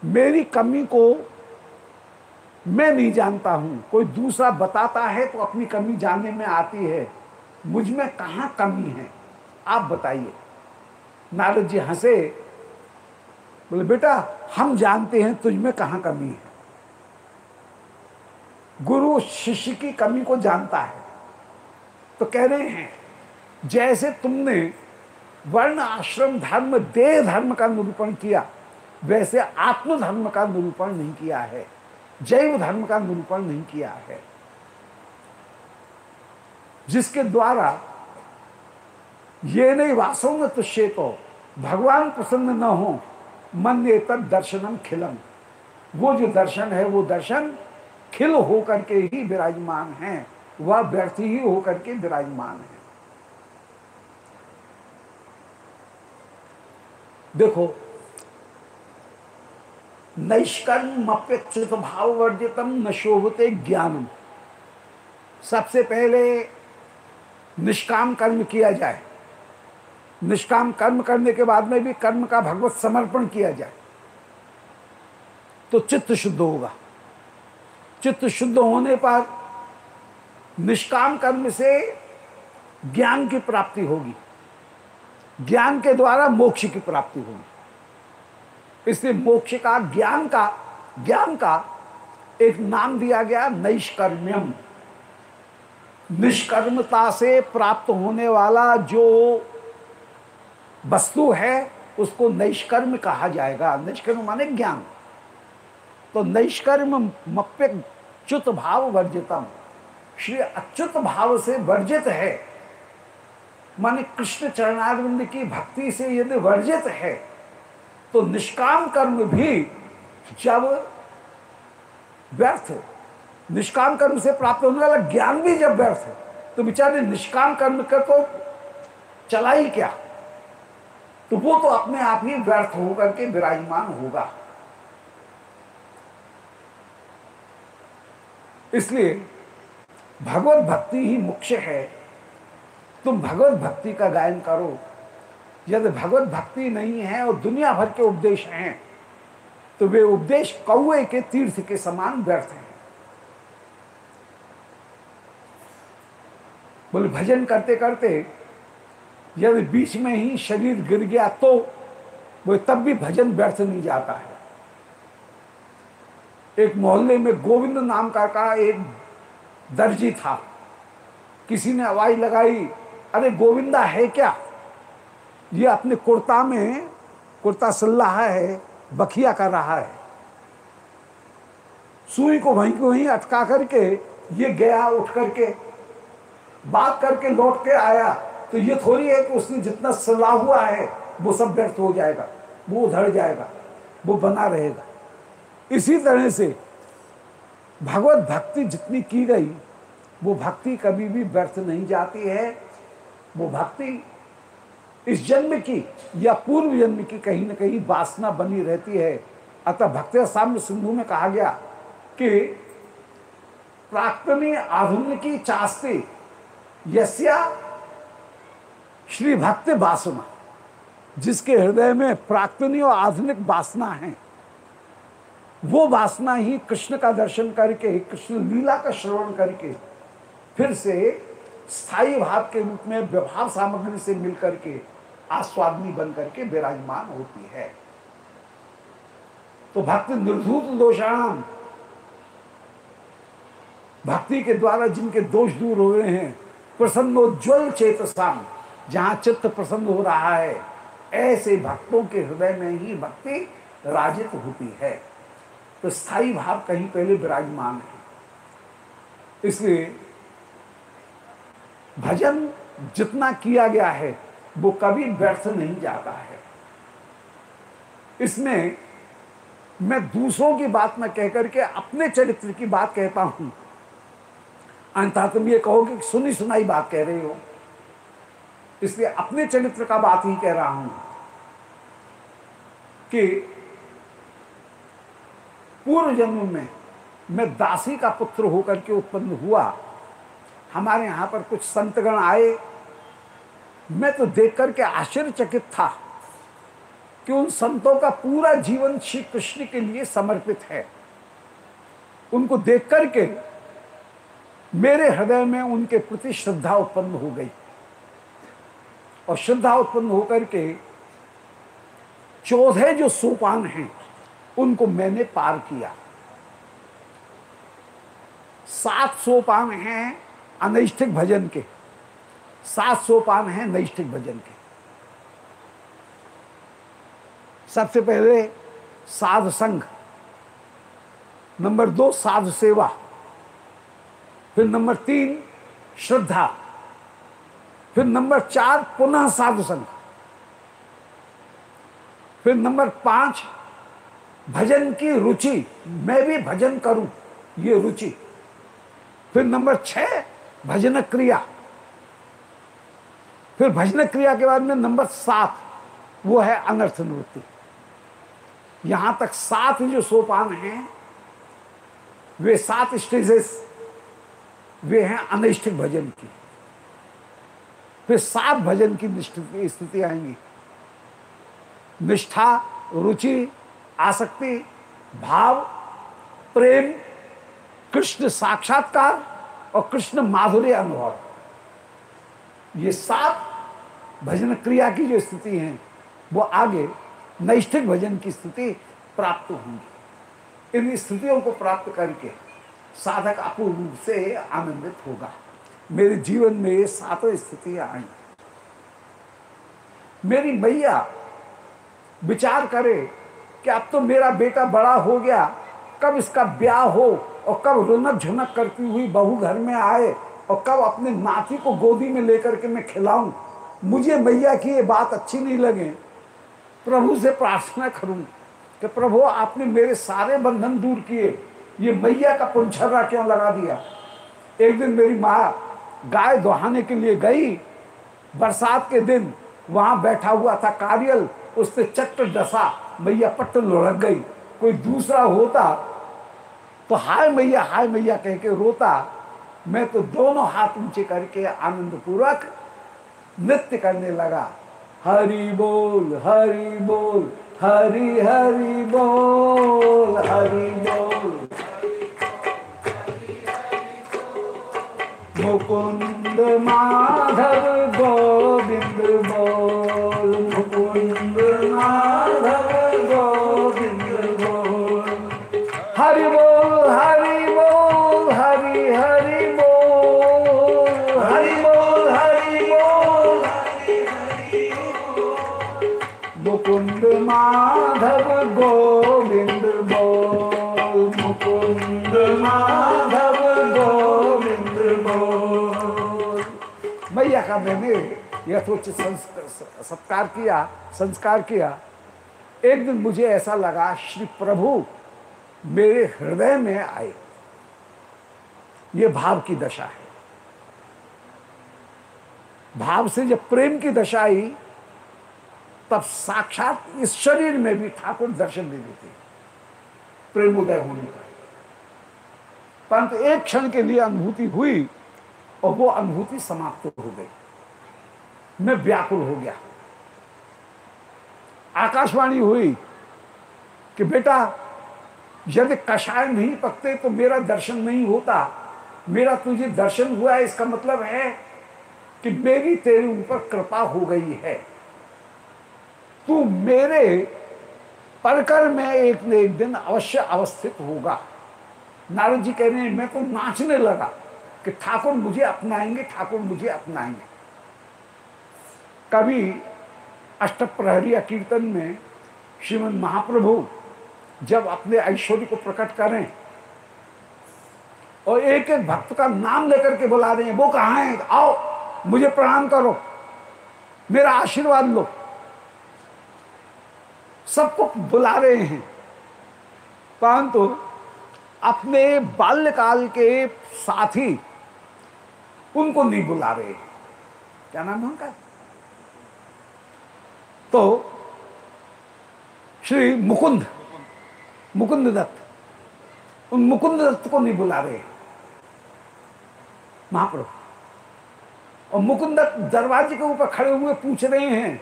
Speaker 2: मेरी कमी को मैं नहीं जानता हूँ। कोई दूसरा बताता है तो अपनी कमी जानने में आती है। मुझमें कहा कमी है? आप बताइए। नारद जी हंसे बोले, बेटा, हम जानते हैं तुझ में कहा कमी है। गुरु शिष्य की कमी को जानता है। तो कह रहे हैं, जैसे तुमने वर्ण, आश्रम, धर्म, देह धर्म का निरूपण किया, वैसे आत्म धर्म का निरूपण नहीं किया है। जैव धर्म का निरूपण नहीं किया है। जिसके द्वारा ये नहीं वास्तव में तुष्य तो भगवान प्रसन्न न हो मन तब दर्शनम खिलम। वो जो दर्शन है, वो दर्शन खिल होकर के ही विराजमान है। वह व्यर्थ ही होकर के विराजमान है। देखो नैष्कर्म अपेक्षित भाव वर्जितम न शोभते ज्ञानम। सबसे पहले निष्काम कर्म किया जाए। निष्काम कर्म करने के बाद में भी कर्म का भगवत समर्पण किया जाए तो चित्त शुद्ध होगा। चित्त शुद्ध होने पर निष्काम कर्म से ज्ञान की प्राप्ति होगी। ज्ञान के द्वारा मोक्ष की प्राप्ति होगी। इसलिए मोक्ष का ज्ञान का ज्ञान का एक नाम दिया गया नैष्कर्म्यम। निष्कर्मता से प्राप्त होने वाला जो वस्तु है, उसको नैष्कर्म कहा जाएगा। निष्कर्म माने ज्ञान। तो नैष्कर्म मप्य च्युत भाव वर्जितम। श्री अच्युत भाव से वर्जित है। माने कृष्ण चरणारविंद की भक्ति से यदि वर्जित है तो निष्काम कर्म भी जब व्यर्थ, निष्काम कर्म से प्राप्त होने वाला ज्ञान भी जब व्यर्थ है तो बेचारे निष्काम कर्म का तो चला ही क्या? तो वो तो अपने आप ही व्यर्थ होकर के विराजमान होगा। इसलिए भगवत भक्ति ही मुख्य है। तुम भगवत भक्ति का गायन करो। यदि भगवत भक्ति नहीं है और दुनिया भर के उपदेश हैं तो वे उपदेश कौए के तीर्थ के समान व्यर्थ हैं। बोले, भजन करते करते यदि बीच में ही शरीर गिर गया तो वो तब भी भजन व्यर्थ नहीं जाता है। एक मोहल्ले में गोविंद नाम का, का एक दर्जी था। किसी ने आवाज़ लगाई अरे गोविंदा है क्या? ये अपने कुर्ता में कुर्ता सिल रहा है बखिया कर रहा है। सुई को वहीं को वहीं अटका करके ये गया उठ करके बात करके लौट के आया। तो ये थोड़ी है कि उसने जितना सलाह हुआ है, वो सब व्यर्थ हो जाएगा, वो उधड़ जाएगा, वो बना रहेगा। इसी तरह से भगवत भक्ति जितनी की गई, वो भक्ति कभी भी व्यर्थ नहीं जाती है। वो भक्ति इस जन्म की या पूर्व जन्म की कहीं ना कहीं वासना बनी रहती है। अतः भक्ति साम्य सिंधु में कहा गया कि प्राक्तनी आधुनिकी चास्ते यस्या श्री भक्त वासना जिसके हृदय में प्राक्तनी और आधुनिक वासना है, वो वासना ही कृष्ण का दर्शन करके, कृष्ण लीला का श्रवण करके, फिर से स्थायी भाव के रूप में व्यवहार सामग्री से मिलकर के आस्वादनी बन करके विराजमान होती है। तो भक्त निर्धूत दोषाण भक्ति के द्वारा जिनके दोष दूर हो रहे हैं प्रसन्नोज्वल चेतसाम जहाँ चित्त प्रसन्न हो रहा है, ऐसे भक्तों के हृदय में ही भक्ति राजित होती है। तो स्थायी भाव कहीं पहले विराजमान है। इसलिए भजन जितना किया गया है, वो कभी व्यर्थ नहीं जाता है। इसमें मैं दूसरों की बात न कहकर के अपने चरित्र की बात कहता हूँ। अंतः तुम ये कहो कि सुनी सुनाई बात कह रहे हो। इसलिए अपने चरित्र का बात ही कह रहा हूँ कि पूर्व जन्म में मैं दासी का पुत्र होकर के उत्पन्न हुआ। हमारे यहाँ पर कुछ संतगण आए। मैं तो देख करके आश्चर्यचकित था कि उन संतों का पूरा जीवन श्री कृष्ण के लिए समर्पित है। उनको देख करके मेरे हृदय में उनके प्रति श्रद्धा उत्पन्न हो गई। और श्रद्धा उत्पन्न होकर के चौदह जो सोपान हैं, उनको मैंने पार किया। सात सोपान हैं अनैष्ठिक भजन के। सात सोपान हैं नैष्ठिक भजन के। सबसे पहले साध संघ, नंबर दो साध सेवा, फिर नंबर तीन श्रद्धा। फिर नंबर चार पुनः साधु संघ। फिर नंबर पाँच भजन की रुचि। मैं भी भजन करूँ, ये रुचि। फिर नंबर छह भजन क्रिया। फिर भजन क्रिया के बाद में नंबर सात, वो है अनर्थ निवृत्ति। यहाँ तक सात जो सोपान हैं, वे सात स्टेजेस, वे हैं अनिष्ठिक भजन की। फिर सात भजन की स्थिति आएँगी। निष्ठा, रुचि, आसक्ति, भाव, प्रेम, कृष्ण साक्षात्कार और कृष्ण माधुर्य अनुभव। ये सात भजन क्रिया की जो स्थिति है, वो आगे नैष्ठिक भजन की स्थिति प्राप्त होंगी। इन स्थितियों को प्राप्त करके साधक अपूर्ण रूप से आनंदित होगा। मेरे जीवन में ये सातों स्थितियाँ आई। मेरी मैया विचार करे कि अब तो मेरा बेटा बड़ा हो गया, कब इसका ब्याह हो और कब रोनक झुनक करती हुई बहू घर में आए और कब अपने नाती को गोदी में लेकर के मैं खिलाऊं। मुझे मैया की ये बात अच्छी नहीं लगे। प्रभु से प्रार्थना करूँ कि प्रभु आपने मेरे सारे बंधन दूर किए। ये मैया का पुंछर्रा क्यों लगा दिया? एक दिन मेरी माँ गाय दोहाने के लिए गई। बरसात के दिन वहाँ बैठा हुआ था कारियल। उससे चट्ट डसा, मैया पट्ट लुढ़क गई। कोई दूसरा होता तो हाय मैया हाय मैया कह के रोता। मैं तो दोनों हाथ ऊँचे करके आनंद पूर्वक नृत्य करने लगा। हरी बोल हरी बोल, हरी हरी बोल हरी बोल। মুকুন্দ মাধব গোবিন্দ বল মুকুন্দ মাধব গোবিন্দ বল হরি বল হরি বল হরি হরি বল হরি বল হরি বল মুকুন্দ মাধব গোবিন্দ বল মুকুন্দ মাধব का मैंने यथोचित सत्कार किया, संस्कार किया। एक दिन मुझे ऐसा लगा, श्री प्रभु, मेरे हृदय में आए। ये भाव की दशा है। भाव से जब प्रेम की दशा आई, तब साक्षात इस शरीर में भी ठाकुर दर्शन दे देते। प्रेम उदय होने का। परंतु एक क्षण के लिए अनुभूति हुई और वो अनुभूति समाप्त हो गई। मैं व्याकुल हो गया। आकाशवाणी हुई कि बेटा, यदि कषाय नहीं पकते तो मेरा दर्शन नहीं होता। मेरा तुझे दर्शन हुआ है, इसका मतलब है कि मेरी तेरे ऊपर कृपा हो गई है। तू मेरे परकर में एक न एक दिन अवश्य अवस्थित होगा। नारद जी कह रहे हैं, मैं तो नाचने लगा कि ठाकुर मुझे अपनाएँगे, ठाकुर मुझे अपनाएँगे। कभी अष्टप्रहरिया कीर्तन में श्रीमद महाप्रभु जब अपने ऐश्वर्य को प्रकट करें और एक एक भक्त का नाम लेकर के बुला रहे हैं वो कहा है? आओ, मुझे प्रणाम करो, मेरा आशीर्वाद लो। सबको बुला रहे हैं। परंतु अपने बाल्यकाल के साथी उनको नहीं बुला रहे हैं। क्या नाम है उनका? तो श्री मुकुंद मुकुंद दत्त, उन मुकुंद दत्त को नहीं बुला रहे। महाप्रभु, और मुकुंद दत्त दरवाजे के ऊपर खड़े हुए पूछ रहे हैं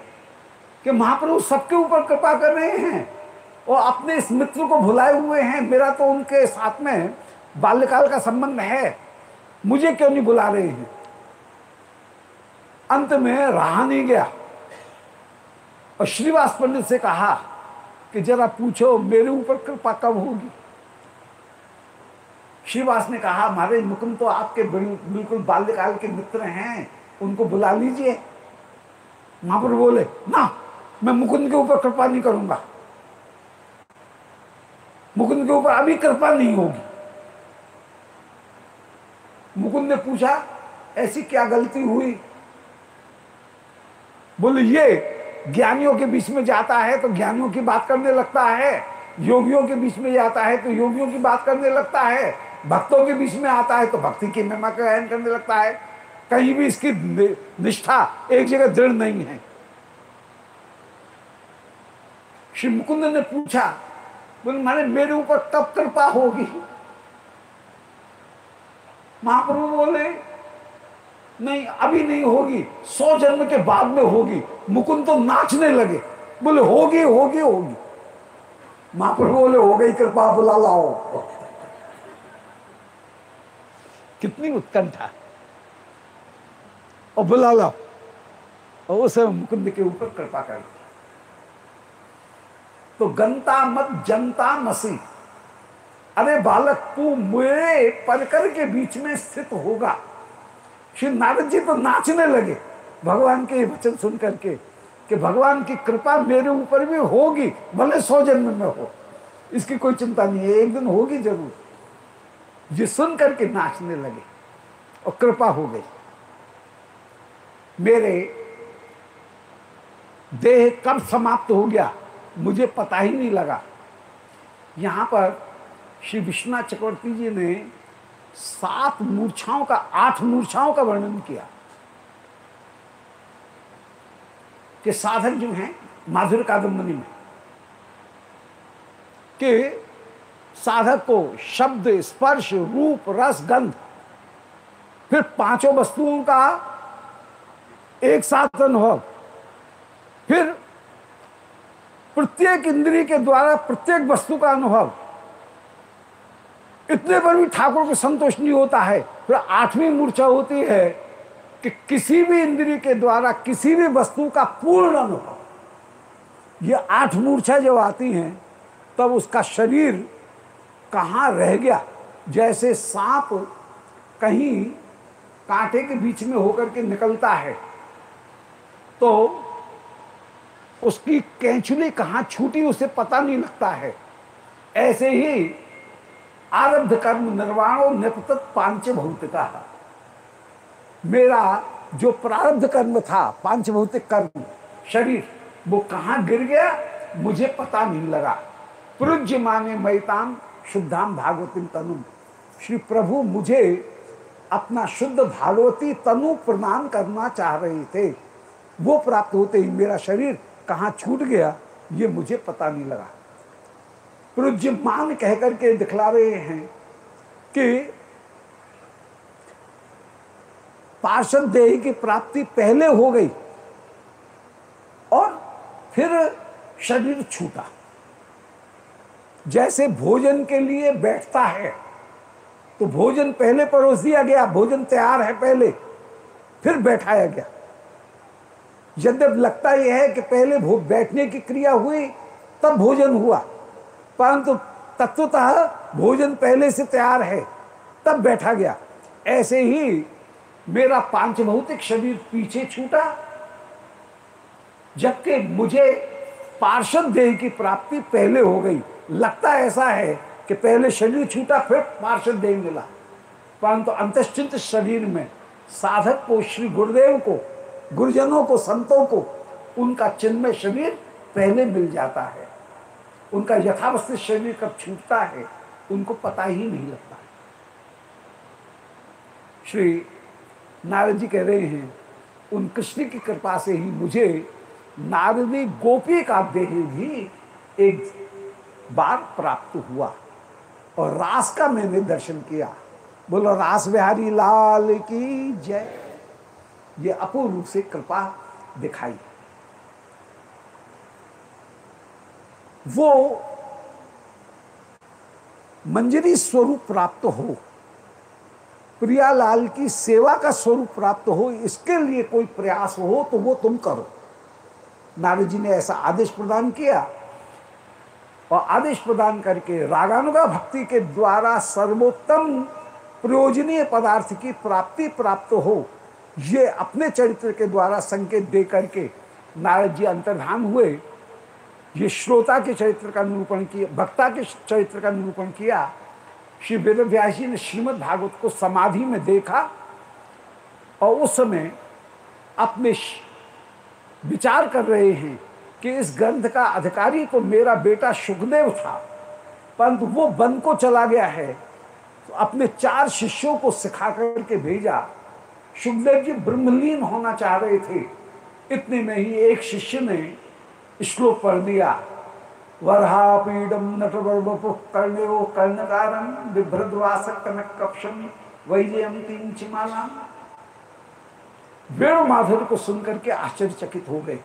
Speaker 2: कि महाप्रभु, सबके ऊपर कृपा कर रहे हैं और अपने इस मित्र को भुलाए हुए हैं। मेरा तो उनके साथ में बाल्यकाल का संबंध है। मुझे क्यों नहीं बुला रहे हैं? अंत में रहा नहीं गया। और श्रीवास पंडित से कहा कि जरा पूछो, मेरे ऊपर कृपा कब होगी? श्रीवास ने कहा हमारे मुकुंद तो आपके बिल्कुल बाल्यकाल के मित्र हैं, उनको बुला लीजिए। महापुर बोले, ना, मैं मुकुंद के ऊपर कृपा नहीं करूँगा। मुकुंद के ऊपर अभी कृपा नहीं होगी। मुकुंद ने पूछा, ऐसी क्या गलती हुई? बोले, ये ज्ञानियों के बीच में जाता है तो ज्ञानियों की बात करने लगता है, योगियों के बीच में जाता है तो योगियों की बात करने लगता है, भक्तों के बीच में आता है तो भक्ति की महिमा का गायन करने लगता है। कहीं भी इसकी निष्ठा एक जगह दृढ़ नहीं है। श्री मुकुंद ने पूछा, बोले माने मेरे ऊपर कब कृपा होगी? महाप्रभु बोले नहीं, अभी नहीं होगी। सौ जन्म के बाद में होगी। मुकुंद तो नाचने लगे। बोले, होगी होगी होगी। महाप्रभु बोले, हो गई, कृपा बुला लाओ। कितनी उत्कंठा। और बुला लाओ। और उस मुकुंद के ऊपर कृपा कर। तो गंता मत, जनता मसी। अरे बालक, तू मेरे परकर के बीच में स्थित होगा। श्री नारद जी तो नाचने लगे। भगवान के वचन सुन करके कि भगवान की कृपा मेरे ऊपर भी होगी, भले सौ जन्म में हो। इसकी कोई चिंता नहीं है एक दिन होगी ज़रूर। ये सुन करके नाचने लगे और कृपा हो गई। मेरे देह कब समाप्त हो गया, मुझे पता ही नहीं लगा। यहाँ पर श्री विश्वनाथ चक्रवर्ती जी ने सात मूर्छाओं का, आठ मूर्छाओं का वर्णन किया। कि साधक जो हैं माधुर कादम्बरी में। कि साधक को शब्द, स्पर्श, रूप, रस, गंध, फिर पाँचों वस्तुओं का एक साथ अनुभव, फिर प्रत्येक इंद्रिय के द्वारा प्रत्येक वस्तु का अनुभव इतने पर भी ठाकुर को संतोष नहीं होता है। फिर आठवीं मूर्छा होती है कि किसी भी इंद्रिय के द्वारा किसी भी वस्तु का पूर्ण अनुभव। ये आठ मूर्छा जब आती हैं, तब उसका शरीर कहाँ रह गया? जैसे सांप कहीं कांटे के बीच में होकर के निकलता है तो उसकी कैंचुली कहाँ छूटी उसे पता नहीं लगता है। ऐसे ही आरब्ध कर्म निर्वाणो निपत पाँच भौतिका। मेरा जो प्रारब्ध कर्म था, पाँच भौतिक कर्म, शरीर, वो कहाँ गिर गया? मुझे पता नहीं लगा। पुरुज माने मैताम, शुद्धाम भागवती तनु श्री प्रभु मुझे अपना शुद्ध भागवती तनु प्रदान करना चाह रहे थे। वो प्राप्त होते ही मेरा शरीर कहाँ छूट गया, ये मुझे पता नहीं लगा। मान कह करके दिखला रहे हैं कि पार्षद देह की प्राप्ति पहले हो गई और फिर शरीर छूटा। जैसे भोजन के लिए बैठता है तो भोजन पहले परोस दिया गया, भोजन तैयार है पहले, फिर बैठाया गया। यद्यप लगता यह है कि पहले बैठने की क्रिया हुई, तब भोजन हुआ। परंतु तत्वतः भोजन पहले से तैयार है, तब बैठा गया। ऐसे ही मेरा पाँच भौतिक शरीर पीछे छूटा, जबकि मुझे पार्षद देह की प्राप्ति पहले हो गई। लगता ऐसा है कि पहले शरीर छूटा, फिर पार्षद देह मिला। परंतु अंतश्चिंत शरीर में साधक को, श्री गुरुदेव को, गुरुजनों को, संतों को, उनका चिन्मय शरीर पहले मिल जाता है। उनका यथावस्थित शरीर कब छूटता है, उनको पता ही नहीं लगता श्री नारद जी कह रहे हैं, उन कृष्ण की कृपा से ही मुझे नारदी गोपी का देह भी एक बार प्राप्त हुआ और रास का मैंने दर्शन किया। बोलो, रास बिहारी, लाल की जय। ये अपूर्व से कृपा दिखाई वो मंजरी स्वरूप प्राप्त हो, प्रियालाल की सेवा का स्वरूप प्राप्त हो, इसके लिए कोई प्रयास हो तो वो तुम करो। नारद जी ने ऐसा आदेश प्रदान किया और आदेश प्रदान करके रागानुगा भक्ति के द्वारा सर्वोत्तम प्रयोजनीय पदार्थ की प्राप्ति प्राप्त हो, ये अपने चरित्र के द्वारा संकेत दे करके नारद जी अंतर्धान हुए। ये श्रोता के चरित्र का निरूपण किया भक्ता के चरित्र का निरूपण किया, श्री वेद व्यास जी ने श्रीमद भागवत को समाधि में देखा और उस समय अपने विचार कर रहे हैं कि इस ग्रंथ का अधिकारी तो मेरा बेटा सुखदेव था, परंतु वो वन को चला गया है तो अपने चार शिष्यों को सिखा करके भेजा। सुखदेव जी ब्रह्मलीन होना चाह रहे थे, इतने में ही एक शिष्य ने श्लोक पढ़ दिया वरहापीडम नटवर्वपु कर्णयो कनक कपशम वैजयम तीन चिमाला वेणु माधुर को सुनकर के आश्चर्यचकित हो गए।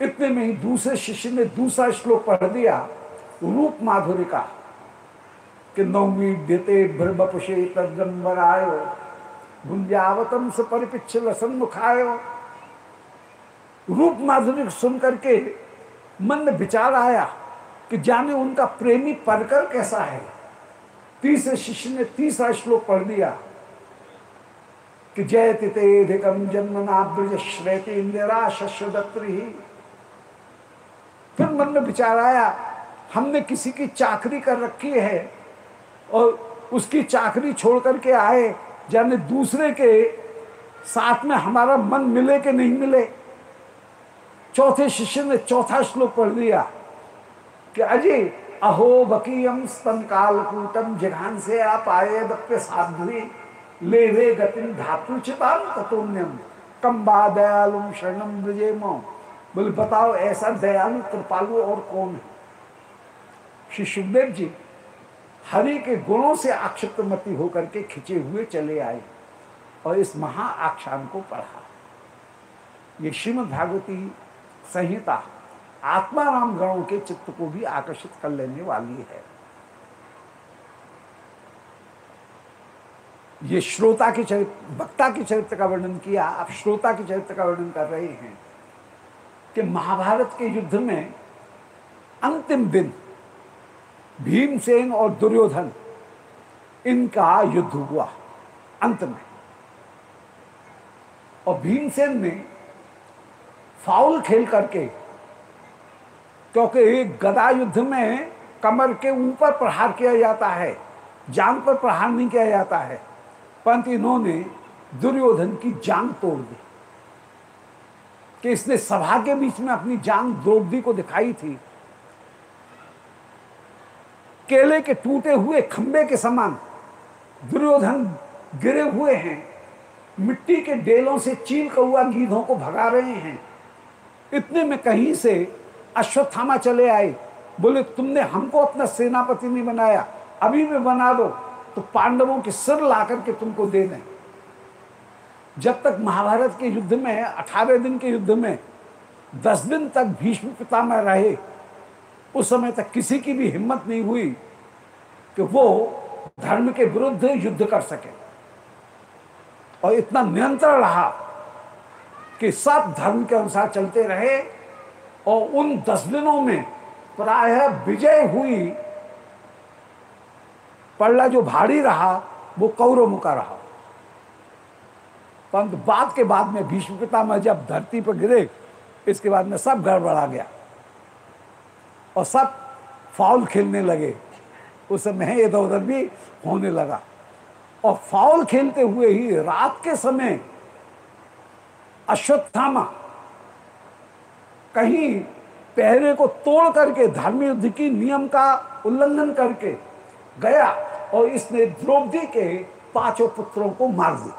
Speaker 2: इतने में ही दूसरे शिष्य ने दूसरा श्लोक पढ़ दिया, रूप माधुर्य का, कि नवमी देते भ्रमपुषे तदम्बरायो गुंजावतम से परिपिछल सन्मुखायो रूप माधुर्य सुन करके मन में विचार आया कि जाने उनका प्रेमी परकर कैसा है। तीसरे शिष्य ने तीसरा श्लोक पढ़ दिया कि जय तितेधिकम जन्मना ब्रज श्रेति इंदिरा शस्वदत्री फिर मन में विचार आया, हमने किसी की चाकरी कर रखी है और उसकी चाकरी छोड़ करके आए, जाने दूसरे के साथ में हमारा मन मिले कि नहीं मिले। चौथे शिष्य ने चौथा श्लोक पढ़ दिया कि अजय, अहो बकीयम स्तन कालकूटम जघान से आप आए दप्य साध्वी ले रे गतिम धातुचिताम ततोन्यम कम्बा दयालु शरणम ब्रजे बोले, बताओ ऐसा दयालु कृपालु और कौन है? श्री सुखदेव जी हरि के गुणों से आक्षिप्त मती होकर के खिंचे हुए चले आए और इस महा आख्यान को पढ़ा। ये श्रीमद भागवती संहिता आत्माराम गणों के चित्त को भी आकर्षित कर लेने वाली है। ये श्रोता के चरित्र वक्ता के चरित्र का वर्णन किया, आप श्रोता के चरित्र का वर्णन कर रहे हैं कि महाभारत के युद्ध में अंतिम दिन भीमसेन और दुर्योधन इनका युद्ध हुआ, अंत में। और भीमसेन ने फाउल खेल करके, क्योंकि गदा युद्ध में कमर के ऊपर प्रहार किया जाता है जांग पर प्रहार नहीं किया जाता है। परंतु इन्होंने दुर्योधन की जांग तोड़ दी। कि इसने सभा के बीच में अपनी जांग द्रौपदी को दिखाई थी? केले के टूटे हुए खंबे के समान दुर्योधन गिरे हुए हैं, मिट्टी के डेलों से चील कौआ गीधों को भगा रहे हैं। इतने में कहीं से अश्वत्थामा चले आए। बोले, तुमने हमको अपना सेनापति नहीं बनाया। अभी में बना दो तो पांडवों के सिर ला करके तुमको दे दें। जब तक महाभारत के युद्ध में, अठारह दिन के युद्ध में, दस दिन तक भीष्म पितामह रहे, उस समय तक किसी की भी हिम्मत नहीं हुई कि वो धर्म के विरुद्ध युद्ध कर सके। और इतना नियंत्रण रहा कि सब धर्म के अनुसार चलते रहे और उन दस दिनों में प्राय विजय हुई। पड़ला जो भारी रहा, वो कौरवों का रहा। परंतु बाद के बाद में भीष्म पितामह जब धरती पर गिरे, इसके बाद में सब गड़बड़ा गया और सब फाउल खेलने लगे। उस समय इधर उधर भी होने लगा और फाउल खेलते हुए ही रात के समय अश्वत्थामा। कहीं पहरे को तोड़ करके, धर्म युद्ध की नियम का उल्लंघन करके गया और इसने द्रौपदी के पाँचों पुत्रों को मार दिया।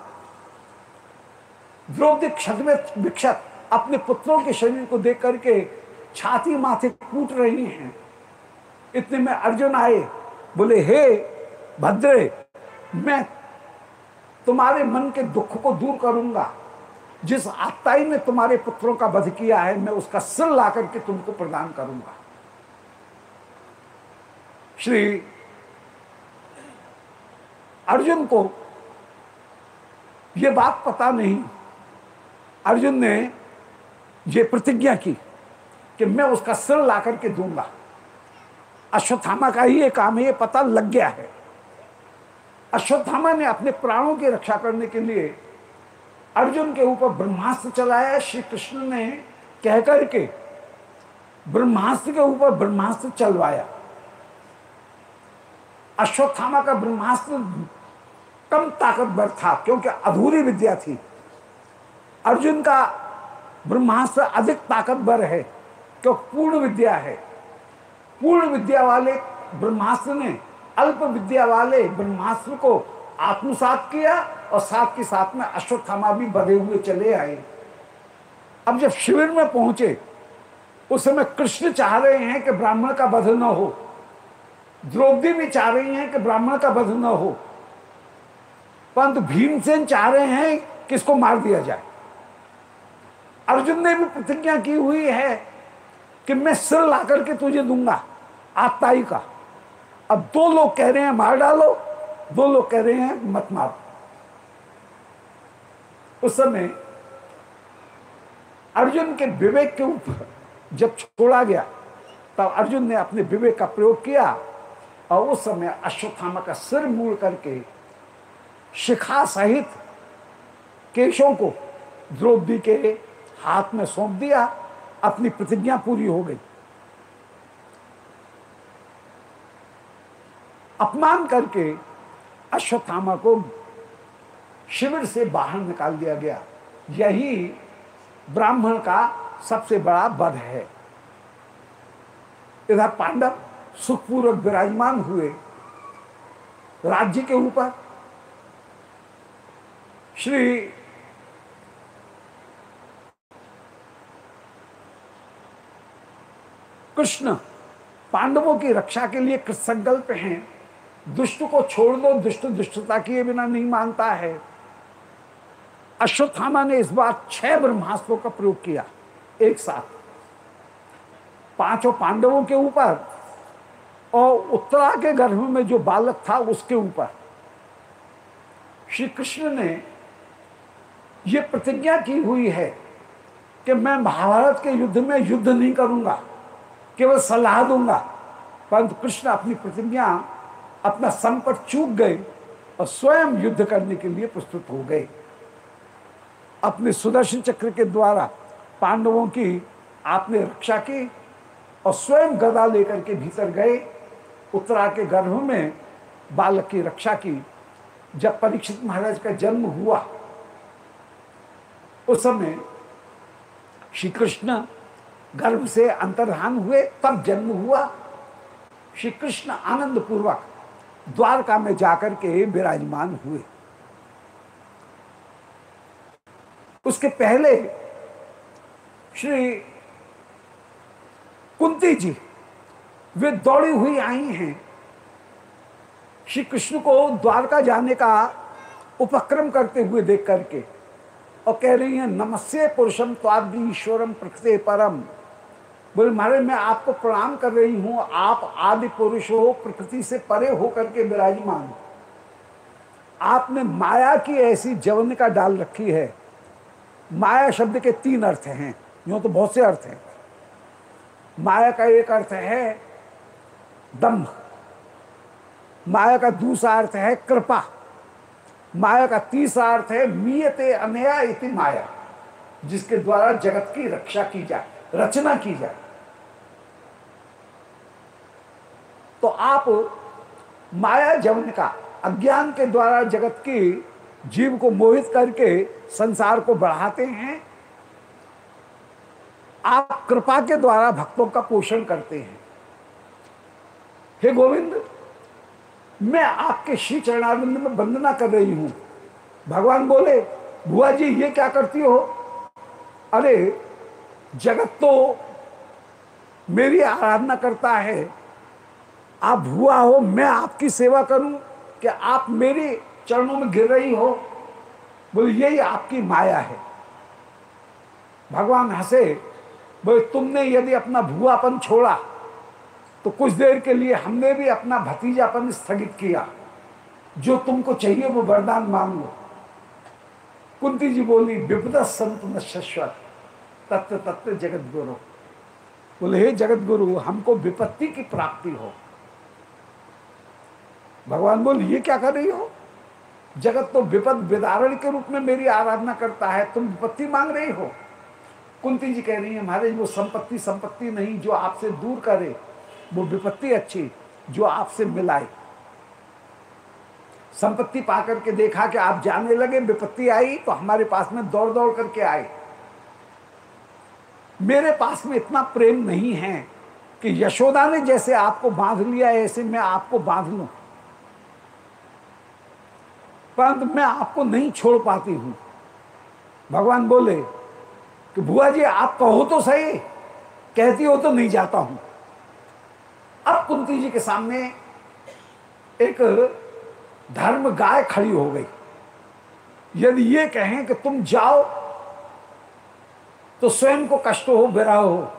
Speaker 2: द्रौपदी क्षत में विक्षत अपने पुत्रों के शरीर को देख करके छाती माथे कूट रही हैं। इतने में अर्जुन आए, बोले, हे भद्रे, मैं तुम्हारे मन के दुख को दूर करूँगा। जिस आत्ताई ने तुम्हारे पुत्रों का वध किया है, मैं उसका सिर ला करके तुमको प्रदान करूँगा। श्री अर्जुन को यह बात पता नहीं। अर्जुन ने यह प्रतिज्ञा की कि मैं उसका सिर ला करके दूँगा। अश्वत्थामा का ही ये काम है, ये पता लग गया है। अश्वत्थामा ने अपने प्राणों की रक्षा करने के लिए अर्जुन के ऊपर ब्रह्मास्त्र चलाया, श्री कृष्ण ने कहकर के ब्रह्मास्त्र के ऊपर ब्रह्मास्त्र चलवाया। अश्वत्थामा का ब्रह्मास्त्र कम ताकतवर था, क्योंकि अधूरी विद्या थी। अर्जुन का ब्रह्मास्त्र अधिक ताकतवर है, क्यों पूर्ण विद्या है। पूर्ण विद्या वाले ब्रह्मास्त्र ने, अल्प विद्या वाले ब्रह्मास्त्र को आत्मसात किया और साथ के साथ में अश्वत्थामा भी बधे हुए चले आए। अब जब शिविर में पहुँचे, उस समय कृष्ण चाह रहे हैं कि ब्राह्मण का वध न हो। द्रौपदी भी चाह रही हैं कि ब्राह्मण का वध न हो। परंतु भीमसेन चाह रहे हैं कि इसको मार दिया जाए। अर्जुन ने भी प्रतिज्ञा की हुई है कि मैं सिर ला करके तुझे दूँगा आताई का। अब दो लोग कह रहे हैं, मार डालो, दो लोग कह रहे हैं, मत मारो। उस समय अर्जुन के विवेक के ऊपर जब छोड़ा गया, तब अर्जुन ने अपने विवेक का प्रयोग किया और उस समय अश्वत्थामा का सिर मूड़ करके शिखा सहित केशों को द्रौपदी के हाथ में सौंप दिया, अपनी प्रतिज्ञा पूरी हो गई। अपमान करके अश्वत्थामा को शिविर से बाहर निकाल दिया गया। यही ब्राह्मण का सबसे बड़ा वध है। इधर पांडव सुखपूर्वक विराजमान हुए राज्य के ऊपर। श्री कृष्ण पांडवों की रक्षा के लिए कृतसंकल्प हैं। दुष्ट को छोड़ दो, दुष्ट दुष्टता किए बिना नहीं मानता है। अश्वत्थामा ने इस बार छह ब्रह्मास्त्रों का प्रयोग किया, एक साथ। पाँचों पांडवों के ऊपर और उत्तरा के गर्भ में जो बालक था उसके ऊपर। श्री कृष्ण ने यह प्रतिज्ञा की हुई है कि मैं महाभारत के युद्ध में युद्ध नहीं करूँगा, केवल सलाह दूँगा। परंतु कृष्ण अपनी प्रतिज्ञा, अपना संकट चूक गए और स्वयं युद्ध करने के लिए प्रस्तुत हो गए। अपने सुदर्शन चक्र के द्वारा पांडवों की आपने रक्षा की और स्वयं गदा लेकर के भीतर गए, उत्तरा के गर्भ में बालक की रक्षा की। जब परीक्षित महाराज का जन्म हुआ, उस समय श्री कृष्ण गर्भ से अंतर्धान हुए, तब जन्म हुआ। श्री कृष्ण आनंद पूर्वक द्वारका में जाकर के विराजमान हुए। उसके पहले श्री कुंती जी, वे दौड़ी हुई आई हैं। श्री कृष्ण को द्वारका जाने का उपक्रम करते हुए देख करके और कह रही हैं, नमस्ते पुरुषम त्वादि ईश्वरम प्रकृति परम। बोले, महाराज, मैं आपको प्रणाम कर रही हूँ, आप आदि पुरुष हो, प्रकृति से परे होकर के विराजमान आपने माया की ऐसी जवन का डाल रखी है माया शब्द के तीन अर्थ हैं। यूँ तो बहुत से अर्थ हैं। माया का एक अर्थ है दम्भ। माया का दूसरा अर्थ है कृपा। माया का तीसरा अर्थ है मियते अनया इति माया, जिसके द्वारा जगत की रक्षा की जाए, रचना की जाए। तो आप माया जवन का, अज्ञान के द्वारा जगत की जीव को मोहित करके संसार को बढ़ाते हैं। आप कृपा के द्वारा भक्तों का पोषण करते हैं। हे गोविंद, मैं आपके श्री चरणारिंद में वंदना कर रही हूँ। भगवान बोले, बुआ जी, ये क्या करती हो? अरे, जगत तो मेरी आराधना करता है। आप भुआ हो, मैं आपकी सेवा करूँ कि आप मेरे चरणों में गिर रही हो, बोले, यही आपकी माया है। भगवान हंसे, बोले, तुमने यदि अपना भुआपन छोड़ा तो कुछ देर के लिए हमने भी अपना भतीजापन स्थगित किया। जो तुमको चाहिए वो वरदान मांग। लो कुंती जी बोली, विपद संत न शश्वत तत्व तत्व जगत गुरु बोले, हे जगत गुरु हमको विपत्ति की प्राप्ति हो। भगवान बोल, ये क्या कर रही हो? जगत तो विपद विदारण के रूप में मेरी आराधना करता है, तुम विपत्ति मांग रही हो। कुंती जी कह रही है, महाराज, वो संपत्ति संपत्ति नहीं जो आपसे दूर करे, वो विपत्ति अच्छी जो आपसे मिलाए। संपत्ति पाकर के देखा कि आप जाने लगे, विपत्ति आई तो हमारे पास में दौड़ दौड़ करके आए। मेरे पास में इतना प्रेम नहीं है कि यशोदा ने जैसे आपको बाँध लिया ऐसे मैं आपको बाँध लू। परंतु मैं आपको नहीं छोड़ पाती हूँ। भगवान बोले कि बुआ जी, आप कहो तो सही, कहती हो तो नहीं जाता हूँ। अब कुंती जी के सामने एक धर्म गाय खड़ी हो गई। यदि ये कहें कि तुम जाओ तो स्वयं को कष्ट हो बिरा हो।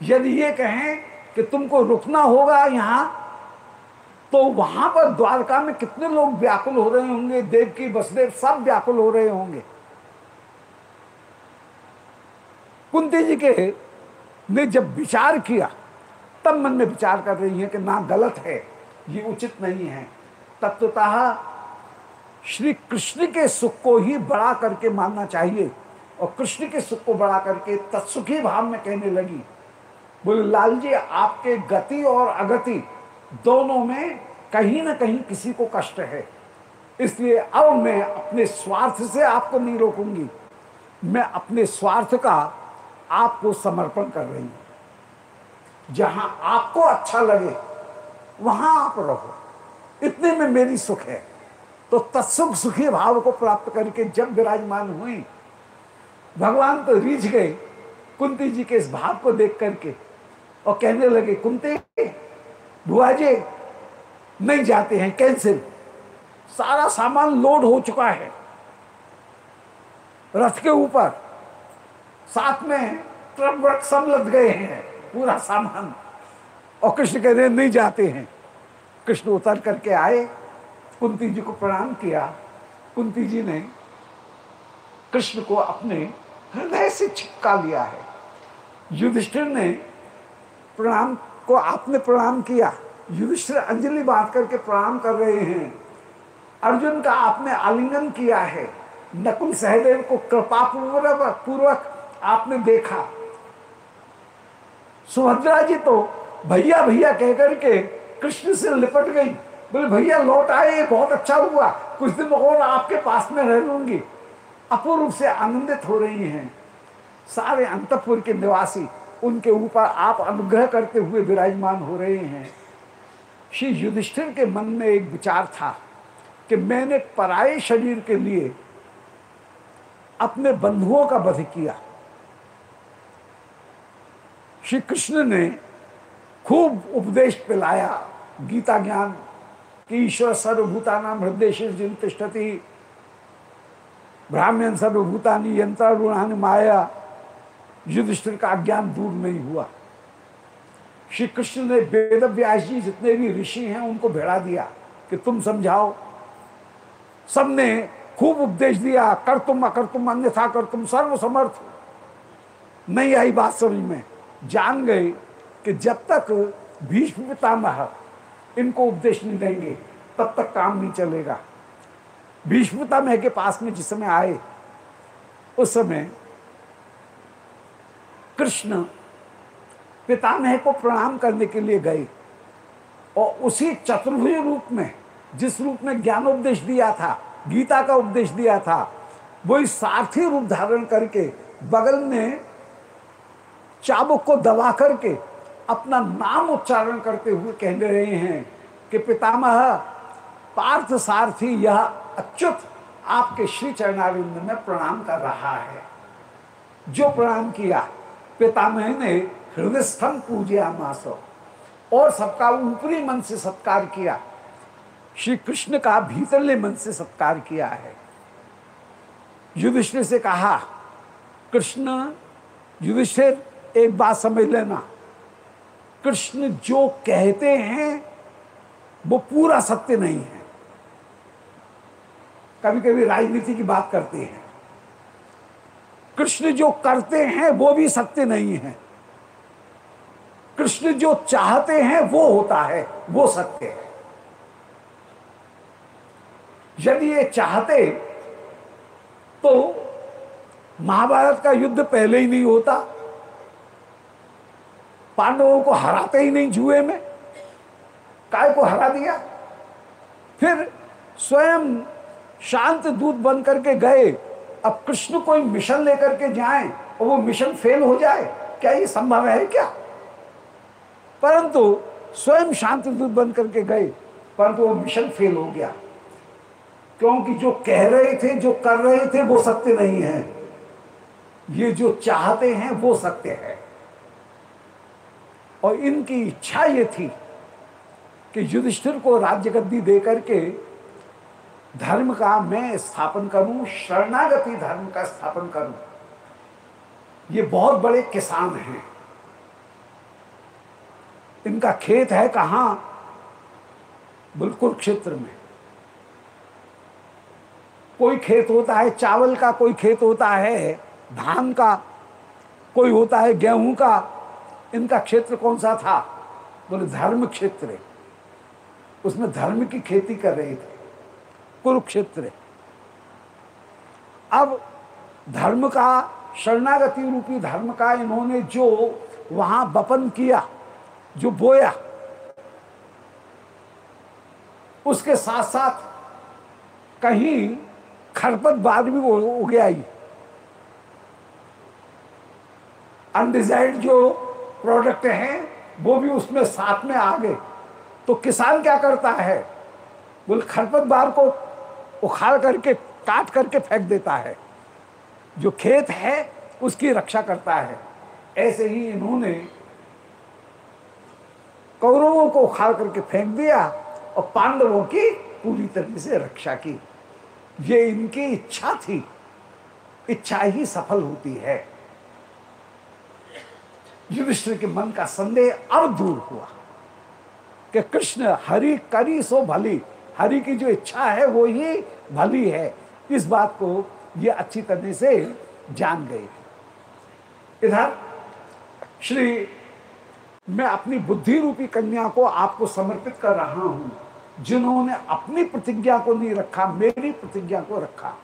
Speaker 2: यदि ये कहें कि तुमको रुकना होगा यहाँ तो वहाँ पर द्वारका में कितने लोग व्याकुल हो रहे होंगे? देव की, वसुदेव सब व्याकुल हो रहे होंगे। कुंती जी के ने जब विचार किया, तब मन में विचार कर रही है कि ना, गलत है, ये उचित नहीं है। तत्वतः श्री कृष्ण के सुख को ही बड़ा करके मानना चाहिए और कृष्ण के सुख को बड़ा करके तत्सुखी भाव में कहने लगी। बोले, लाल जी, आपके गति और अगति दोनों में कहीं ना कहीं किसी को कष्ट है। इसलिए अब मैं अपने स्वार्थ से आपको नहीं रोकूँगी। मैं अपने स्वार्थ का आपको समर्पण कर रही हूँ। जहाँ आपको अच्छा लगे, वहाँ आप रहो। इतने में मेरी सुख है। तो तत्सुख सुखी भाव को प्राप्त करके जब विराजमान हुई, भगवान तो रीझ गए कुंती जी के इस भाव को देख करके और कहने लगे, कुंती बुआ जी नहीं जाते हैं कैंसिल सारा सामान लोड हो चुका है। रथ के ऊपर, साथ में ट्रक व्रक सब लद गए हैं, पूरा सामान। और कृष्ण कह रहे नहीं जाते हैं। कृष्ण उतर करके आए, कुंती जी को प्रणाम किया। कुंती जी ने कृष्ण को अपने हृदय से छिपका लिया है। युधिष्ठिर ने प्रणाम को आपने प्रणाम किया। युधिष्ठिर अंजलि बाँध करके प्रणाम कर रहे हैं। अर्जुन का आपने आलिंगन किया है। नकुल सहदेव को कृपा पूर्वक आपने देखा। सुभद्रा जी तो भैया भैया कहकर के कृष्ण से लिपट गई। बोले, भैया, लौट आए बहुत अच्छा हुआ। कुछ दिन और आपके पास में रह लूँगी। अपूर्व से आनंदित हो रही हैं। सारे अंतपुर के निवासी उनके ऊपर आप अनुग्रह करते हुए विराजमान हो रहे हैं। श्री युधिष्ठिर के मन में एक विचार था कि मैंने पराये शरीर के लिए अपने बंधुओं का वध किया। श्री कृष्ण ने खूब उपदेश पिलाया, गीता ज्ञान कि ईश्वर सर्वभूता नाम हृदय जिन तिष्ठति, ब्राह्मण सर्वभूतानी यंत्रारूढ़ान माया युधिष्ठिर का ज्ञान दूर नहीं हुआ। श्री कृष्ण ने वेद व्यास जी जितने भी ऋषि हैं, उनको भेड़ा दिया कि तुम समझाओ। सबने खूब उपदेश दिया, कर तुम अकर तुम, अन्यथा कर तुम सर्व समर्थ नहीं आई बात समझ में। जान गए कि जब तक भीष्म पितामह इनको उपदेश नहीं देंगे, तब तक काम नहीं चलेगा। भीष्म पितामह के पास में जिस समय आए, उस समय कृष्ण पितामह को प्रणाम करने के लिए गए और उसी चतुर्भुज रूप में, जिस रूप में ज्ञानोपदेश दिया था, गीता का उपदेश दिया था, वही सारथी रूप धारण करके बगल में चाबुक को दबा करके अपना नाम उच्चारण करते हुए कह रहे हैं कि पितामह, पार्थ सारथी, यह अच्युत आपके श्री चरणारिंद में प्रणाम कर रहा है। जो प्रणाम किया पितामह ने हृदय स्तंभ पूजिया मासो और सबका ऊपरी मन से सत्कार किया। श्री कृष्ण का भीतरले मन से सत्कार किया है। युधिष्ठिर से कहा, कृष्ण, युधिष्ठिर, एक बात समझ लेना। कृष्ण जो कहते हैं, वो पूरा सत्य नहीं है। कभी कभी राजनीति की बात करते हैं। कृष्ण जो करते हैं, वो भी सत्य नहीं है। कृष्ण जो चाहते हैं, वो होता है, वो सत्य है। यदि ये चाहते तो महाभारत का युद्ध पहले ही नहीं होता। पांडवों को हराते ही नहीं जुए में। काय को हरा दिया? फिर स्वयं शांत दूत बन करके गए। अब कृष्ण कोई मिशन लेकर के जाए और वो मिशन फेल हो जाए, क्या ये संभव है क्या? परंतु स्वयं शांति दूत बन करके गए, परंतु वो मिशन फेल हो गया। क्योंकि जो कह रहे थे, जो कर रहे थे, वो सत्य नहीं है। ये जो चाहते हैं, वो सत्य है। और इनकी इच्छा ये थी कि युधिष्ठिर को राज्य गद्दी दे करके धर्म का मैं स्थापन करूँ, शरणागति धर्म का स्थापन करूँ। ये बहुत बड़े किसान हैं। इनका खेत है कहाँ? बिल्कुल क्षेत्र में। कोई खेत होता है, चावल का कोई खेत होता है, धान का कोई होता है, गेहूँ का, इनका क्षेत्र कौन सा था? बोले धर्म क्षेत्र उसमें धर्म की खेती कर रहे थे। कुरुक्षेत्र अब धर्म का, शरणागति रूपी धर्म का इन्होंने जो वहाँ बपन किया, जो बोया, उसके साथ साथ कहीं खरपतवार भी हो गया ही अनडिजाइड जो प्रोडक्ट हैं, वो भी उसमें साथ में आ गए। तो किसान क्या करता है? बोल खरपतवार को उखाड़ करके, काट करके फेंक देता है। जो खेत है, उसकी रक्षा करता है। ऐसे ही इन्होंने कौरवों को उखाड़ करके फेंक दिया और पांडवों की पूरी तरह से रक्षा की। ये इनकी इच्छा थी। इच्छा ही सफल होती है। युधिष्ठिर के मन का संदेह अब दूर हुआ कि कृष्ण हरि करी सो भली। हरि की जो इच्छा है, वो ही भली है। इस बात को ये अच्छी तरह से जान गए। इधर, श्री, मैं अपनी बुद्धि रूपी कन्या को आपको समर्पित कर रहा हूँ, जिन्होंने अपनी प्रतिज्ञा को नहीं रखा, मेरी प्रतिज्ञा को रखा।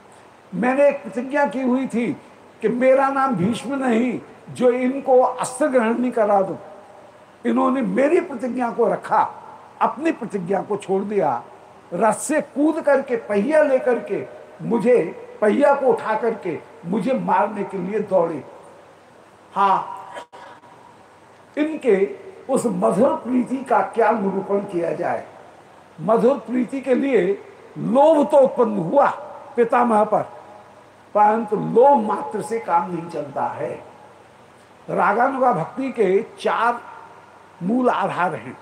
Speaker 2: मैंने एक प्रतिज्ञा की हुई थी कि मेरा नाम भीष्म नहीं, जो इनको अस्त्र ग्रहण नहीं करा दो। इन्होंने मेरी प्रतिज्ञा को रखा, अपनी प्रतिज्ञा को छोड़ दिया रथ से कूद करके, पहिया लेकर के, मुझे पहिया को उठा करके, मुझे मारने के लिए दौड़े। हा, इनके उस मधुर प्रीति का क्या निरूपण किया जाए? मधुर प्रीति के लिए लोभ तो उत्पन्न हुआ पितामह पर, परंतु लोभ मात्र से काम नहीं चलता है। रागानुगा भक्ति के चार मूल आधार हैं।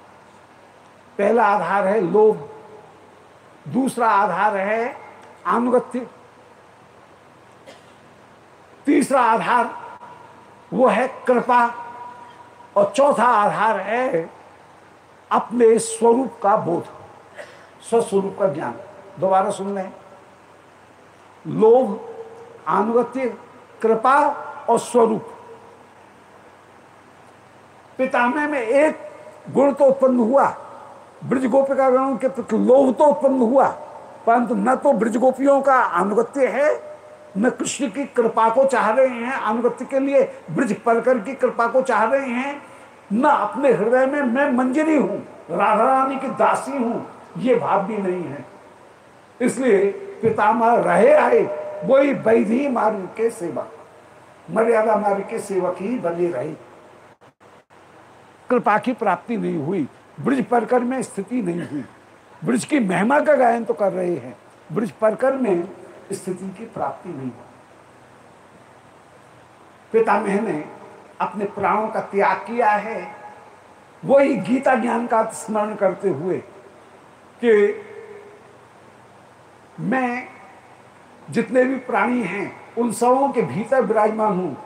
Speaker 2: पहला आधार है लोभ। दूसरा आधार है अनुगत्य तीसरा आधार वो है कृपा। और चौथा आधार है अपने स्वरूप का बोध, स्वस्वरूप का ज्ञान। दोबारा सुन लें लोभ अनुगत्य कृपा और स्वरूप। पितामह में एक गुण तो उत्पन्न हुआ। ब्रज गोपिका गणों के प्रति लोभ तो उत्पन्न हुआ, परंतु न तो ब्रज गोपियों का अनुगत्य है, न कृष्ण की कृपा को चाह रहे हैं अनुगत्य के लिए, ब्रज परकर की कृपा को चाह रहे हैं। न अपने हृदय में मैं मंजरी हूँ, राधा रानी की दासी हूँ, ये भाव भी नहीं है। इसलिए पितामह रहे आए, वही वैधि मार्ग के सेवक, मर्यादा मार्ग के सेवक ही बने रहे। कृपा की प्राप्ति नहीं हुई ब्रज परकर में स्थिति नहीं हुई। ब्रज की महिमा का गायन तो कर रहे हैं। ब्रज परकर में स्थिति की प्राप्ति नहीं हुई। पितामह ने अपने प्राणों का त्याग किया है। वही गीता ज्ञान का स्मरण करते हुए कि मैं जितने भी प्राणी हैं, उन सबों के भीतर विराजमान हूँ।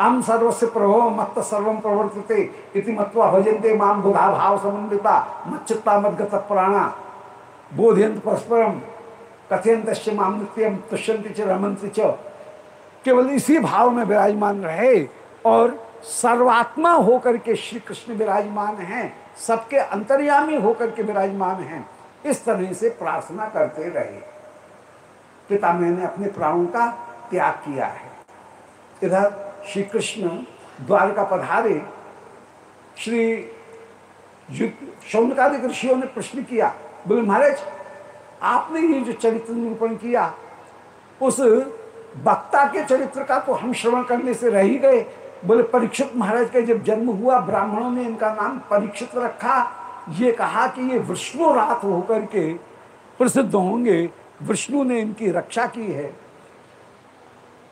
Speaker 2: अम सर्वस्व प्रभव मत सर्वम प्रवर्तते मत्वा भजन्ते माम बुधा भाव समन्विता मच्चित्ता मदगत प्राणा बोधयंत परस्परम कथयंत माम नित्यम तुष्यंति च रमंति च। केवल इसी भाव में विराजमान रहे और सर्वात्मा होकर के श्री कृष्ण विराजमान हैं, सबके अंतर्यामी होकर के विराजमान हैं, इस तरह से प्रार्थना करते रहे। पिता मैंने अपने प्राणों का त्याग किया है। इधर श्री कृष्ण द्वारका पधारे, श्री शौनकादिक ऋषियों ने प्रश्न किया, बोले, महाराज, आपने ये जो चरित्र निरूपण किया, उस वक्ता के चरित्र का तो हम श्रवण करने से रह गए। बोले, परीक्षित महाराज का जब जन्म हुआ, ब्राह्मणों ने इनका नाम परीक्षित रखा। ये कहा कि ये विष्णु रात होकर के प्रसिद्ध होंगे, विष्णु ने इनकी रक्षा की है।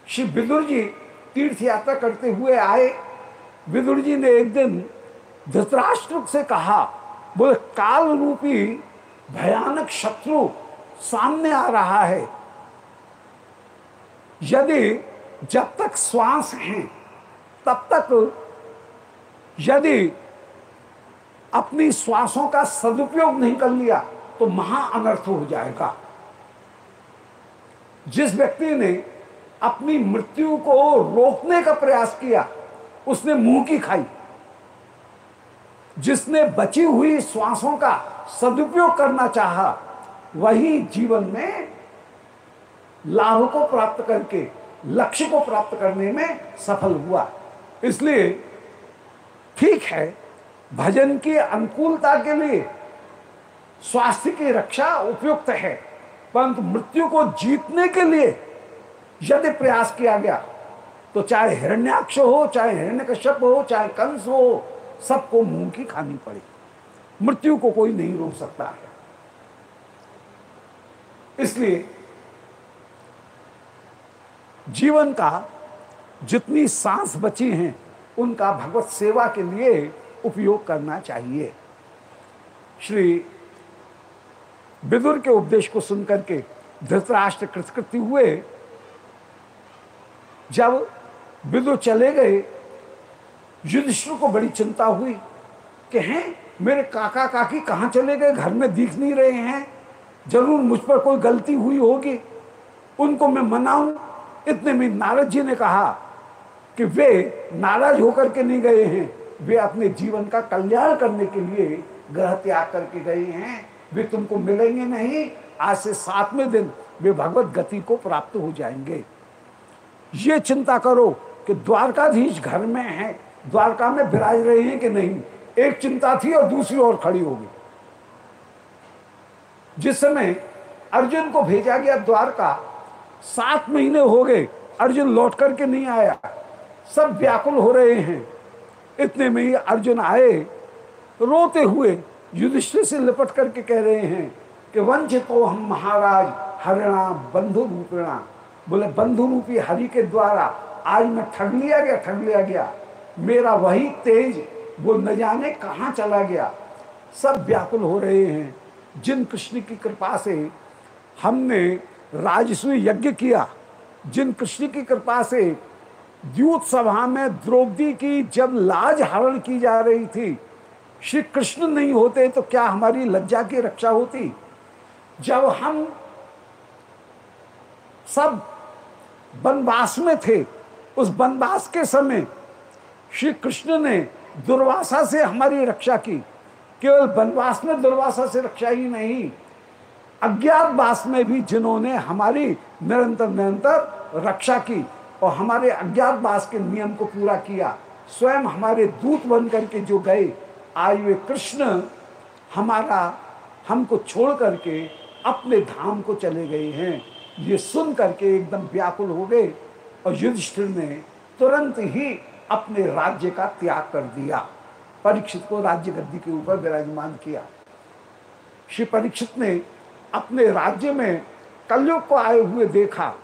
Speaker 2: श्री विदुर जी तीर्थ यात्रा करते हुए आए। विदुर जी ने एक दिन धृतराष्ट्र से कहा, बोले काल रूपी भयानक शत्रु सामने आ रहा है। यदि जब तक श्वास है, तब तक यदि अपनी श्वासों का सदुपयोग नहीं कर लिया तो महा अनर्थ हो जाएगा। जिस व्यक्ति ने अपनी मृत्यु को रोकने का प्रयास किया। उसने मुँह की खाई। जिसने बची हुई श्वासों का सदुपयोग करना चाहा, वही जीवन में लाभ को प्राप्त करके, लक्ष्य को प्राप्त करने में सफल हुआ। इसलिए ठीक है, भजन की अनुकूलता के लिए स्वास्थ्य की रक्षा उपयुक्त है, परंतु मृत्यु को जीतने के लिए यदि प्रयास किया गया तो चाहे हिरण्याक्ष हो, चाहे हिरण्य हिरण्यकश्यप हो, चाहे कंस हो, सबको मुँह की खानी पड़े। मृत्यु को कोई नहीं रोक सकता है। इसलिए जीवन का जितनी सांस बची हैं, उनका भगवत सेवा के लिए उपयोग करना चाहिए। श्री विदुर के उपदेश को सुनकर के धृतराष्ट्र कृतकृति हुए। जब विदुर चले गए, युधिष्ठिर को बड़ी चिंता हुई कि हैं, मेरे काका काकी कहाँ चले गए? घर में दिख नहीं रहे हैं। ज़रूर मुझ पर कोई गलती हुई होगी। उनको मैं मनाऊं। इतने में नारद जी ने कहा कि वे नाराज़ होकर के नहीं गए हैं। वे अपने जीवन का कल्याण करने के लिए ग्रह त्याग करके गए हैं। वे तुमको मिलेंगे नहीं। आज से सातवें दिन वे भगवत गति को प्राप्त हो जाएँगे। ये चिंता करो कि द्वारकाधीश घर में है, द्वारका में विराज रहे हैं कि नहीं? एक चिंता थी और दूसरी ओर खड़ी होगी जिस समय अर्जुन को भेजा गया द्वारका, सात महीने हो गए, अर्जुन लौट करके नहीं आया। सब व्याकुल हो रहे हैं। इतने में ही अर्जुन आए, रोते हुए युधिष्ठिर से लिपट करके कह रहे हैं कि वंचित तो हम महाराज हरिणा बंधु रूपिणा बोले, बंधु रूपी हरि के द्वारा आज मैं ठग लिया गया ठग लिया गया। मेरा वही तेज, वो न जाने कहाँ चला गया। सब व्याकुल हो रहे हैं। जिन कृष्ण की कृपा से हमने राजस्वी यज्ञ किया, जिन कृष्ण की कृपा से द्यूत सभा में द्रौपदी की जब लाज हरण की जा रही थी, श्री कृष्ण नहीं होते तो क्या हमारी लज्जा की रक्षा होती? जब हम सब वनवास में थे। उस वनवास के समय श्री कृष्ण ने दुर्वासा से हमारी रक्षा की। केवल वनवास में दुर्वासा से रक्षा ही नहीं अज्ञात वास में भी जिन्होंने हमारी निरंतर निरंतर रक्षा की और हमारे अज्ञात वास के नियम को पूरा किया, स्वयं हमारे दूत बन करके जो गए, आज वे कृष्ण हमारा, हमको छोड़ करके अपने धाम को चले गए हैं। ये सुन करके एकदम व्याकुल हो गए और युधिष्ठिर ने तुरंत ही अपने राज्य का त्याग कर दिया। परीक्षित को राज्य गद्दी के ऊपर विराजमान किया। श्री परीक्षित ने अपने राज्य में कलयुग को आए हुए देखा।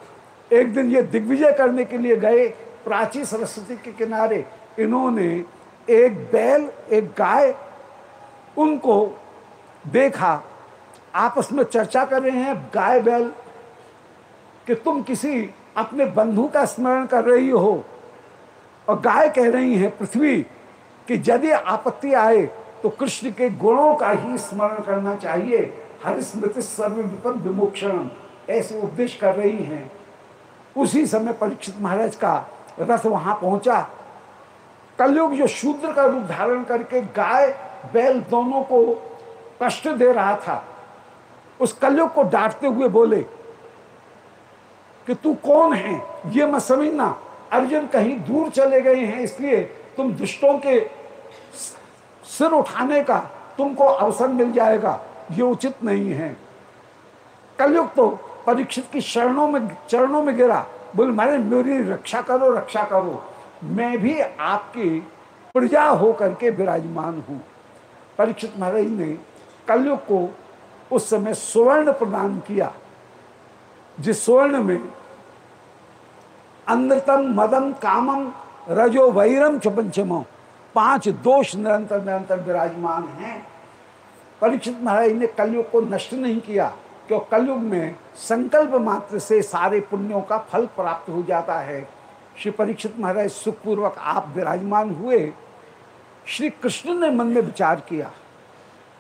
Speaker 2: एक दिन ये दिग्विजय करने के लिए गए प्राची सरस्वती के किनारे। इन्होंने एक बैल, एक गाय उनको देखा। आपस में चर्चा कर रहे हैं, गाय बैल कि तुम किसी अपने बंधु का स्मरण कर रही हो। और गाय कह रही है, पृथ्वी, कि यदि आपत्ति आए तो कृष्ण के गुणों का ही स्मरण करना चाहिए। हर स्मृति सर्व विपद विमोक्षण। ऐसे उपदेश कर रही हैं। उसी समय परीक्षित महाराज का रथ वहाँ पहुँचा। कलयुग जो शूद्र का रूप धारण करके गाय, बैल दोनों को कष्ट दे रहा था, उस कलयुग को डांटते हुए बोले कि तू कौन है? ये मत समझना। अर्जुन कहीं दूर चले गए हैं, इसलिए तुम दुष्टों के सिर उठाने का तुमको अवसर मिल जाएगा। ये उचित नहीं है। कलयुग तो परीक्षित की शरणों में, चरणों में गिरा। बोले मारे मेरी रक्षा करो रक्षा करो। मैं भी आपकी प्रजा होकर के विराजमान हूँ। परीक्षित महाराज ने कलयुग को उस समय स्वर्ण प्रदान किया। जिस स्वर्ण में अंधतम, मदम, कामम, रजो, वैरम च पंचमो पाँच दोष निरंतर निरंतर विराजमान हैं। परीक्षित महाराज ने कलयुग को नष्ट नहीं किया, क्यों कलयुग में संकल्प मात्र से सारे पुण्यों का फल प्राप्त हो जाता है। श्री परीक्षित महाराज, सुखपूर्वक आप विराजमान हुए। श्री कृष्ण ने मन में विचार किया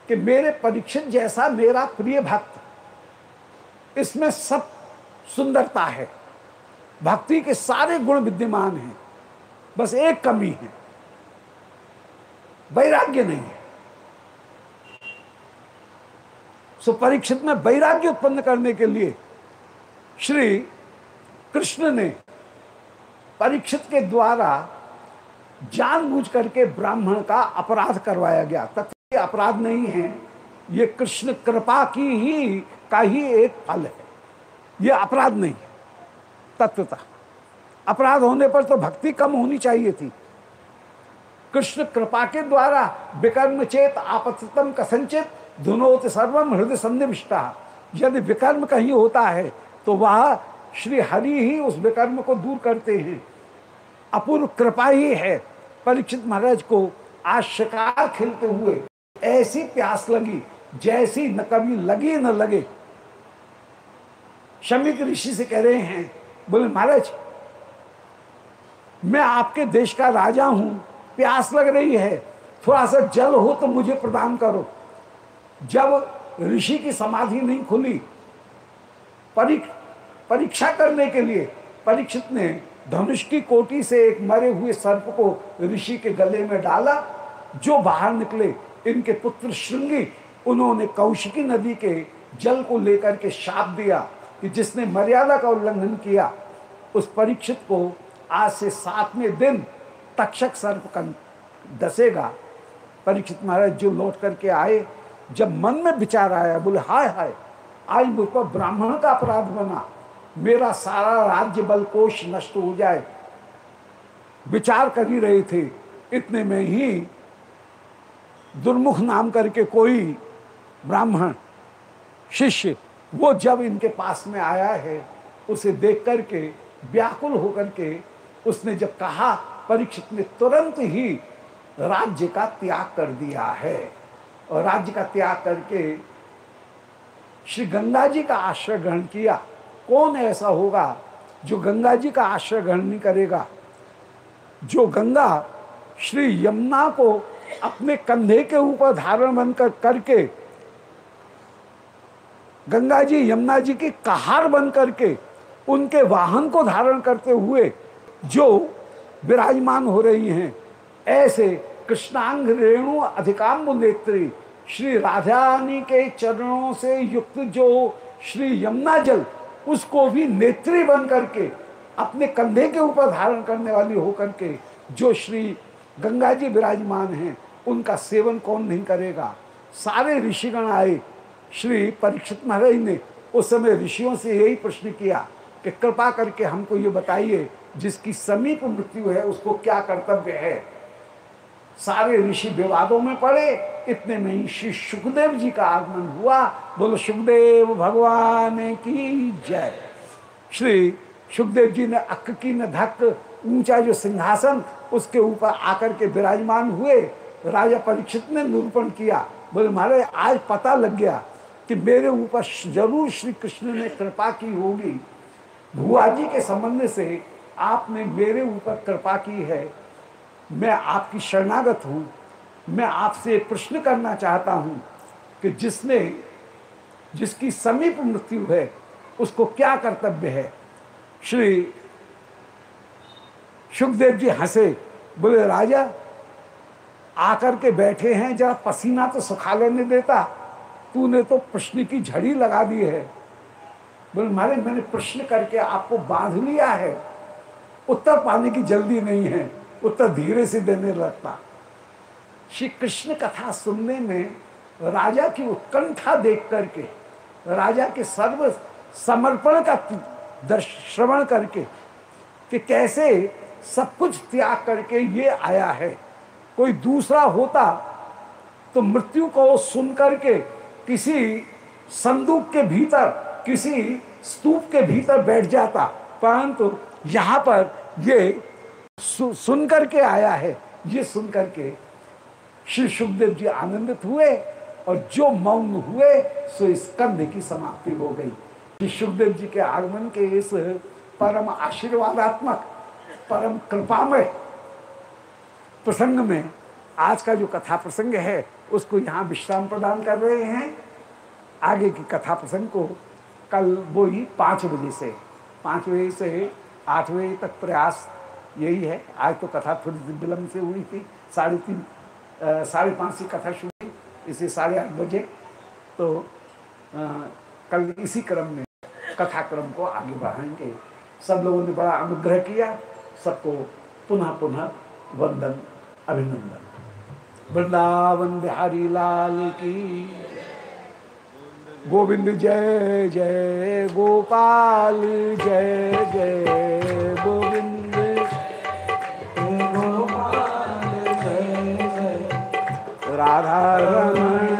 Speaker 2: कि मेरे परीक्षित जैसा मेरा प्रिय भक्त, इसमें सब सुंदरता है। भक्ति के सारे गुण विद्यमान हैं। बस एक कमी है। वैराग्य नहीं है। सो परीक्षित में वैराग्य उत्पन्न करने के लिए श्री कृष्ण ने परीक्षित के द्वारा जानबूझ करके ब्राह्मण का अपराध करवाया गया। तथ्य अपराध नहीं है। ये कृष्ण कृपा की ही, का ही एक फल है। ये अपराध नहीं, तत्वता। अपराध होने पर तो भक्ति कम होनी चाहिए थी। कृष्ण कृपा के द्वारा विकर्म चेत आपतम कसंचित धुनोत सर्वम हृदय सन्निविष्टा। यदि विकर्म कहीं होता है तो वह श्री हरि ही उस विकर्म को दूर करते हैं। अपूर्व कृपा ही है, परीक्षित महाराज को आज शिकार खिलते हुए, ऐसी प्यास लगी, जैसी न कभी लगी न लगे। शमिक ऋषि से कह रहे हैं, बोले, महाराज, मैं आपके देश का राजा हूँ, प्यास लग रही है, थोड़ा सा जल हो तो मुझे प्रदान करो। जब ऋषि की समाधि नहीं खुली परीक्षा करने के लिए परीक्षित ने धनुष की कोटी से एक मरे हुए सर्प को ऋषि के गले में डाला, जो बाहर निकले, इनके पुत्र श्रृंगी, उन्होंने कौशिकी नदी के जल को लेकर के शाप दिया। कि जिसने मर्यादा का उल्लंघन किया, उस परीक्षित को आज से सातवें दिन तक्षक सर्प दसेगा। परीक्षित महाराज जो लौट करके आए। जब मन में विचार आया, बोले, हाय हाय, आज मुझ पर ब्राह्मण का अपराध बना। मेरा सारा राज्य बल कोष नष्ट हो जाए। विचार कर ही रहे थे। इतने में ही दुर्मुख नाम करके कोई ब्राह्मण, शिष्य वो जब इनके पास में आया है, उसे देख करके, व्याकुल होकर के उसने जब कहा, परीक्षित ने तुरंत ही राज्य का त्याग कर दिया है। और राज्य का त्याग करके श्री गंगा जी का आश्रय ग्रहण किया। कौन ऐसा होगा जो गंगा जी का आश्रय ग्रहण नहीं करेगा? जो गंगा श्री यमुना को अपने कंधे के ऊपर धारण बनकर करके गंगा जी यमुना जी की कहार बन करके, उनके वाहन को धारण करते हुए जो विराजमान हो रही हैं, ऐसे कृष्णांग रेणु अधिकाम्ब नेत्री श्री राधानी के चरणों से युक्त जो श्री यमुना जल उसको भी नेत्री बन करके, अपने कंधे के ऊपर धारण करने वाली होकर के जो श्री गंगा जी विराजमान हैं, उनका सेवन कौन नहीं करेगा? सारे ऋषिगण आए श्री परीक्षित महाराज ने उस समय ऋषियों से यही प्रश्न किया कि कृपा करके हमको ये बताइए, जिसकी समीप मृत्यु है, उसको क्या कर्तव्य है? सारे ऋषि विवादों में पड़े। इतने में ही श्री सुखदेव जी का आगमन हुआ। बोलो, सुखदेव भगवान की जय। श्री सुखदेव जी ने अक्क की न धक ऊँचा जो सिंहासन, उसके ऊपर आकर के विराजमान हुए। राजा परीक्षित ने निरूपण किया। बोले, महाराज, आज पता लग गया कि मेरे ऊपर ज़रूर श्री कृष्ण ने कृपा की होगी। भुआ जी के संबंध से आपने मेरे ऊपर कृपा की है। मैं आपकी शरणागत हूँ। मैं आपसे प्रश्न करना चाहता हूँ कि जिसने, जिसकी समीप मृत्यु है, उसको क्या कर्तव्य है? श्री सुखदेव जी हंसे, बोले, राजा, आकर के बैठे हैं, जरा पसीना तो सुखा लेने देता। तूने तो प्रश्न की झड़ी लगा दी है। बोले मारे मैंने प्रश्न करके आपको बाँध लिया है। उत्तर पाने की जल्दी नहीं है। उत्तर धीरे से देने लगता। श्री कृष्ण कथा सुनने में राजा की उत्कंठा देख करके, राजा के सर्व समर्पण का श्रवण करके कि कैसे सब कुछ त्याग करके ये आया है। कोई दूसरा होता तो मृत्यु को सुन करके किसी संदूक के भीतर किसी स्तूप के भीतर बैठ जाता। परंतु यहाँ पर ये सु, सुन करके आया है। ये सुन करके श्री सुखदेव जी आनंदित हुए और जो मौन हुए सो इस कंध की समाप्ति हो गई। श्री सुखदेव जी के आगमन के इस परम आशीर्वादात्मक परम कृपामय प्रसंग में आज का जो कथा प्रसंग है उसको यहाँ विश्राम प्रदान कर रहे हैं। आगे की कथा प्रसंग को कल वो ही पाँच बजे से पाँच बजे से आठ बजे तक प्रयास यही है। आज तो कथा थोड़ी विलम्ब से हुई थी। साढ़े तीन साढ़े पाँच से कथा शुरू हुई इसे साढ़े आठ बजे। तो आ, कल इसी क्रम में कथा क्रम को आगे बढ़ाएँगे। सब लोगों ने बड़ा अनुग्रह किया। सबको पुनः पुनः वंदन अभिनंदन। वृंदावन बिहारी लाल की। गोविंद जय जय गोपाल जय जय गोविंद। राधा रमण।